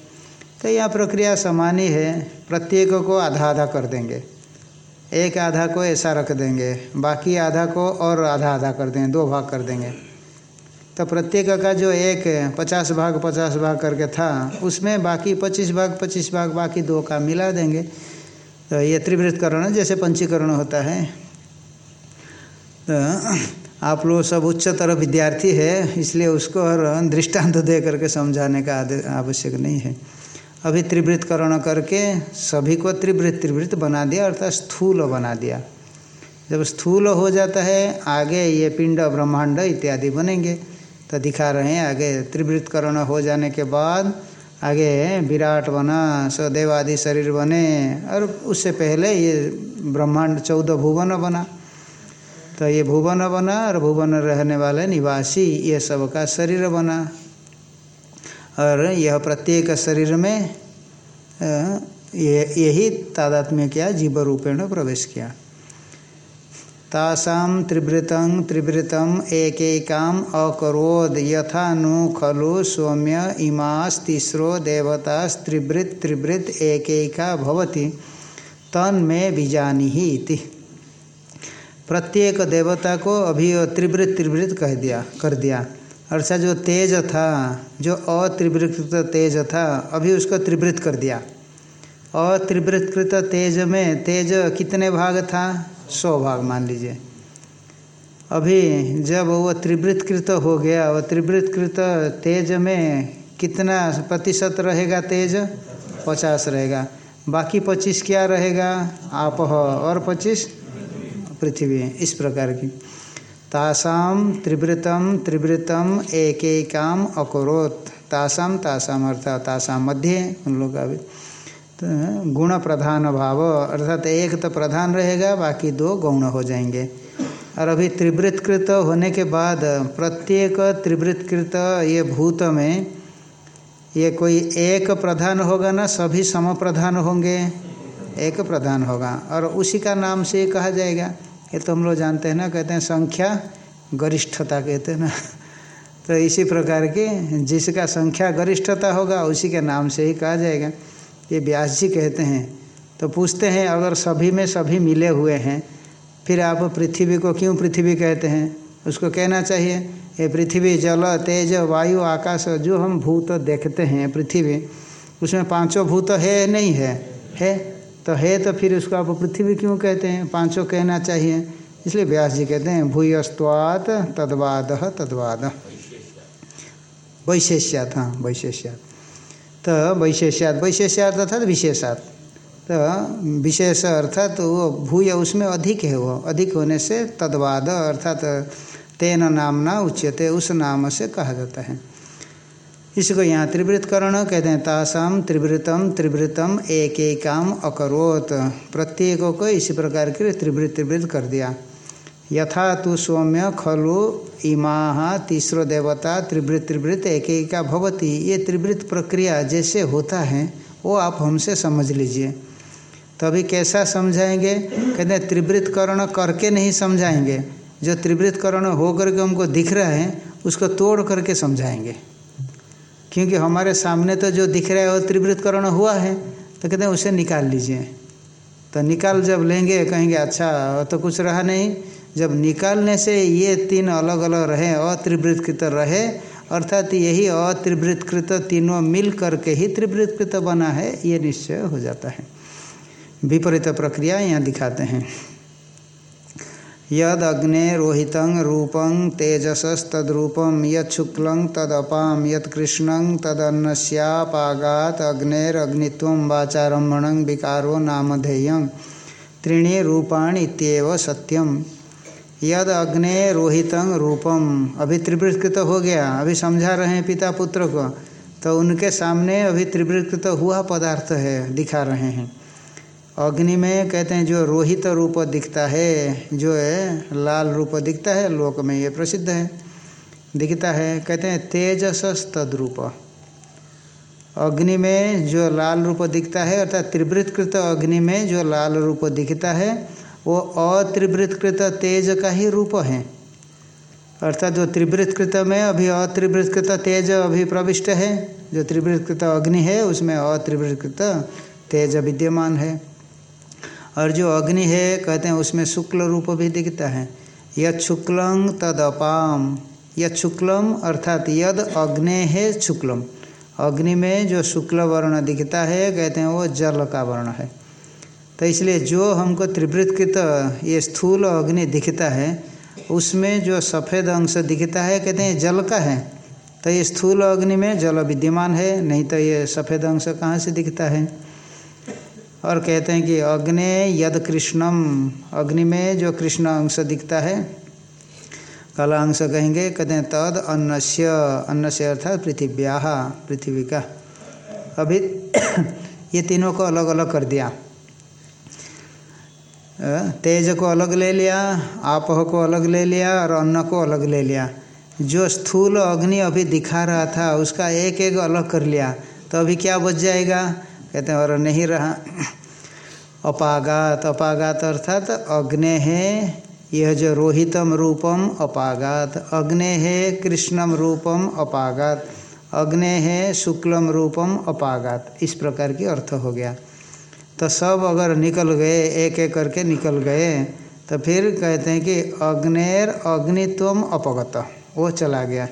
तो यह प्रक्रिया समान ही है प्रत्येक को आधा आधा कर देंगे। एक आधा को ऐसा रख देंगे, बाकी आधा को और आधा आधा कर देंगे, दो भाग कर देंगे। तो प्रत्येक का जो एक पचास भाग पचास भाग करके था, उसमें बाकी पच्चीस भाग पच्चीस भाग, बाकी दो का मिला देंगे। तो ये त्रिवृतकरण जैसे पंचीकरण होता है। तो आप लोग सब उच्चतर विद्यार्थी है, इसलिए उसको और दृष्टांत दे करके समझाने का आवश्यक नहीं है। अभी त्रिवृतकरण करके सभी को त्रिवृत त्रिवृत बना दिया, अर्थात स्थूल बना दिया। जब स्थूल हो जाता है, आगे ये पिंड, ब्रह्मांड इत्यादि बनेंगे। तो दिखा रहे हैं, आगे त्रिवृतकरण हो जाने के बाद आगे विराट बना सदैव आदि शरीर बने, और उससे पहले ये ब्रह्मांड चौदह भुवन बना। तो ये भुवन बना, और भुवन रहने वाले निवासी, ये सब का शरीर बना। और यह प्रत्येक शरीर में यही तादात्म्य किया, जीव रूपेण प्रवेश किया। तासाम त्रिवृतं त्रिवृतम एक अकरोद, यथा नु खलु सौम्य इमास तीसरो देवतास्त्रिवृत, त्रिवृत एक एका भवति, तन में बीजानी ही इति। प्रत्येक देवता को अभी त्रिवृत त्रिवृत कह दिया, कर दिया। अर्थात जो तेज था, जो अत्रिवृत तेज था, अभी उसको त्रिवृत कर दिया। अत्रिवृतकृत तेज में तेज कितने भाग था? सौ भाग मान लीजिए। अभी जब वो त्रिवृतकृत हो गया, वो त्रिवृतकृत तेज में कितना प्रतिशत रहेगा तेज? पचास रहेगा। बाकी पच्चीस क्या रहेगा? आप और पच्चीस? पृथ्वी। इस प्रकार की। तासाम त्रिवृतम त्रिवृतम एक एकाम अकोरोत। तासाम तासाम अर्थात तासाम मध्य उन लोग का भी तो गुण प्रधान भाव अर्थात एक तो प्रधान रहेगा, बाकी दो गौण हो जाएँगे। और अभी त्रिवृतकृत होने के बाद प्रत्येक त्रिवृतकृत ये भूत में ये कोई एक प्रधान होगा ना, सभी सम प्रधान होंगे। एक प्रधान होगा। और उसी का नाम से कहा जाएगा। ये तो हम लोग जानते हैं ना, कहते हैं संख्या गरिष्ठता कहते हैं ना। तो इसी प्रकार के जिसका संख्या गरिष्ठता होगा, उसी के नाम से ही कहा जाएगा। ये व्यास जी कहते हैं। तो पूछते हैं, अगर सभी में सभी मिले हुए हैं, फिर आप पृथ्वी को क्यों पृथ्वी कहते हैं? उसको कहना चाहिए ये पृथ्वी, जल, तेज, वायु, आकाश, जो हम भूत देखते हैं पृथ्वी, उसमें पाँचों भूत है नहीं है? है। तो है तो फिर उसको आप पृथ्वी क्यों कहते हैं? पाँचों कहना चाहिए। इसलिए व्यास जी कहते हैं भूयस्वात तद्वाद तद्वाद। वैशेष्यात हाँ वैशेष्यात। तो वैशेष्यात वैशेष्यात अर्थात विशेषात। तो विशेष अर्थात वो भूय उसमें अधिक है वो। अधिक होने से तद्वाद अर्थात तेन नामना उच्यते, उस नाम से कहा जाता है। इसको यहाँ त्रिवृतकरण कहते हैं। तासाम त्रिवृतम त्रिवृतम एक एकाम अकरोत। प्रत्येकों को इसी प्रकार के त्रिवृत त्रिवृत कर दिया। यथा तु सौम्य खलु इमा तीसरो देवता त्रिवृत त्रिवृत एक एका भवती। ये त्रिवृत प्रक्रिया जैसे होता है, वो आप हमसे समझ लीजिए। तभी कैसा समझाएँगे? कहते हैं त्रिवृतकरण करके नहीं समझाएँगे। जो त्रिवृतकरण होकर के हमको दिख रहा है, उसको तोड़ करके समझाएँगे। क्योंकि हमारे सामने तो जो दिख रहा है वो त्रिवृतकरण हुआ है तो कहते हैं उसे निकाल लीजिए। तो निकाल जब लेंगे, कहेंगे अच्छा तो कुछ रहा नहीं। जब निकालने से ये तीन अलग अलग रहे अत्रिवृतकृत रहे, अर्थात यही अत्रिवृतकृत तीनों मिल करके ही त्रिवृतकृत बना है, ये निश्चय हो जाता है। विपरीत प्रक्रिया यहाँ दिखाते हैं। यद अग्ने रोहित रूपं तेजसस्तद्रूपम यद शुक्लं अग्नेरग्नित्व वाचारम्भण विकारो नामधेय त्रीणी रूपाण सत्यम यद अग्ने रोहित रूपम अभी त्रिवृत्कृत हो गया। अभी समझा रहे हैं पिता पुत्र को। तो उनके सामने अभी त्रिवृत्कृत हुआ पदार्थ है, दिखा रहे हैं। अग्नि में कहते हैं, जो रोहित रूप दिखता है, जो है, लाल रूप दिखता है, लोक में ये प्रसिद्ध है। दिखता है, कहते हैं तेजस तद्रूप। अग्नि में जो लाल रूप दिखता है, अर्थात त्रिवृतकृत अग्नि में जो लाल रूप दिखता है, वो अत्रिवृतकृत तेज का ही रूप है। अर्थात जो त्रिवृतकृत में अभी अत्रिवृतकृत तेज अभी प्रविष्ट है, जो त्रिवृतकृत अग्नि है, उसमें अत्रिवृतकृत तेज विद्यमान है। और जो अग्नि है, कहते हैं, उसमें शुक्ल रूप भी दिखता है। यद शुक्लम तद अपाम। यद शुक्लम अर्थात यद अग्नि है, शुक्लम। अग्नि में जो शुक्ल वर्ण दिखता है, कहते हैं, वो जल का वर्ण है। तो इसलिए जो हमको त्रिवृतकृत ये स्थूल अग्नि दिखता है, उसमें जो सफ़ेद अंश दिखता है, कहते हैं जल का है। तो ये स्थूल अग्नि में जल विद्यमान है, नहीं तो ये सफ़ेद अंश कहाँ से दिखता है? और कहते हैं कि अग्नि यद कृष्णम। अग्नि में जो कृष्ण अंश दिखता है, कला अंश कहेंगे, कहते हैं तद अन्नस्य। अन्नस्य अर्थात पृथिव्या पृथ्वी का। अभी [coughs] ये तीनों को अलग अलग कर दिया। तेज को अलग ले लिया, आपह को अलग ले लिया और अन्न को अलग ले लिया। जो स्थूल अग्नि अभी दिखा रहा था, उसका एक एक अलग कर लिया। तो अभी क्या बच जाएगा? कहते हैं, और नहीं रहा। अपागात अपागात अर्थात अग्ने है, यह जो रोहितम रूपम अपागात। अग्ने है, कृष्णम रूपम अपागात। अग्ने है, शुक्लम रूपम अपागात। इस प्रकार की अर्थ हो गया। तो सब अगर निकल गए, एक एक करके निकल गए तो फिर कहते हैं कि अग्नेर अग्नित्वम अपगत। वो चला गया।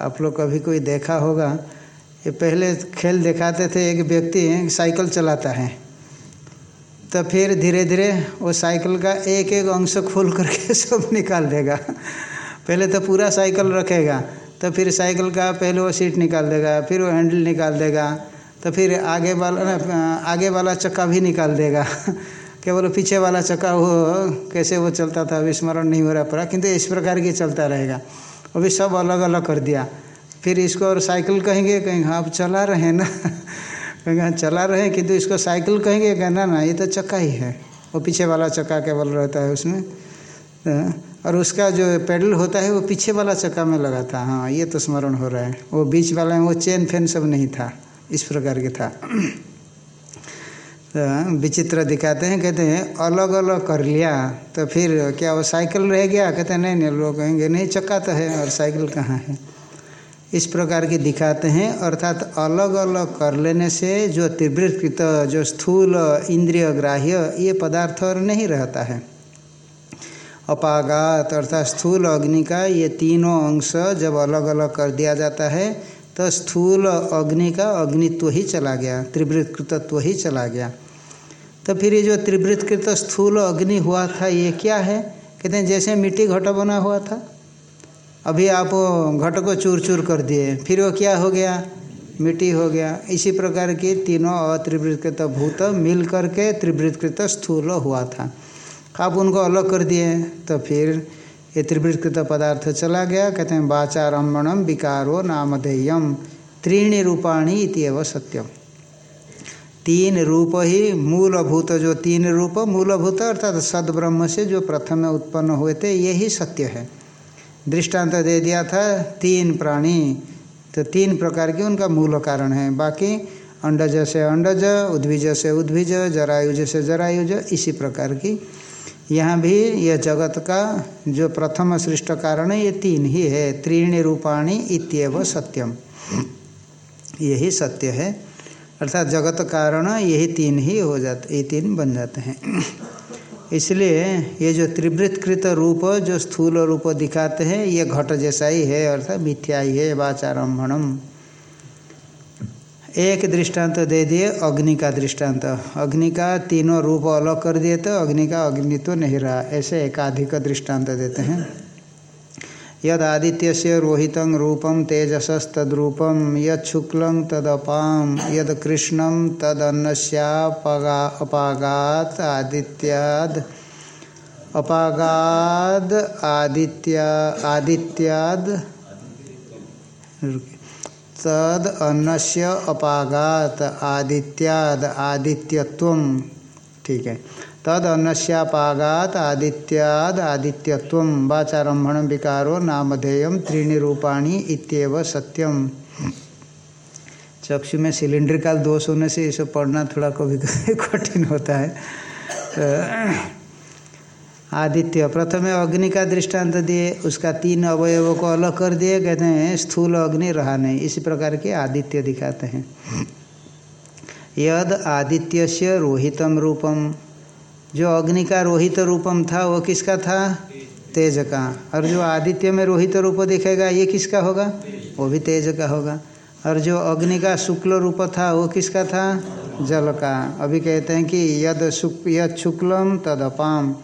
आप लोग कभी कोई देखा होगा ये पहले खेल दिखाते थे, एक व्यक्ति साइकिल चलाता है। तो फिर धीरे धीरे वो साइकिल का एक एक अंश खोल करके [laughs] सब निकाल देगा। पहले तो पूरा साइकिल रखेगा तो फिर साइकिल का पहले वो सीट निकाल देगा, फिर वो हैंडल निकाल देगा तो फिर आगे वाला आगे वाला चक्का भी निकाल देगा। [laughs] केवल पीछे वाला चक्का वो कैसे वो चलता था अभी स्मरण नहीं हो रहा पड़ा किंतु इस प्रकार की चलता रहेगा। अभी सब अलग अलग कर दिया। फिर इसको और साइकिल कहेंगे कहेंगे हाँ आप चला रहे हैं ना। [laughs] कहेंगे हाँ चला रहे हैं। किंतु इसको साइकिल कहेंगे कहना ना ये तो चक्का ही है। वो पीछे वाला चक्का केवल रहता है उसमें। और उसका जो पेडल होता है, वो पीछे वाला चक्का में लगा था। हाँ ये तो स्मरण हो रहा है। वो बीच वाला में वो चेन फ़ैन सब नहीं था, इस प्रकार के था। तो विचित्र दिखाते हैं, कहते हैं, अलग अलग कर लिया। तो फिर क्या वो साइकिल रह गया? कहते हैं, नहीं नहीं, लोग कहेंगे, नहीं, चक्का तो है, और साइकिल कहाँ है? इस प्रकार के दिखाते हैं, अर्थात अलग अलग कर लेने से जो तीव्रकृत, जो स्थूल, इंद्रिय, ग्राह्य, ये पदार्थ और नहीं रहता है। अपाघात अर्थात स्थूल अग्नि का ये तीनों अंश जब अलग अलग कर दिया जाता है तो स्थूल अग्नि का अग्नित्व ही चला गया त्रिवृतकृतत्व ही चला गया। तो फिर ये जो त्रिवृतकृत स्थूल अग्नि हुआ था, ये क्या है? कहते हैं जैसे मिट्टी घट बना हुआ था। अभी आप घट को चूर चूर कर दिए। फिर वो क्या हो गया? मिट्टी हो गया। इसी प्रकार की तीनों अत्रिवृतकृत भूत मिल करके त्रिवृतकृत स्थूल हुआ था। आप उनको अलग कर दिए तो फिर ये त्रिवृतकृत पदार्थ चला गया। कहते हैं वाचारम्भणम विकारो नामधेयम त्रीणी रूपाणी इतव सत्यम तीन रूप ही मूलभूत, जो तीन रूप मूलभूत, अर्थात सदब्रह्म से जो प्रथम उत्पन्न हुए थे, यही सत्य है। दृष्टांत दे दिया था, तीन प्राणी। तो तीन प्रकार के उनका मूल कारण है। बाकी अंडज से अंडज, उद्भिज से उद्भिज, जरायुज से जरायुज, इसी प्रकार की। यहाँ भी यह जगत का जो प्रथम सृष्ट कारण है, ये तीन ही है। त्रीणी रूपाणी इत्यव सत्यम। यही सत्य है। अर्थात जगत कारण यही तीन ही हो जाते, ये तीन बन जाते हैं। इसलिए ये जो त्रिवृत्कृत रूप, जो स्थूल रूप दिखाते हैं, ये घट जैसा ही है, अर्थात मिथ्या ही है वाचारम्भणम एक दृष्टांत दे दिए, अग्नि का दृष्टांत। अग्नि का तीनों रूप अलग कर दिए तो अग्नि का अग्नि तो नहीं रहा। ऐसे एकाधिक दृष्टांत देते हैं। यद आदित्य से रोहित रूपम तेजसस्तद्रूपम यद शुक्ल तदपाम यद कृष्णम तदन्नस्यापगा, अपागात आदित्याद, अपागाद आदित्या, आदित्याद तद अन्नस्य अपागात आदित्याद, आदित्यत्व, ठीक है। तद अन्नस्यापागात आदित्याद आदित्यत्व वाचारंभण विकारो नामधेय त्रीणी रूपाणी इत्येव सत्यम। चक्षु में सिलिंड्रिकल दोष होने से इसे पढ़ना थोड़ा कभी [laughs] कठिन होता है। तो आदित्य, प्रथम अग्नि का दृष्टांत दिए, उसका तीन अवयवों को अलग कर दिए, कहते हैं, स्थूल अग्नि रहा नहीं। इसी प्रकार के आदित्य दिखाते हैं। यद आदित्य से रोहितम रूपम। जो अग्नि का रोहित रूपम था, वो किसका था? तेज का और जो आदित्य में रोहित रूप दिखेगा, ये किसका होगा? वो भी तेज का होगा। और जो अग्नि का शुक्ल रूप था, वो किसका था? जल का अभी कहते हैं कि यद यद शुक्लम तद अपाम।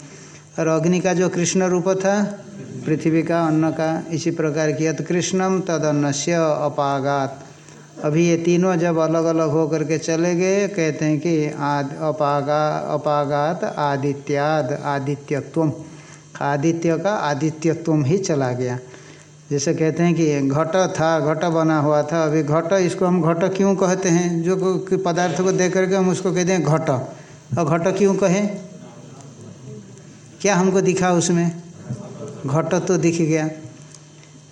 और अग्नि का जो कृष्ण रूप था, पृथ्वी का अन्न का इसी प्रकार की यद कृष्णम तद अन्न से अपागात। अभी ये तीनों जब अलग अलग हो करके चले गए, कहते हैं कि आद, अपागा, अपागात, आदित्याद आदित्यत्व आदित्य का आदित्यत्व ही चला गया। जैसे कहते हैं कि घट था, घट बना हुआ था। अभी घट, इसको हम घट क्यों कहते हैं? जो पदार्थ को देख करके हम उसको कहते हैं घट। और घट क्यों कहें? क्या हमको दिखा उसमें? घट तो दिख गया।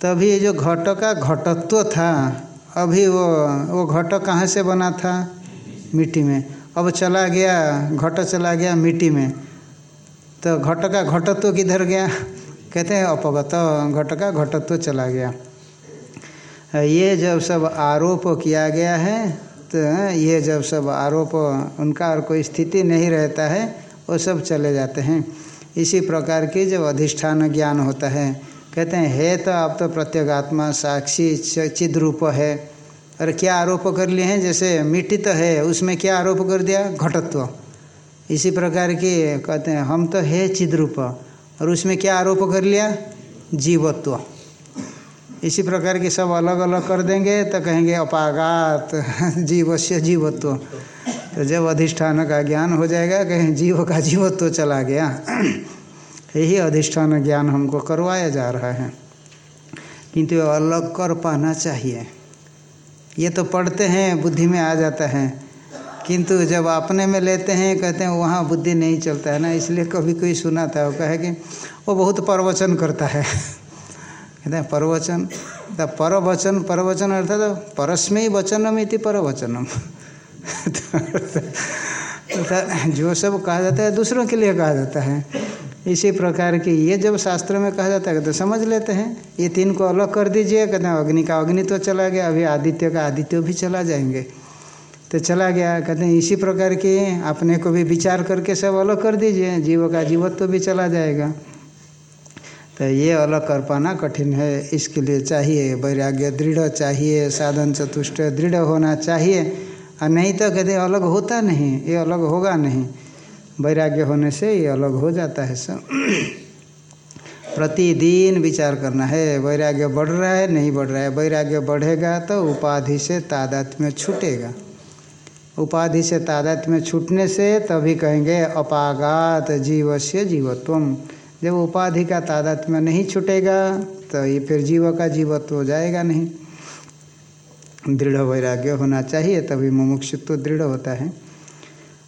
तभी ये जो घट का घटत्व था अभी वो वो घट कहाँ से बना था? मिट्टी में। अब चला गया, घट चला गया मिट्टी में। तो घट का घटत्व किधर गया? कहते हैं अपगत, घट का घटत्व चला गया। ये जब सब आरोप किया गया है तो ये जब सब आरोप, उनका और कोई स्थिति नहीं रहता है, वो सब चले जाते हैं। इसी प्रकार की जब अधिष्ठान ज्ञान होता है कहते हैं, हे तो आप तो प्रत्येगात्मा साक्षी चिद रूप है। और क्या आरोप कर लिए हैं? जैसे मिट्टी तो है, उसमें क्या आरोप कर दिया? घटत्व। इसी प्रकार की कहते हैं, हम तो है चिद रूप। और उसमें क्या आरोप कर लिया? जीवत्व। इसी प्रकार के सब अलग अलग कर देंगे तो कहेंगे अपागात [laughs] जीवस्य जीवत्व। तो जब अधिष्ठान का ज्ञान हो जाएगा, कहें, जीव का जीवत्व चला गया। [clears throat] यही अधिष्ठान ज्ञान हमको करवाया जा रहा है। किंतु अलग कर पाना चाहिए। ये तो पढ़ते हैं, बुद्धि में आ जाता है। किंतु जब अपने में लेते हैं, कहते हैं, वहाँ बुद्धि नहीं चलता है ना? इसलिए कभी कोई सुना था, वो कहे कि, वो बहुत प्रवचन करता है। [laughs] कहते हैं, परवचन? तो परवचन परवचन अर्थात तो परस्मय वचनम इति परवचनम। [laughs] तो जो सब कहा जाता है, दूसरों के लिए कहा जाता है। इसी प्रकार की ये जब शास्त्र में कहा जाता है तो समझ लेते हैं। ये तीन को अलग कर दीजिए, कहते हैं, अग्नि का अग्नि तो चला गया, अभी आदित्य का आदित्य भी चला जाएँगे। तो चला गया, कहते हैं, इसी प्रकार की अपने को भी विचार करके सब अलग कर दीजिए, जीव का जीवत्व तो भी चला जाएगा। तो ये अलग कर पाना कठिन है, इसके लिए चाहिए वैराग्य दृढ़, चाहिए साधन चतुष्ट, दृढ़ होना चाहिए। और नहीं तो कहते अलग होता नहीं, ये अलग होगा नहीं। वैराग्य होने से ये अलग हो जाता है सब। प्रतिदिन विचार करना है, वैराग्य बढ़ रहा है, नहीं बढ़ रहा है। वैराग्य बढ़ेगा तो उपाधि से तादात्म्य में छूटेगा। उपाधि से तादात्म्य में छूटने से तभी कहेंगे अपागात जीव से जीवत्वम। जब उपाधि का तादात्म्य में नहीं छूटेगा तो ये फिर जीव का जीवत्व हो जाएगा नहीं। दृढ़ वैराग्य होना चाहिए, तभी मुमुक्षुत्व दृढ़ होता है।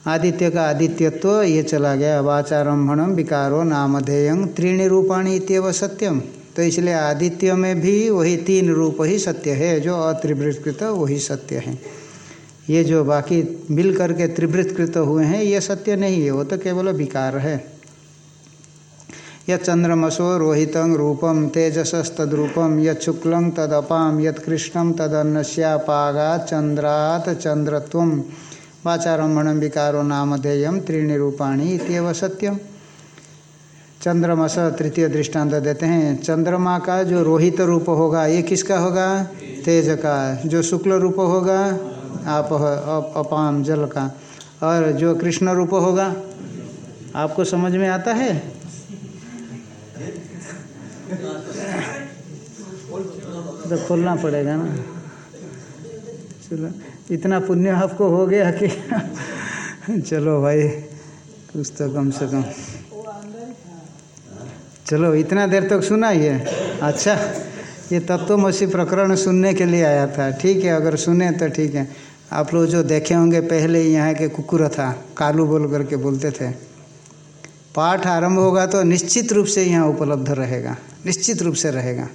आदित्य का आदित्यत्व, ये चला गया। वाचारंभणम विकारो नामधेयं त्रीणी रूपाणी इतव सत्यम तो इसलिए आदित्य में भी वही तीन रूप ही सत्य है, जो अत्रिवृत्कृत वही सत्य है। ये जो बाकी मिल करके त्रिवृत्कृत हुए हैं, ये सत्य नहीं है, वो तो केवल विकार है। यंद्रमसो रोहित रूपम तेजसस्तद्रूपम युक्लं तदपाम यत्कृष्णम तदन्नश्यापागा चंद्रात चंद्रत्व वाचारम्भण विकारो नामधेय त्रीणी रूपाणी इतव सत्यम चंद्रमस तृतीय दृष्टांत देते हैं। चंद्रमा का जो रोहित रूप होगा, ये किसका होगा? तेज का। जो शुक्ल रूप होगा, आप अपाम जल का। और जो कृष्ण रूप होगा, आपको समझ में आता है? तो खोलना पड़ेगा ना। चलो, इतना पुण्य आपको हो गया कि [laughs] चलो भाई, कुछ तो कम से कम। चलो, इतना देर तक सुना ये अच्छा ये तत्वमसी प्रकरण सुनने के लिए आया था। ठीक है, अगर सुने तो ठीक है। आप लोग जो देखे होंगे, पहले यहाँ के कुकुर था, कालू बोल करके बोलते थे। पाठ आरंभ होगा तो निश्चित रूप से यहाँ उपलब्ध रहेगा, निश्चित रूप से रहेगा।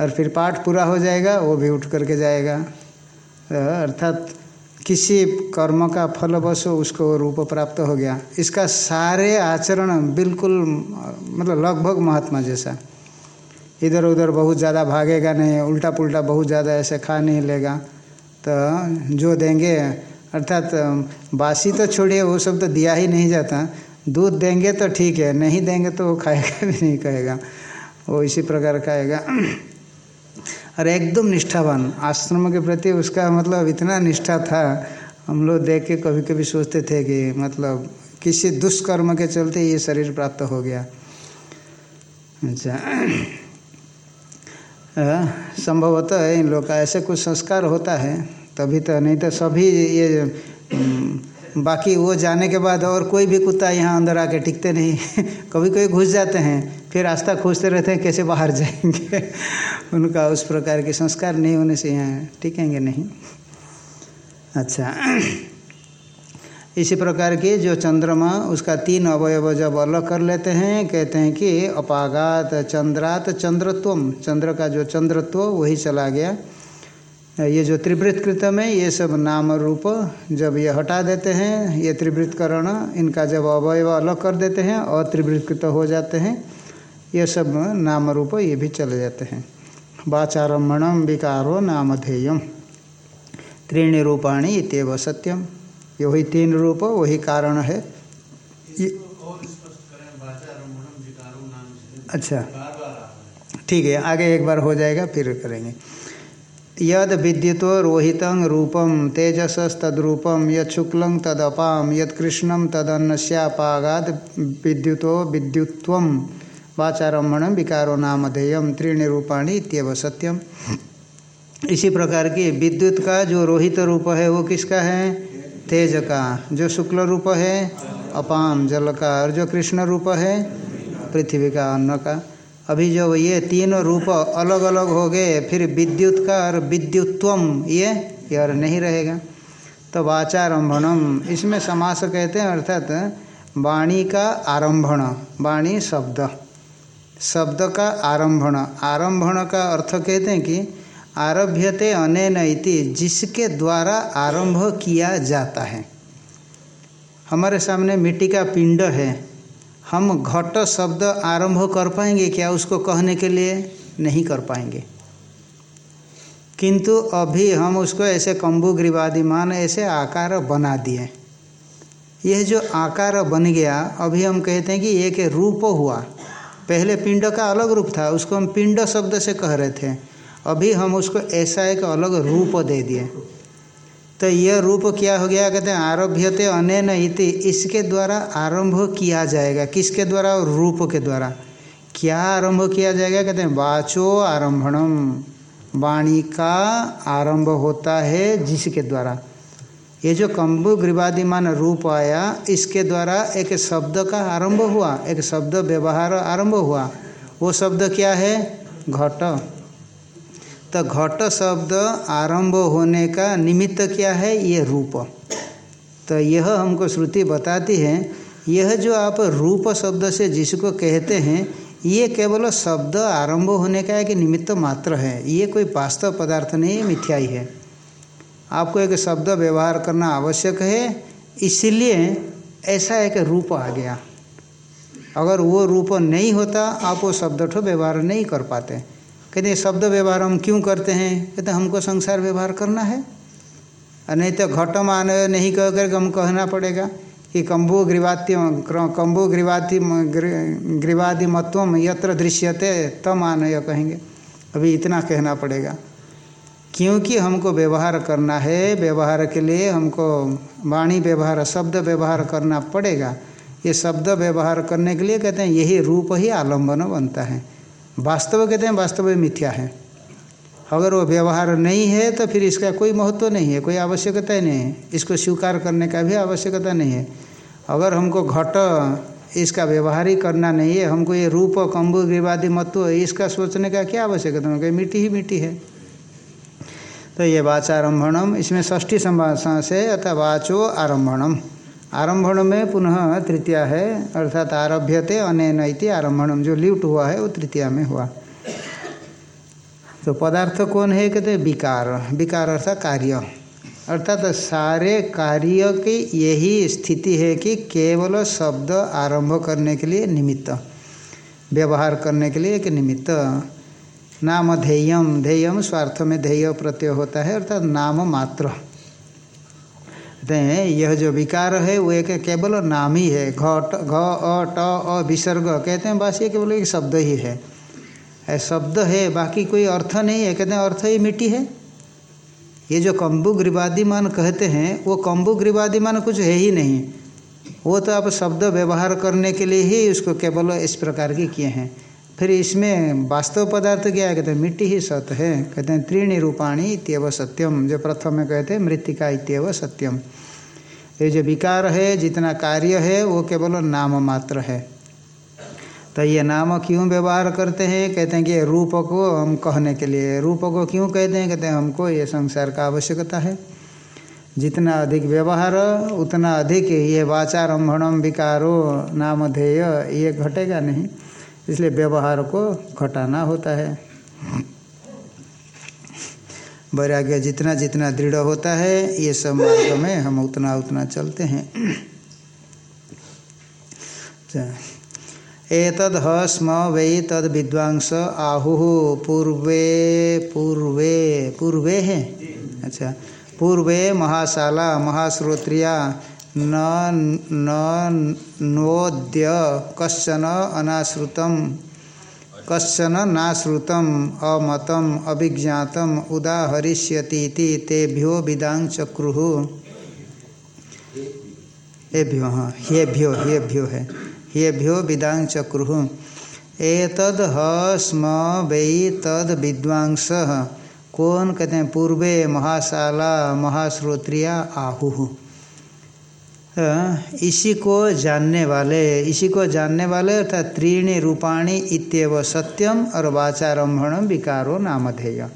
और फिर पाठ पूरा हो जाएगा, वो भी उठ करके जाएगा। अर्थात किसी कर्म का फलवश उसको रूप प्राप्त हो गया। इसका सारे आचरण बिल्कुल मतलब लगभग महात्मा जैसा। इधर उधर बहुत ज़्यादा भागेगा नहीं उल्टा पुल्टा बहुत ज़्यादा ऐसे खा नहीं लेगा। तो जो देंगे, अर्थात, बासी तो छोड़िए, वो सब तो दिया ही नहीं जाता। दूध देंगे तो ठीक है, नहीं देंगे तो वो खाएगा भी नहीं, कहेगा। वो इसी प्रकार खाएगा। और एकदम निष्ठावान। आश्रम के प्रति उसका मतलब इतना निष्ठा था। हम लोग देख के कभी कभी सोचते थे कि मतलब किसी दुष्कर्म के चलते ये शरीर प्राप्त हो गया। अच्छा। संभवतः इन लोग का ऐसे कुछ संस्कार होता है। तभी तो नहीं तो सभी ये बाकी वो जाने के बाद और कोई भी कुत्ता यहाँ अंदर आके टिकते नहीं। [laughs] कभी कभी घुस जाते हैं, फिर रास्ता खोजते रहते हैं, कैसे बाहर [laughs] जाएँगे? उनका उस प्रकार के संस्कार नहीं होने से यहाँ टिकेंगे नहीं। अच्छा। [clears throat] इसी प्रकार के जो चंद्रमा, उसका तीन अवयव जब अलग कर लेते हैं, कहते हैं कि अपागात चंद्रात चंद्रत्व, चंद्र का जो चंद्रत्व, वही चला गया। ये जो त्रिवृत कृतम है, ये सब नाम रूप जब ये हटा देते हैं, ये त्रिवृतकरण इनका जब अवयव अलग कर देते हैं अत्रिवृतकृत हो जाते हैं, ये सब नाम रूप ये भी चले जाते हैं। वाचारम्भम विकारो नामधेयम त्रीणी रूपाणी इतव सत्यम ये वही तीन रूप, वही कारण है। अच्छा। ठीक है, आगे एक बार हो जाएगा, फिर करेंगे। यद विद्युत रोहित रूपम तेजसस्तद्रूपम यद शुक्ल तदपाम यद कृष्णम विद्युत विद्युत्व। वाचारम्भण विकारो नामधेयम त्रीणी रूपाणी इतव सत्यम इसी प्रकार की विद्युत का जो रोहित रूप है, वो किसका है? तेज का। जो शुक्ल रूप है अपाम जल का। और जो कृष्ण रूप है, पृथ्वी का, अन्न का। अभी जो ये तीनों रूप अलग अलग हो गए, फिर विद्युत का और विद्युत्वम, ये और नहीं रहेगा। तो वाचारंभणम इसमें समास कहते हैं, अर्थात वाणी का आरंभण, वाणी शब्द। शब्द का आरंभण आरंभण का अर्थ कहते हैं कि आरभ्यते अनेन इति, जिसके द्वारा आरंभ किया जाता है। हमारे सामने मिट्टी का पिंड है हम घट शब्द आरंभ कर पाएँगे क्या उसको कहने के लिए? नहीं कर पाएँगे। किंतु अभी हम उसको ऐसे कम्बु ग्रीवादिमान, ऐसे आकार बना दिए। यह जो आकार बन गया, अभी हम कहते हैं कि एक रूप हुआ। पहले पिंड का अलग रूप था, उसको हम पिंड शब्द से कह रहे थे। अभी हम उसको ऐसा एक अलग रूप दे दिए। तो यह रूप क्या हो गया? कहते हैं, आरभ्यते अनैन इति। इसके द्वारा आरंभ किया जाएगा। किसके द्वारा? और रूप के द्वारा। क्या आरंभ किया जाएगा? कहते हैं, वाचो आरंभणम। वाणी का आरंभ होता है जिसके द्वारा। ये जो कम्बु ग्रीवादिमान रूप आया, इसके द्वारा एक शब्द का आरंभ हुआ, एक शब्द व्यवहार आरंभ हुआ। वो शब्द क्या है? घट। तो घट शब्द आरंभ होने का निमित्त क्या है? ये रूप। तो यह हमको श्रुति बताती है, यह जो आप रूप शब्द से जिसको कहते हैं, ये केवल शब्द आरंभ होने का एक निमित्त मात्र है। ये कोई वास्तव पदार्थ नहीं है मिथ्या है। आपको एक शब्द व्यवहार करना आवश्यक है, इसलिए ऐसा एक रूप आ गया। अगर वो रूप नहीं होता, आप वो शब्द ठो व्यवहार नहीं कर पाते। कहते हैं, शब्द व्यवहार हम क्यों करते हैं? कहते हमको संसार व्यवहार करना है। और नहीं तो घट मान, नहीं कह करके हम कहना पड़ेगा कि कम्बु ग्रीवात्य कम्बु ग्रीवाति ग्रीवादि मत्व यत्र दृश्यते, तम आनय कहेंगे। अभी इतना कहना पड़ेगा। क्योंकि हमको व्यवहार करना है, व्यवहार के लिए हमको वाणी व्यवहार, शब्द व्यवहार करना पड़ेगा। ये शब्द व्यवहार करने के लिए कहते हैं, यही रूप ही आलंबन बनता है। वास्तव कहते हैं, वास्तव में मिथ्या है। अगर वो व्यवहार नहीं है तो फिर इसका कोई महत्व नहीं है, कोई आवश्यकता ही नहीं है। इसको स्वीकार करने का भी आवश्यकता नहीं है। अगर हमको घट इसका व्यवहार ही करना नहीं है, हमको ये रूप कम्बु विवादी मत्व इसका सोचने का क्या आवश्यकता है? मिट्टी ही मिट्टी है। तो ये वाचारंभणम, इसमें षष्ठी संभाषण से अर्थात वाचो आरंभणम। आरंभण में पुनः तृतीया है, अर्थात आरभ्यते अनैन इति आरंभणम जो लिप्ट हुआ है, वो तृतीया में हुआ। तो पदार्थ कौन है, कहते विकार। विकार अर्थात कार्य। अर्थात सारे कार्य की यही स्थिति है कि केवल शब्द आरंभ करने के लिए निमित्त, व्यवहार करने के लिए एक निमित्त। नाम ध्येयम। ध्येयम स्वार्थ में ध्येय प्रत्यय होता है, अर्थात नाम मात्र। हैं। यह जो विकार है, वो एक केवल नाम ही है। घ घ, अ, ट, अ, विसर्ग कहते हैं, बस ये केवल एक शब्द ही है। है शब्द है, बाकी कोई अर्थ नहीं है। कहते हैं अर्थ ही मिट्टी है। ये जो कम्बु ग्रीवादिमान कहते हैं, वो कम्बु ग्रीवादिमान कुछ है ही नहीं। वो तो आप शब्द व्यवहार करने के लिए ही उसको केवल इस प्रकार के किए हैं। फिर इसमें वास्तव पदार्थ क्या है? कहते हैं, मिट्टी ही सत्य है। कहते हैं, त्रीणी रूपाणी इतव सत्यम। जो प्रथम में कहते हैं मृतिका इतव सत्यम। ये जो विकार है, जितना कार्य है, वो केवल नाम मात्र है। तो ये नाम क्यों व्यवहार करते हैं? कहते हैं कि रूप को हम कहने के लिए। रूप को क्यों कहते हैं? कहते हैं, हमको ये संसार का आवश्यकता है। जितना अधिक व्यवहार, उतना अधिक ये वाचारंभणम विकारो नामधेय, ये घटेगा नहीं। इसलिए व्यवहार को घटाना होता है। वैराग्य जितना जितना दृढ़ होता है ये सब मार्ग में हम उतना उतना चलते हैं। एतद ह स्म वै तद विद्वांस आहु पूर्वे पूर्वे पूर्वे है? अच्छा। पूर्वे महाशाला महाश्रोत्रिया न नोद्य कशन अनाश्रुतम। कशन नाश्रुतम, अमतम, अभिज्ञातम उदाहरिष्यति तेभ्यो विदांग चक्रु एभ्यो हाँ हेभ्यो हेभ्यो है। हेभ्यो विदांग चक्रु एतद स्म वै तद विद्वांस। कौन कहते हैं, पूर्वे महाशाला, महाश्रोत्रिया आहु। इसी को जानने वाले, इसी को जानने वाले अर्थात त्रीणी रूपाणी इतव सत्यम और वाचारंभण विकारो नामधेय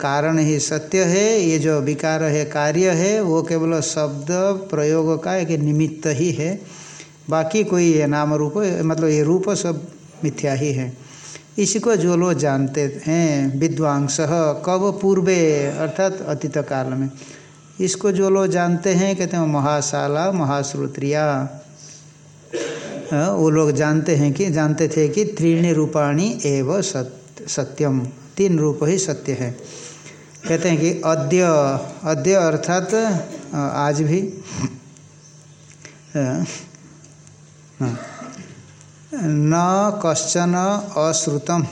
कारण ही सत्य है, ये जो विकार है, कार्य है, वो केवल शब्द प्रयोग का एक निमित्त ही है। बाकी कोई ये नाम रूप मतलब ये रूप सब मिथ्या ही है। इसी को जो लोग जानते हैं, विद्वांस, कब पूर्वे, अर्थात अतीत काल में इसको जो लोग जानते हैं, कहते हैं महाशाला, महाश्रोत्रिया। वो लोग जानते हैं कि, जानते थे कि त्रीणी रूपाणी एवं सत्य सत्यम। तीन रूप ही सत्य है। कहते हैं कि अद्य अद्य अर्थात आज भी। न कश्चन अश्रुतम।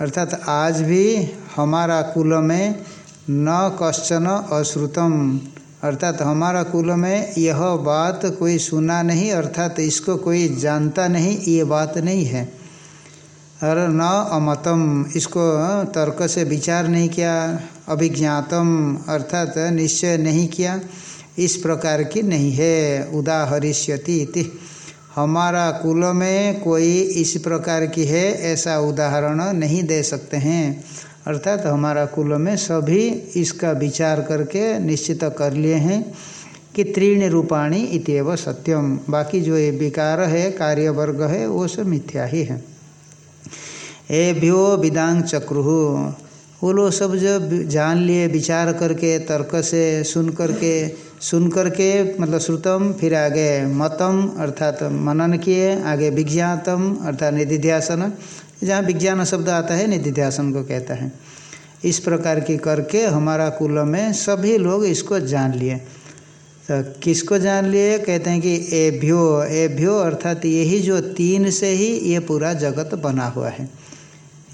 अर्थात आज भी हमारा कुल में न कश्चन अश्रुतम। अर्थात हमारा कुल में यह बात कोई सुना नहीं, अर्थात इसको कोई जानता नहीं, ये बात नहीं है। और न अमतम। इसको तर्क से विचार नहीं किया, अभिज्ञातम, अर्थात निश्चय नहीं किया, इस प्रकार की नहीं है। उदाहरिष्यति इति हमारा कुल में कोई इस प्रकार की है, ऐसा उदाहरण नहीं दे सकते हैं। अर्थात तो हमारा कुल में सभी इसका विचार करके निश्चित कर लिए हैं कि त्रीण रूपाणी इतव सत्यम। बाकी जो ये विकार है कार्य वर्ग है, वो सब मिथ्या ही है। एभ्यो विदांग चक्रु। वो लोग सब जब जान लिए, विचार करके, तर्क से सुन करके सुन करके मतलब श्रुतम, फिर आगे मतम, अर्थात मनन किए, आगे विज्ञातम, अर्थात निधिध्यासन जहाँ विज्ञान शब्द आता है, निधिध्यासन को कहता है। इस प्रकार की करके हमारा कुल में सभी लोग इसको जान लिए। तो किसको जान लिए? कहते हैं कि एभ्यो एभ्यो अर्थात यही जो तीन से ही ये पूरा जगत बना हुआ है।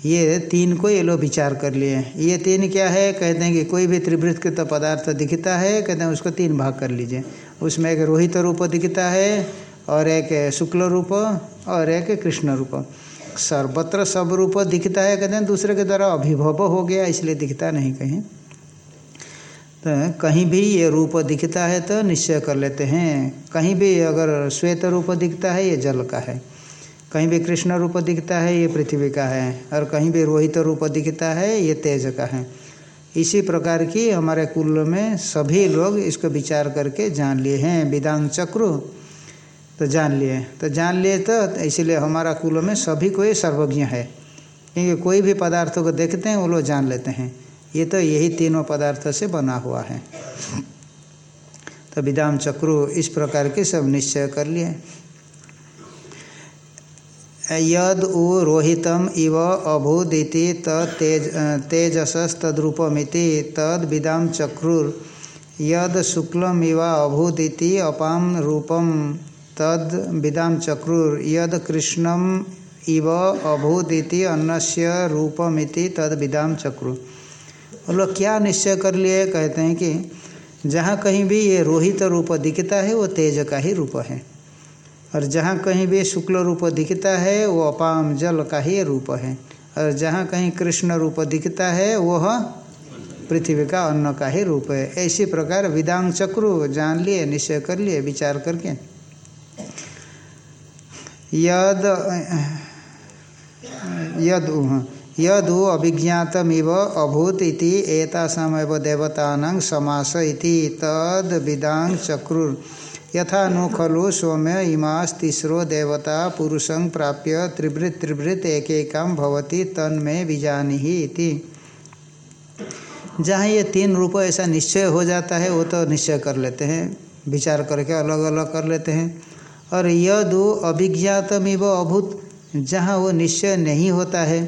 ये तीन को ये लोग विचार कर लिए। ये तीन क्या है? कहते हैं कि कोई भी त्रिवृत्त तो पदार्थ दिखता है, कहते हैं उसको तीन भाग कर लीजिए। उसमें एक रोहित रूप दिखता है, और एक शुक्ल रूप, और एक कृष्ण रूप। सर्वत्र सब रूप दिखता है, कहते हैं, दूसरे के द्वारा अभिभव हो गया, इसलिए दिखता नहीं कहीं। तो कहीं भी ये रूप दिखता है तो निश्चय कर लेते हैं। कहीं भी अगर श्वेत रूप दिखता है, ये जल का है। कहीं भी कृष्ण रूप दिखता है, ये पृथ्वी का है। और कहीं भी रोहित रूप दिखता है, ये तेज का है। इसी प्रकार की हमारे कुल में सभी लोग इसको विचार करके जान लिए हैं। विदांग चक्रु तो जान लिए। तो जान लिए तो इसीलिए हमारा कुल में सभी को ये सर्वज्ञ है। क्योंकि कोई भी पदार्थों को देखते हैं, वो लोग जान लेते हैं। ये तो यही तीनों पदार्थ से बना हुआ है। तो विदाम चक्रु इस प्रकार के सब निश्चय कर लिए। यद उ रोहितम इव अभूदिति तेज, तेजसस्तद्रूपमिति तद विदाम चक्रुर। यद शुक्लम इव अभूदिति अपाम रूपम। तद विदाम चक्रुर यद कृष्णम इव अभूदिति अन्नस्य रूपमिति तद विदाम चक्रु। वो लोग क्या निश्चय कर लिए? कहते हैं कि जहाँ कहीं भी ये रोहित रूप दिखता है, वो तेज का ही रूप है। और जहाँ कहीं भी शुक्ल रूप दिखता है, वो अपाम जल का ही रूप है। और जहाँ कहीं कृष्ण रूप दिखता है, वह पृथ्वी का अन्न का ही रूप है। ऐसी प्रकार विदांग चक्रु जान लिए, निश्चय कर लिए, विचार करके यद यद, यदु अभिज्ञातमिव अभूत इति एतासामेव समास इति तद विदांग चक्रुर। यथा नु खलु सौम्य इमास तीसरो देवता पुरुषं प्राप्य त्रिवृत त्रिवृत एक एकम भवती तन्मे विजानी ही इति। जहाँ ये तीन रूप ऐसा निश्चय हो जाता है, वो तो निश्चय कर लेते हैं, विचार करके अलग अलग कर लेते हैं। और यदु अभिज्ञातमिव अभूत जहाँ वो निश्चय नहीं होता है।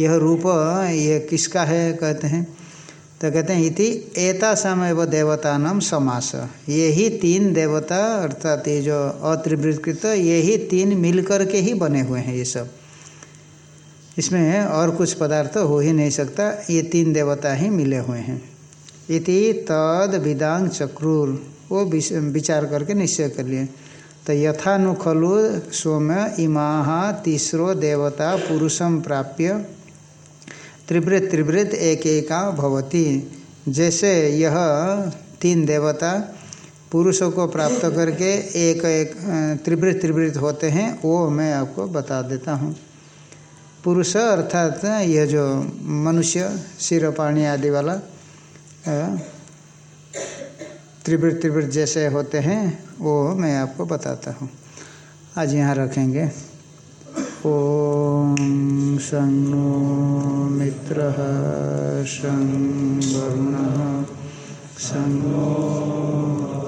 यह रूप ये किसका है कहते हैं। तो कहते हैं, इति एता समय देवता नाम समास यही तीन देवता, अर्थात ये जो अत्रिवृत्कृत यही तीन मिलकर के ही बने हुए हैं ये सब। इसमें और कुछ पदार्थ हो ही नहीं सकता, ये तीन देवता ही मिले हुए हैं। इति तद विदांग चक्रूर। वो विचार करके निश्चय कर लिए। तो यथानु खलु सोम इमा तीसरो देवता पुरुषम प्राप्य त्रिवृत त्रिवृत एक एका भवती। जैसे यह तीन देवता पुरुषों को प्राप्त करके एक एक त्रिवृत त्रिवृत होते हैं, वो मैं आपको बता देता हूँ। पुरुष अर्थात यह जो मनुष्य, सिर आदि वाला त्रिवृत त्रिवृत जैसे होते हैं, वो मैं आपको बताता हूँ। आज यहाँ रखेंगे। ॐ शं मित्र मित्रः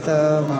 हरितमा